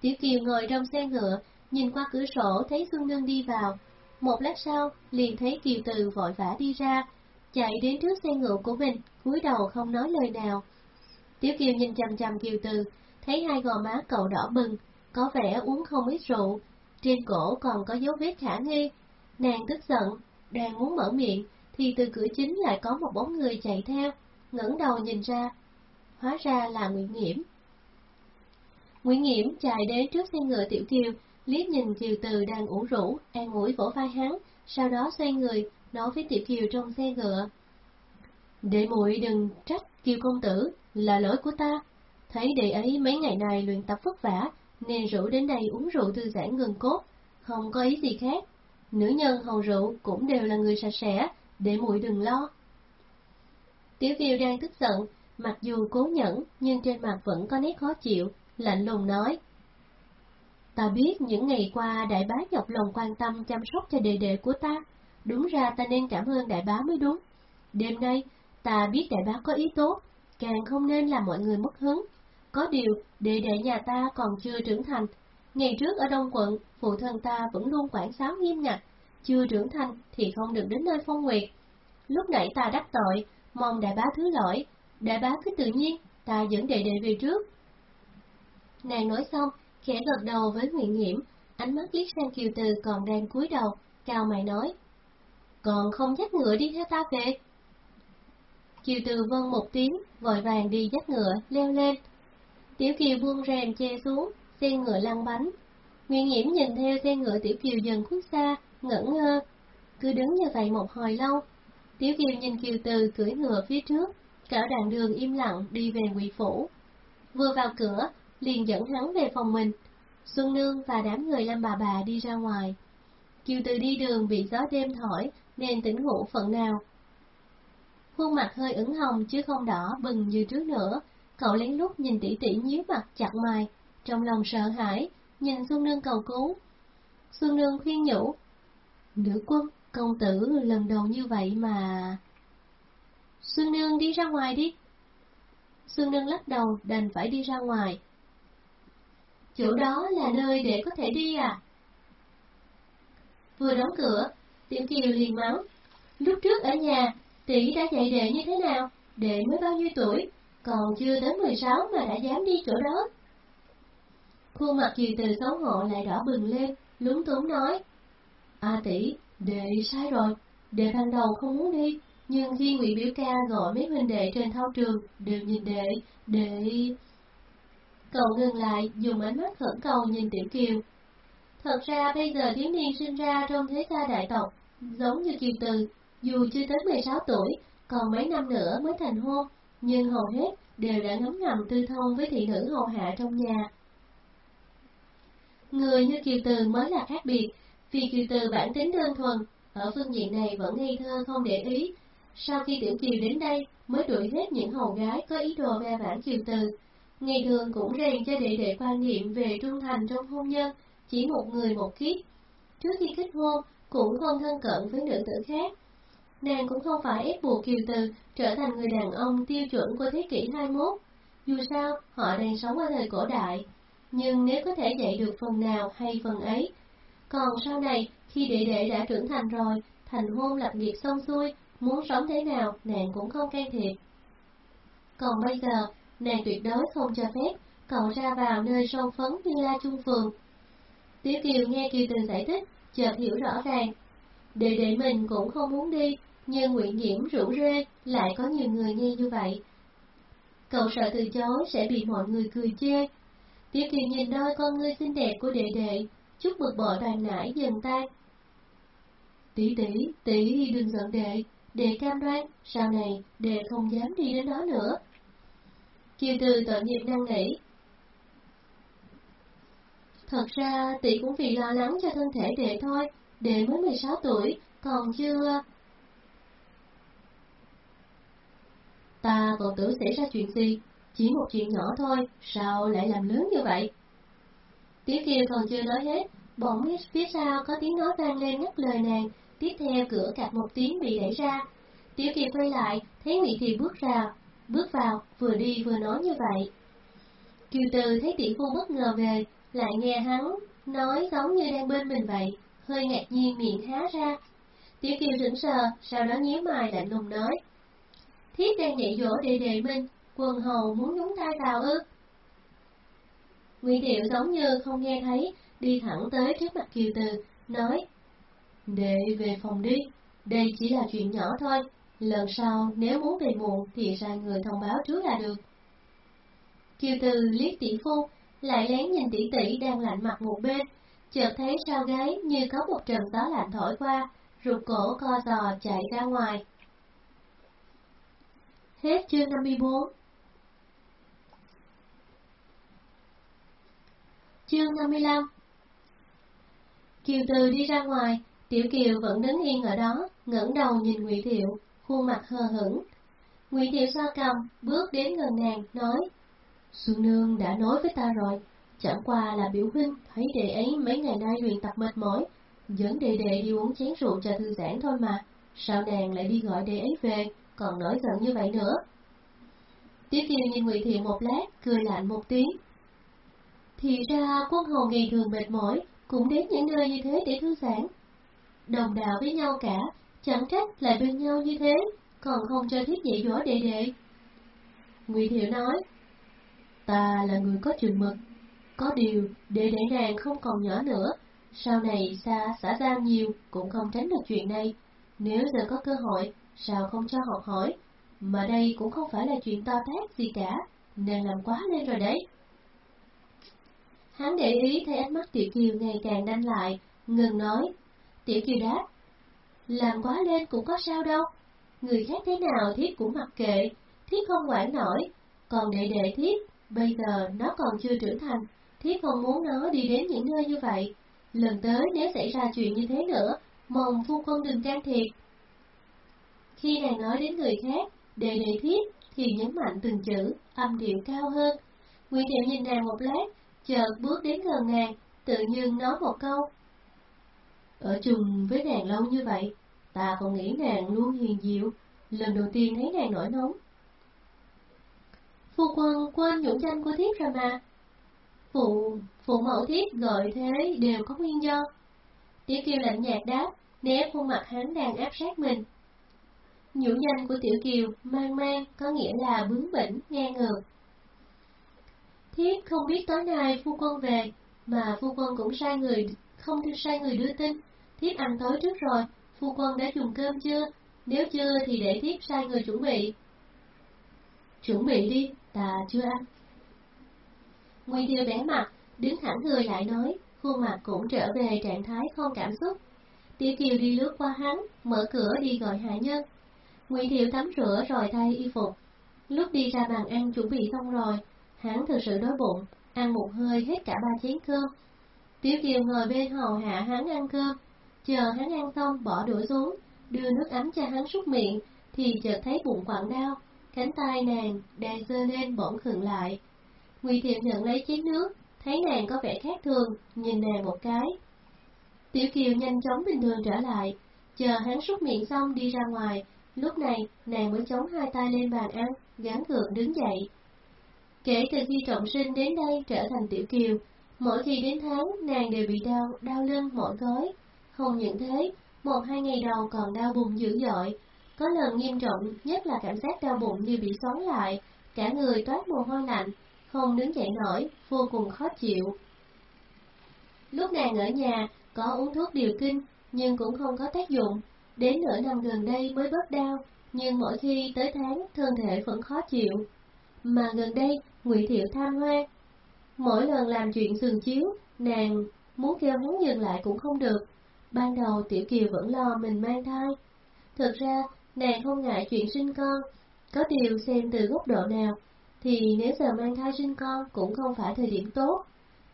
Tiểu Kiều ngồi trong xe ngựa, nhìn qua cửa sổ thấy Xuân Nương đi vào. Một lát sau, liền thấy Kiều Từ vội vã đi ra, chạy đến trước xe ngựa của mình, cúi đầu không nói lời nào. Tiểu Kiều nhìn chằm chằm Kiều Từ, thấy hai gò má cậu đỏ bừng, có vẻ uống không ít rượu, trên cổ còn có dấu vết khả nghi. Nàng tức giận, đang muốn mở miệng, thì từ cửa chính lại có một bóng người chạy theo, ngẩng đầu nhìn ra. Hóa ra là Nguyễn Nghiễm. Nguyễn Nghiễm chạy đến trước xe ngựa Tiểu Kiều, liếc nhìn Kiều Từ đang uống rượu, an ủi vỗ vai hắn, sau đó xoay người, nói với Tiểu Kiều trong xe ngựa. Để muội đừng trách Kiều công tử, là lỗi của ta. Thấy đệ ấy mấy ngày này luyện tập vất vả, nên rủ đến đây uống rượu thư giãn ngừng cốt, không có ý gì khác. Nữ nhân hầu rượu cũng đều là người sạch sẽ, để muội đừng lo. Tiểu Kiều đang tức giận, mặc dù cố nhẫn nhưng trên mặt vẫn có nét khó chịu, lạnh lùng nói. Ta biết những ngày qua đại bá nhọc lòng quan tâm chăm sóc cho đệ đệ của ta, đúng ra ta nên cảm ơn đại bá mới đúng. Đêm nay, ta biết đại bá có ý tốt, càng không nên làm mọi người mất hứng. Có điều, đệ đệ nhà ta còn chưa trưởng thành. Ngày trước ở Đông quận, phụ thân ta vẫn luôn quản giáo nghiêm ngặt, chưa trưởng thành thì không được đến nơi phong nguyệt. Lúc nãy ta đắc tội, mong đại bá thứ lỗi, đại bá cứ tự nhiên, ta dẫn đệ đệ về trước. Nàng nói xong, khẽ gật đầu với nguyện Nghiễm, ánh mắt liếc sang Kiều Từ còn đang cúi đầu, cao mày nói. còn không dắt ngựa đi theo ta về. Kiều Từ vân một tiếng, vội vàng đi dắt ngựa, leo lên. Tiểu Kiều buông rèm che xuống, xe ngựa lăn bánh. nguyên Nhiễm nhìn theo xe ngựa Tiểu Kiều dần khuất xa, ngẩn ngơ. Cứ đứng như vậy một hồi lâu. Tiểu Kiều nhìn Kiều Từ cưỡi ngựa phía trước, cả đoạn đường im lặng đi về quỷ phủ. Vừa vào cửa, liền dẫn hắn về phòng mình. Xuân Nương và đám người Lâm bà bà đi ra ngoài. Kiều Từ đi đường bị gió đêm thổi nên tỉnh ngủ phần nào. Khuôn mặt hơi ửng hồng chứ không đỏ bừng như trước nữa. Cậu lén lút nhìn tỷ tỷ nhíu mặt chặt mày, trong lòng sợ hãi, nhìn Xuân Nương cầu cứu. Xuân Nương khuyên nhủ, Nữ quân, công tử lần đầu như vậy mà... Xuân Nương đi ra ngoài đi. Xuân Nương lắc đầu đành phải đi ra ngoài. Chỗ đó là nơi để có thể đi à? Vừa đóng cửa, Tiểu Kiều liền mắng. Lúc trước ở nhà, tỷ đã dạy đệ như thế nào? Đệ mới bao nhiêu tuổi, còn chưa đến 16 mà đã dám đi chỗ đó. Khuôn mặt Kiều từ xấu hổ lại đỏ bừng lên, lúng túng nói. A tỷ, đệ sai rồi, đệ ban đầu không muốn đi, nhưng khi Ngụy Biểu Ca gọi mấy huynh đệ trên thao trường đều nhìn đệ, đệ... Cậu ngừng lại, dùng ánh mắt khẩn cầu nhìn Tiểu Kiều. Thật ra bây giờ thiếu niên sinh ra trong thế gia đại tộc, giống như Kiều Từ, dù chưa tới 16 tuổi, còn mấy năm nữa mới thành hôn, nhưng hầu hết đều đã ngấm ngầm tư thông với thị nữ hầu hạ trong nhà. Người như Kiều Từ mới là khác biệt, vì Kiều Từ bản tính đơn thuần, ở phương diện này vẫn ngây thơ không để ý. Sau khi Tiểu Kiều đến đây, mới đuổi hết những hầu gái có ý đồ ve vãn Kiều Từ. Ngày thường cũng rèn cho đệ đệ quan niệm về trung thành trong hôn nhân, chỉ một người một kiếp. Trước khi kết hôn, cũng không thân cận với nữ tử khác. Nàng cũng không phải ép buộc Kiều Từ trở thành người đàn ông tiêu chuẩn của thế kỷ 21. Dù sao, họ đang sống ở thời cổ đại. Nhưng nếu có thể dạy được phần nào hay phần ấy. Còn sau này, khi đệ đệ đã trưởng thành rồi, thành hôn lập nghiệp xong xuôi, muốn sống thế nào, nàng cũng không can thiệp. Còn bây giờ, nàng tuyệt đối không cho phép cậu ra vào nơi sâu phấn như La Trung Phường. Tiểu Kiều nghe Kiều Từ giải thích, chợt hiểu rõ ràng. Đệ đệ mình cũng không muốn đi, như Nguyễn Diễm rủ rê lại có nhiều người nghe như vậy. Cậu sợ từ chối sẽ bị mọi người cười chê. Tiểu Kiều nhìn đôi con ngươi xinh đẹp của đệ đệ, chút bực bội đoàn nải dần tan. Tỷ tỷ, tỷ đừng giận đệ, đệ cam đoan, sau này đệ không dám đi đến đó nữa. Kiều Từ tội nghiệp đang nỉ. Thật ra tỷ cũng vì lo lắng cho thân thể đệ thôi, đệ mới 16 tuổi, còn chưa... Ta còn tưởng xảy ra chuyện gì, chỉ một chuyện nhỏ thôi, sao lại làm lớn như vậy? Tiếng kia còn chưa nói hết, bọn bỗng phía sau có tiếng nói vang lên ngắt lời nàng, tiếp theo cửa cạch một tiếng bị đẩy ra. Tiểu Kiều quay lại, thấy Ngụy Thị bước ra, bước vào, vừa đi vừa nói như vậy. Kiều Từ thấy tỷ phu bất ngờ về, lại nghe hắn nói giống như đang bên mình vậy, hơi ngạc nhiên miệng há ra. Tiểu Kiều sững sờ, sau đó nhíu mày lạnh lùng nói. Thiết đang dạy dỗ đệ đệ mình, quần hầu muốn nhúng tay vào ư. Ngụy Thiệu giống như không nghe thấy, đi thẳng tới trước mặt Kiều Từ, nói. Đệ về phòng đi, đây chỉ là chuyện nhỏ thôi, lần sau nếu muốn về muộn thì ra người thông báo trước là được. Kiều Từ liếc tỷ phu, lại lén nhìn tỷ tỷ đang lạnh mặt một bên, chợt thấy sao gái như có một trận gió lạnh thổi qua, rụt cổ co giò chạy ra ngoài. Hết chương 54 Chương 55 Kiều Từ đi ra ngoài, Tiểu Kiều vẫn đứng yên ở đó, ngẩng đầu nhìn Ngụy Thiệu, khuôn mặt hờ hững. Ngụy Thiệu xoa cầm, bước đến gần nàng, nói: "Xuân Nương đã nói với ta rồi, chẳng qua là biểu huynh thấy đệ ấy mấy ngày nay luyện tập mệt mỏi, dẫn đệ đệ đi uống chén rượu cho thư giãn thôi mà, sao nàng lại đi gọi đệ ấy về, còn nổi giận như vậy nữa?" Tiểu Kiều nhìn Ngụy Thiệu một lát, cười lạnh một tiếng. Thì ra quân hầu ngày thường mệt mỏi, cũng đến những nơi như thế để thư giãn. Đồng đạo với nhau cả, chẳng trách lại bên nhau như thế, còn không cho thiết dạy dỗ đệ đệ. Ngụy Thiệu nói, ta là người có trường mực, có điều đệ đệ nàng không còn nhỏ nữa, sau này xa xã giao nhiều cũng không tránh được chuyện này, Nếu giờ có cơ hội, sao không cho học hỏi? Mà đây cũng không phải là chuyện to tát gì cả, nên làm quá lên rồi đấy. Hắn để ý thấy ánh mắt Tiểu Kiều ngày càng đanh lại, ngừng nói. Tiểu Kiều đáp, làm quá lên cũng có sao đâu, người khác thế nào thiếp cũng mặc kệ, thiếp không quản nổi, còn đệ đệ thiếp, bây giờ nó còn chưa trưởng thành, thiếp không muốn nó đi đến những nơi như vậy. Lần tới nếu xảy ra chuyện như thế nữa, mong phu quân đừng can thiệp. Khi nàng nói đến người khác, đề đề thiết, thì nhấn mạnh từng chữ, âm điệu cao hơn. Nguyễn Thiệu nhìn nàng một lát, chợt bước đến gần nàng, tự nhiên nói một câu. Ở chung với nàng lâu như vậy, ta còn nghĩ nàng luôn hiền diệu, lần đầu tiên thấy nàng nổi nóng. Phu quân quên nhũ danh của thiếp rồi mà. Phụ, phụ mẫu thiếp gọi thế đều có nguyên do. Tiểu Kiều lạnh nhạt đáp, né khuôn mặt hắn đang áp sát mình. Nhũ danh của Tiểu Kiều mang mang có nghĩa là bướng bỉnh, ngang ngược. Thiếp không biết tối nay phu quân về, mà phu quân cũng sai người, không sai người đưa tin. Thiếp ăn tối trước rồi, phu quân đã dùng cơm chưa? Nếu chưa thì để thiếp sai người chuẩn bị. Chuẩn bị đi, ta chưa ăn. Nguy Tiêu vẻ mặt, đứng thẳng người lại nói, khuôn mặt cũng trở về trạng thái không cảm xúc. Tiểu Kiều đi lướt qua hắn, mở cửa đi gọi hạ nhân. Ngụy Thiệu tắm rửa rồi thay y phục. Lúc đi ra bàn ăn chuẩn bị xong rồi, hắn thực sự đói bụng, ăn một hơi hết cả ba chén cơm. Tiểu Kiều ngồi bên hầu hạ hắn ăn cơm, chờ hắn ăn xong bỏ đũa xuống, đưa nước ấm cho hắn súc miệng, thì chợt thấy bụng quặn đau, cánh tay nàng đang dơ lên bỗng khựng lại. Ngụy Thiệu nhận lấy chén nước, thấy nàng có vẻ khác thường, nhìn nàng một cái. Tiểu Kiều nhanh chóng bình thường trở lại, chờ hắn súc miệng xong đi ra ngoài, lúc này nàng mới chống hai tay lên bàn ăn, gắng gượng đứng dậy. Kể từ khi trọng sinh đến đây trở thành Tiểu Kiều, mỗi khi đến tháng nàng đều bị đau, đau lưng mỏi gối. Không những thế, một hai ngày đầu còn đau bụng dữ dội, có lần nghiêm trọng nhất là cảm giác đau bụng như bị xoắn lại, cả người toát mồ hôi lạnh, không đứng dậy nổi, vô cùng khó chịu. Lúc nàng ở nhà, có uống thuốc điều kinh, nhưng cũng không có tác dụng. Đến nửa năm gần đây mới bớt đau, nhưng mỗi khi tới tháng, thân thể vẫn khó chịu. Mà gần đây, Ngụy Thiệu tham hoa, Mỗi lần làm chuyện sườn chiếu, nàng muốn kêu hắn dừng lại cũng không được. Ban đầu Tiểu Kiều vẫn lo mình mang thai. Thực ra, nàng không ngại chuyện sinh con, có điều xem từ góc độ nào, thì nếu giờ mang thai sinh con cũng không phải thời điểm tốt.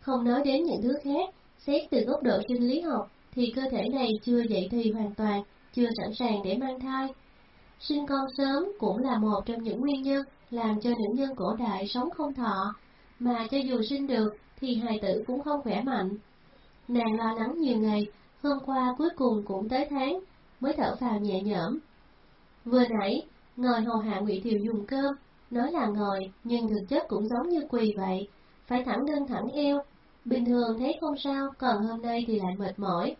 Không nói đến những thứ khác, xét từ góc độ sinh lý học, thì cơ thể này chưa dậy thì hoàn toàn, chưa sẵn sàng để mang thai. Sinh con sớm cũng là một trong những nguyên nhân làm cho nữ nhân cổ đại sống không thọ, mà cho dù sinh được thì hài tử cũng không khỏe mạnh. Nàng lo lắng nhiều ngày, hôm qua cuối cùng cũng tới tháng, mới thở vào nhẹ nhõm. Vừa nãy, ngồi hầu hạ Ngụy Thiều dùng cơm, nói là ngồi nhưng thực chất cũng giống như quỳ vậy, phải thẳng lưng thẳng eo, bình thường thấy không sao, còn hôm nay thì lại mệt mỏi.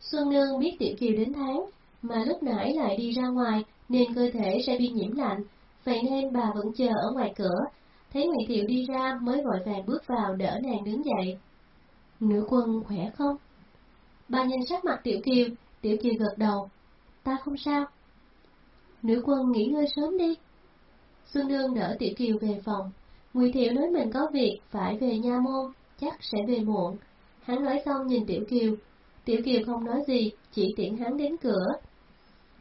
Xuân Nương biết Tiểu Kiều đến tháng, mà lúc nãy lại đi ra ngoài nên cơ thể sẽ bị nhiễm lạnh, vậy nên bà vẫn chờ ở ngoài cửa, thấy Ngụy Thiệu đi ra mới vội vàng bước vào đỡ nàng đứng dậy. Nữ quân khỏe không? Bà nhìn sắc mặt Tiểu Kiều, Tiểu Kiều gật đầu. Ta không sao. Nữ quân nghỉ ngơi sớm đi. Xuân Nương đỡ Tiểu Kiều về phòng. Ngụy Thiệu nói mình có việc phải về nha môn, chắc sẽ về muộn. Hắn nói xong nhìn Tiểu Kiều. Tiểu Kiều không nói gì, chỉ tiễn hắn đến cửa.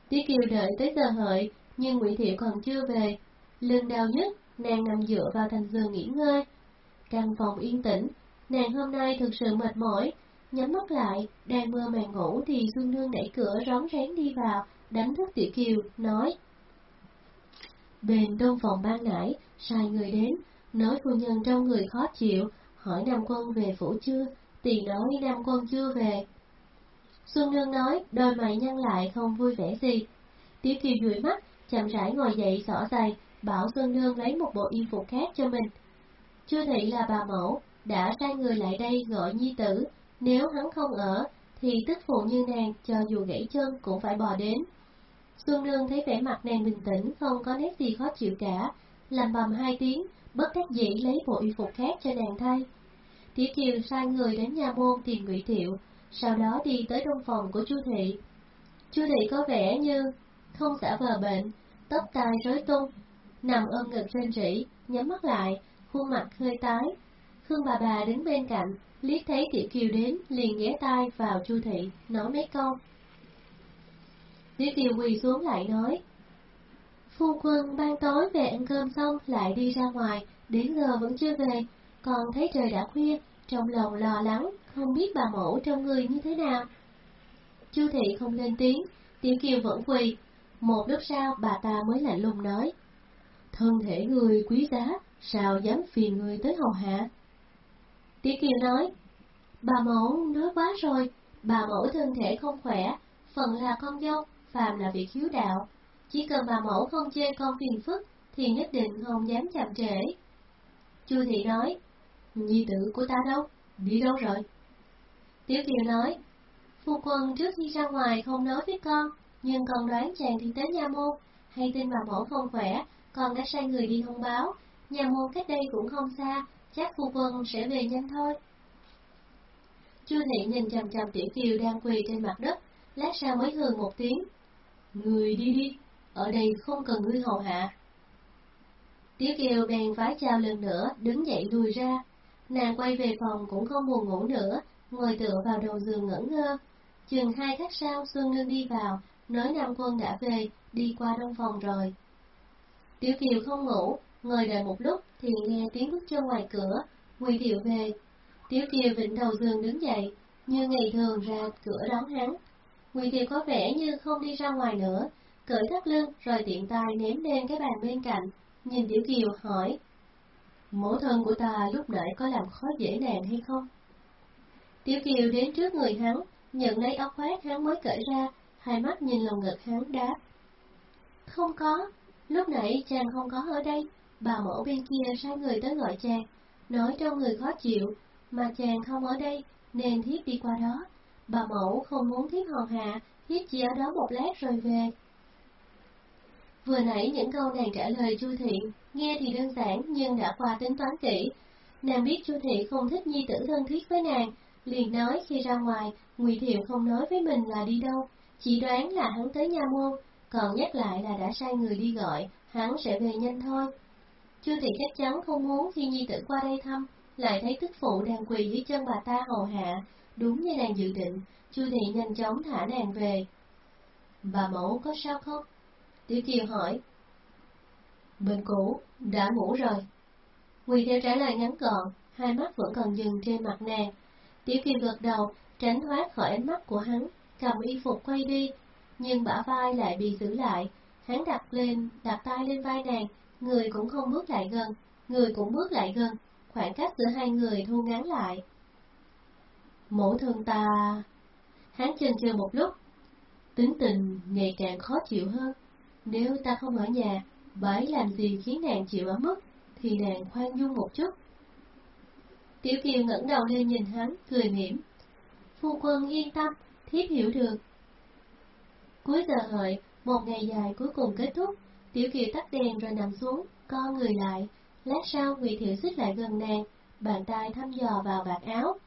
Tiểu Kiều đợi tới giờ hợi, nhưng Ngụy Thiệu còn chưa về. Lưng đau nhất, nàng nằm dựa vào thành giường nghỉ ngơi. Căn phòng yên tĩnh, nàng hôm nay thực sự mệt mỏi. Nhắm mắt lại, đang mơ màng ngủ thì Xuân Nương đẩy cửa rón rén đi vào, đánh thức Tiểu Kiều, nói. Bên đông phòng ban nãy, sai người đến, nói phu nhân trong người khó chịu, hỏi Nam Quân về phủ chưa, tiền nói Nam Quân chưa về. Xuân Nương nói, đôi mày nhăn lại không vui vẻ gì. Tiểu Kiều dụi mắt, chậm rãi ngồi dậy xỏ giày, bảo Xuân Nương lấy một bộ y phục khác cho mình. Chưa thị là bà mẫu, đã sai người lại đây gọi nhi tử, nếu hắn không ở, thì tức phụ như nàng cho dù gãy chân cũng phải bò đến. Xuân Nương thấy vẻ mặt nàng bình tĩnh, không có nét gì khó chịu cả, làm bầm hai tiếng, bất đắc dĩ lấy bộ y phục khác cho nàng thay. Tiểu Kiều sai người đến nhà môn tìm Ngụy Thiệu, sau đó đi tới trong phòng của Chu Thị. Chu thị có vẻ như không xả vờ bệnh, tóc tai rối tung, nằm ôm ngực rên rỉ, nhắm mắt lại, khuôn mặt hơi tái. Khương bà bà đứng bên cạnh, liếc thấy Tiểu Kiều đến, liền ghé tai vào Chu thị, nói mấy câu. Tiểu Kiều quỳ xuống lại nói, Phu quân ban tối về ăn cơm xong lại đi ra ngoài, đến giờ vẫn chưa về, còn thấy trời đã khuya, trong lòng lo lắng, không biết bà mẫu trong người như thế nào. Chu thị không lên tiếng, Tiểu Kiều vẫn quỳ. Một lúc sau bà ta mới lạnh lùng nói, thân thể người quý giá, sao dám phiền người tới hầu hạ? Tiểu Kiều nói, bà mẫu nói quá rồi, bà mẫu thân thể không khỏe, phần là con dâu, phàm là việc hiếu đạo. Chỉ cần bà mẫu không chê con phiền phức, thì nhất định không dám chậm trễ. Chu thị nói, nhi tử của ta đâu, đi đâu rồi? Tiểu Kiều nói, phu quân trước khi ra ngoài không nói với con, nhưng con đoán chàng thì tới nha môn, hay tin bà mẫu không khỏe, con đã sai người đi thông báo, nhà môn cách đây cũng không xa, chắc phu quân sẽ về nhanh thôi. Chu thị nhìn chằm chằm tiểu kiều đang quỳ trên mặt đất, lát sau mới hừ một tiếng. Người đi đi, ở đây không cần ngươi hầu hạ. Tiểu kiều bèn vái chào lần nữa, đứng dậy lùi ra. Nàng quay về phòng cũng không buồn ngủ nữa, ngồi tựa vào đầu giường ngẩn ngơ. Chừng hai khắc sau Xuân Nương đi vào, nói Nam Quân đã về, đi qua đông phòng rồi. Tiểu Kiều không ngủ, ngồi đợi một lúc thì nghe tiếng bước chân ngoài cửa, Ngụy Thiệu về. Tiểu Kiều vịnh đầu giường đứng dậy, như ngày thường ra cửa đón hắn. Ngụy Thiệu có vẻ như không đi ra ngoài nữa, cởi thắt lưng rồi tiện tay ném lên cái bàn bên cạnh, nhìn Tiểu Kiều hỏi. Mẫu thân của ta lúc nãy có làm khó dễ nàng hay không? Tiểu Kiều đến trước người hắn, nhận lấy áo khoác hắn mới cởi ra, hai mắt nhìn lồng ngực hắn đáp. Không có, lúc nãy chàng không có ở đây, bà mẫu bên kia sai người tới gọi chàng, nói trong người khó chịu, mà chàng không ở đây, nên thiết đi qua đó. Bà mẫu không muốn thiết hòn hạ, thiết chỉ ở đó một lát rồi về. Vừa nãy những câu nàng trả lời Chu Thiện, nghe thì đơn giản nhưng đã qua tính toán kỹ. Nàng biết Chu Thị không thích nhi tử thân thiết với nàng, liền nói khi ra ngoài, Ngụy Thiệu không nói với mình là đi đâu, chỉ đoán là hắn tới nha môn, còn nhắc lại là đã sai người đi gọi, hắn sẽ về nhanh thôi. Chu Thị chắc chắn không muốn khi nhi tử qua đây thăm, lại thấy tức phụ đang quỳ dưới chân bà ta hầu hạ, đúng như nàng dự định, Chu Thị nhanh chóng thả nàng về. Bà mẫu có sao không? Tiểu Kiều hỏi. Bên cũ, đã ngủ rồi. Quỳ theo trả lời ngắn gọn, hai mắt vẫn còn dừng trên mặt nàng. Tiểu Kiều gật đầu, tránh thoát khỏi ánh mắt của hắn, cầm y phục quay đi, nhưng bả vai lại bị giữ lại. Hắn đặt lên, đặt tay lên vai nàng, người cũng không bước lại gần, người cũng bước lại gần, khoảng cách giữa hai người thu ngắn lại. Mẫu thân ta... Hắn chần chừ một lúc, tính tình ngày càng khó chịu hơn. Nếu ta không ở nhà, bởi làm gì khiến nàng chịu ở mức, thì nàng khoan dung một chút. Tiểu Kiều ngẩng đầu lên nhìn hắn, cười mỉm. Phu quân yên tâm, thiếp hiểu được. Cuối giờ hợi, một ngày dài cuối cùng kết thúc, Tiểu Kiều tắt đèn rồi nằm xuống, co người lại. Lát sau Ngụy Thiệu xích lại gần nàng, bàn tay thăm dò vào vạt áo.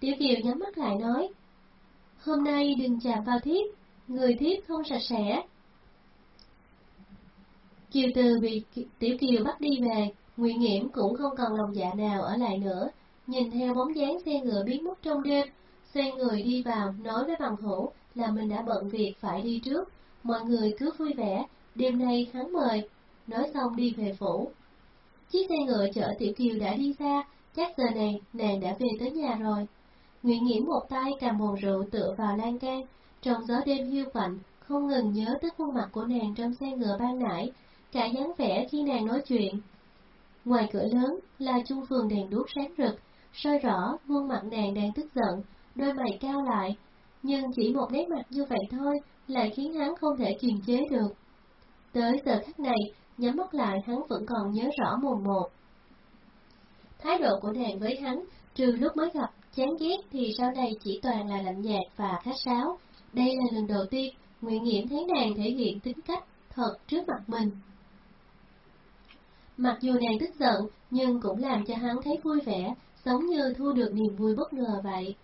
Tiểu Kiều nhắm mắt lại nói, Hôm nay đừng chạm vào thiếp, người thiếp không sạch sẽ. Kiều Từ bị Tiểu Kiều bắt đi về, Nguyễn Nghiễm cũng không còn lòng dạ nào ở lại nữa, nhìn theo bóng dáng xe ngựa biến mất trong đêm, xoay người đi vào nói với bằng hữu là mình đã bận việc phải đi trước, mọi người cứ vui vẻ, đêm nay hắn mời, nói xong đi về phủ. Chiếc xe ngựa chở Tiểu Kiều đã đi xa, chắc giờ này nàng đã về tới nhà rồi. Nguyễn Nghiễm một tay cầm bồn rượu tựa vào lan can, trong gió đêm hiu quạnh, không ngừng nhớ tới khuôn mặt của nàng trong xe ngựa ban nãy, cả dáng vẻ khi nàng nói chuyện. Ngoài cửa lớn là chung phường đèn đuốc sáng rực, soi rõ khuôn mặt nàng đang tức giận, đôi mày cao lại, nhưng chỉ một nét mặt như vậy thôi lại khiến hắn không thể kiềm chế được. Tới giờ khắc này, nhắm mắt lại hắn vẫn còn nhớ rõ mồn một. Thái độ của nàng với hắn, trừ lúc mới gặp, chán ghét thì sau này chỉ toàn là lạnh nhạt và khách sáo. Đây là lần đầu tiên Nguyễn Nghiễm thấy nàng thể hiện tính cách thật trước mặt mình. Mặc dù nàng tức giận, nhưng cũng làm cho hắn thấy vui vẻ, giống như thu được niềm vui bất ngờ vậy.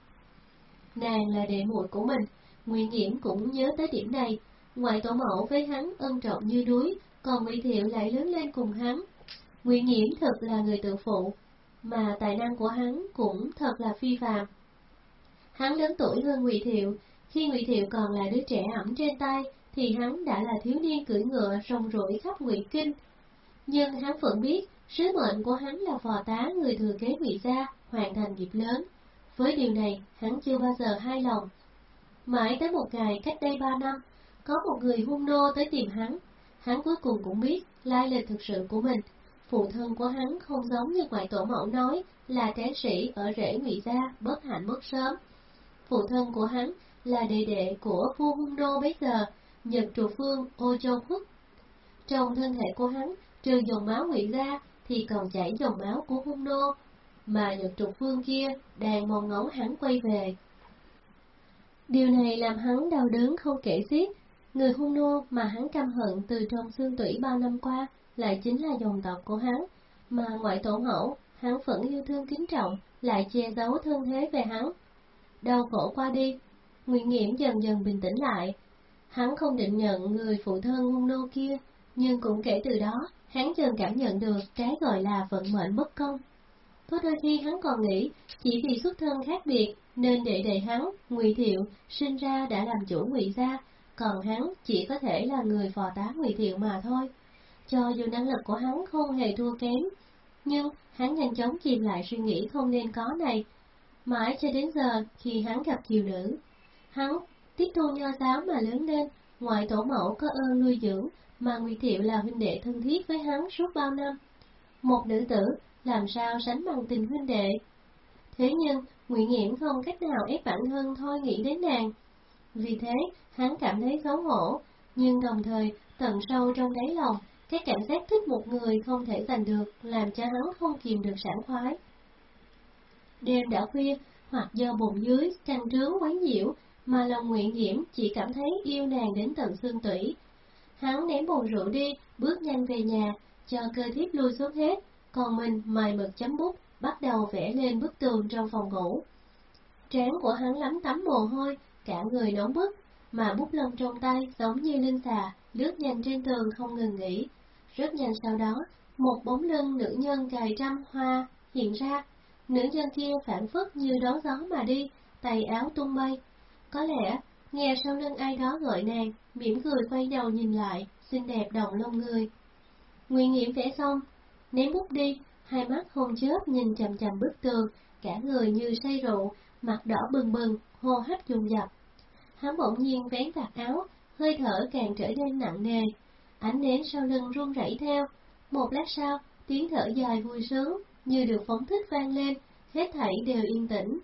Nàng là đệ muội của mình, Nguyễn Nghiễm cũng nhớ tới điểm này, ngoại tổ mẫu với hắn ân trọng như núi, còn Ngụy Thiệu lại lớn lên cùng hắn. Ngụy Nghiễm thật là người tự phụ, mà tài năng của hắn cũng thật là phi phàm. Hắn lớn tuổi hơn Ngụy Thiệu, khi Ngụy Thiệu còn là đứa trẻ ẩm trên tay, thì hắn đã là thiếu niên cưỡi ngựa rong ruổi khắp Ngụy Kinh. Nhưng hắn vẫn biết, sứ mệnh của hắn là phò tá người thừa kế Ngụy gia, hoàn thành nghiệp lớn. Với điều này, hắn chưa bao giờ hai lòng. Mãi tới một ngày cách đây ba năm, có một người hung nô tới tìm hắn. Hắn cuối cùng cũng biết lai lịch thực sự của mình. Phụ thân của hắn không giống như ngoại tổ mẫu nói là tráng sĩ ở rễ ngụy gia, bất hạnh mất sớm. Phụ thân của hắn là đệ đệ của vua hung nô bây giờ, Nhật Trụ Phương Ô Châu Khuất. Trong thân thể của hắn, trừ dòng máu ngụy ra thì còn chảy dòng máu của hung nô, mà Nhật trục Phương kia đang mong ngóng hắn quay về. Điều này làm hắn đau đớn không kể xiết. Người hung nô mà hắn căm hận từ trong xương tủy bao năm qua lại chính là dòng tộc của hắn, mà ngoại tổ mẫu, hắn vẫn yêu thương kính trọng, lại che giấu thân thế về hắn. Đau khổ qua đi, Nguyễn Nghiễm dần dần bình tĩnh lại. Hắn không định nhận người phụ thân hung nô kia, nhưng cũng kể từ đó, hắn dần cảm nhận được cái gọi là vận mệnh bất công. Có đôi khi hắn còn nghĩ, chỉ vì xuất thân khác biệt nên đệ đệ hắn, Ngụy Thiệu, sinh ra đã làm chủ Ngụy gia, còn hắn chỉ có thể là người phò tá Ngụy Thiệu mà thôi. Cho dù năng lực của hắn không hề thua kém, nhưng hắn nhanh chóng chìm lại suy nghĩ không nên có này. Mãi cho đến giờ khi hắn gặp kiều nữ, hắn tiếp thu nho giáo mà lớn lên, ngoại tổ mẫu có ơn nuôi dưỡng, mà Ngụy Thiệu là huynh đệ thân thiết với hắn suốt bao năm. Một nữ tử làm sao sánh bằng tình huynh đệ. Thế nhưng, Nguyễn Nghiễm không cách nào ép bản thân thôi nghĩ đến nàng. Vì thế, hắn cảm thấy xấu hổ, nhưng đồng thời, tận sâu trong đáy lòng, cái cảm giác thích một người không thể giành được, làm cho hắn không kìm được sảng khoái. Đêm đã khuya, hoặc do bụng dưới, căng trướng quấy nhiễu, mà lòng nguyện diễm chỉ cảm thấy yêu nàng đến tận xương tủy. Hắn ném bồn rượu đi, bước nhanh về nhà, cho cơ thiếp lui xuống hết, còn mình mài mực chấm bút, bắt đầu vẽ lên bức tường trong phòng ngủ. Trán của hắn lắm tắm mồ hôi, cả người nóng bức, mà bút lông trong tay giống như linh xà, lướt nhanh trên tường không ngừng nghỉ. Rất nhanh sau đó, một bóng lưng nữ nhân cài trăm hoa hiện ra. Nữ nhân kia phản phất như đón gió mà đi, tay áo tung bay. Có lẽ, nghe sau lưng ai đó gọi nàng, mỉm cười quay đầu nhìn lại, xinh đẹp động lông người. Nguyên Nghiễm vẽ xong, ném bút đi, hai mắt không chớp nhìn chầm chầm bức tường, cả người như say rượu, mặt đỏ bừng bừng, hô hấp dùng dập. Hắn bỗng nhiên vén vạt áo, hơi thở càng trở nên nặng nề. Ánh nến sau lưng run rẩy theo. Một lát sau, tiếng thở dài vui sướng, như được phóng thích vang lên, hết thảy đều yên tĩnh.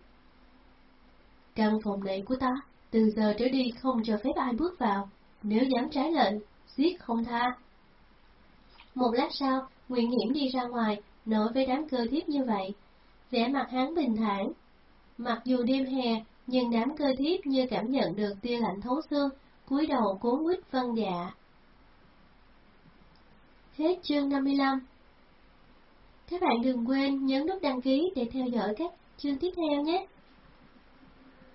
Căn phòng này của ta, từ giờ trở đi không cho phép ai bước vào, nếu dám trái lệnh, giết không tha. Một lát sau, Nguyễn Hiểm đi ra ngoài, nói với đám cơ thiếp như vậy. Vẻ mặt hắn bình thản. Mặc dù đêm hè, nhưng đám cơ thiếp như cảm nhận được tia lạnh thấu xương, cúi đầu cố quýt vân dạ. Hết chương 55 Các bạn đừng quên nhấn nút đăng ký để theo dõi các chương tiếp theo nhé.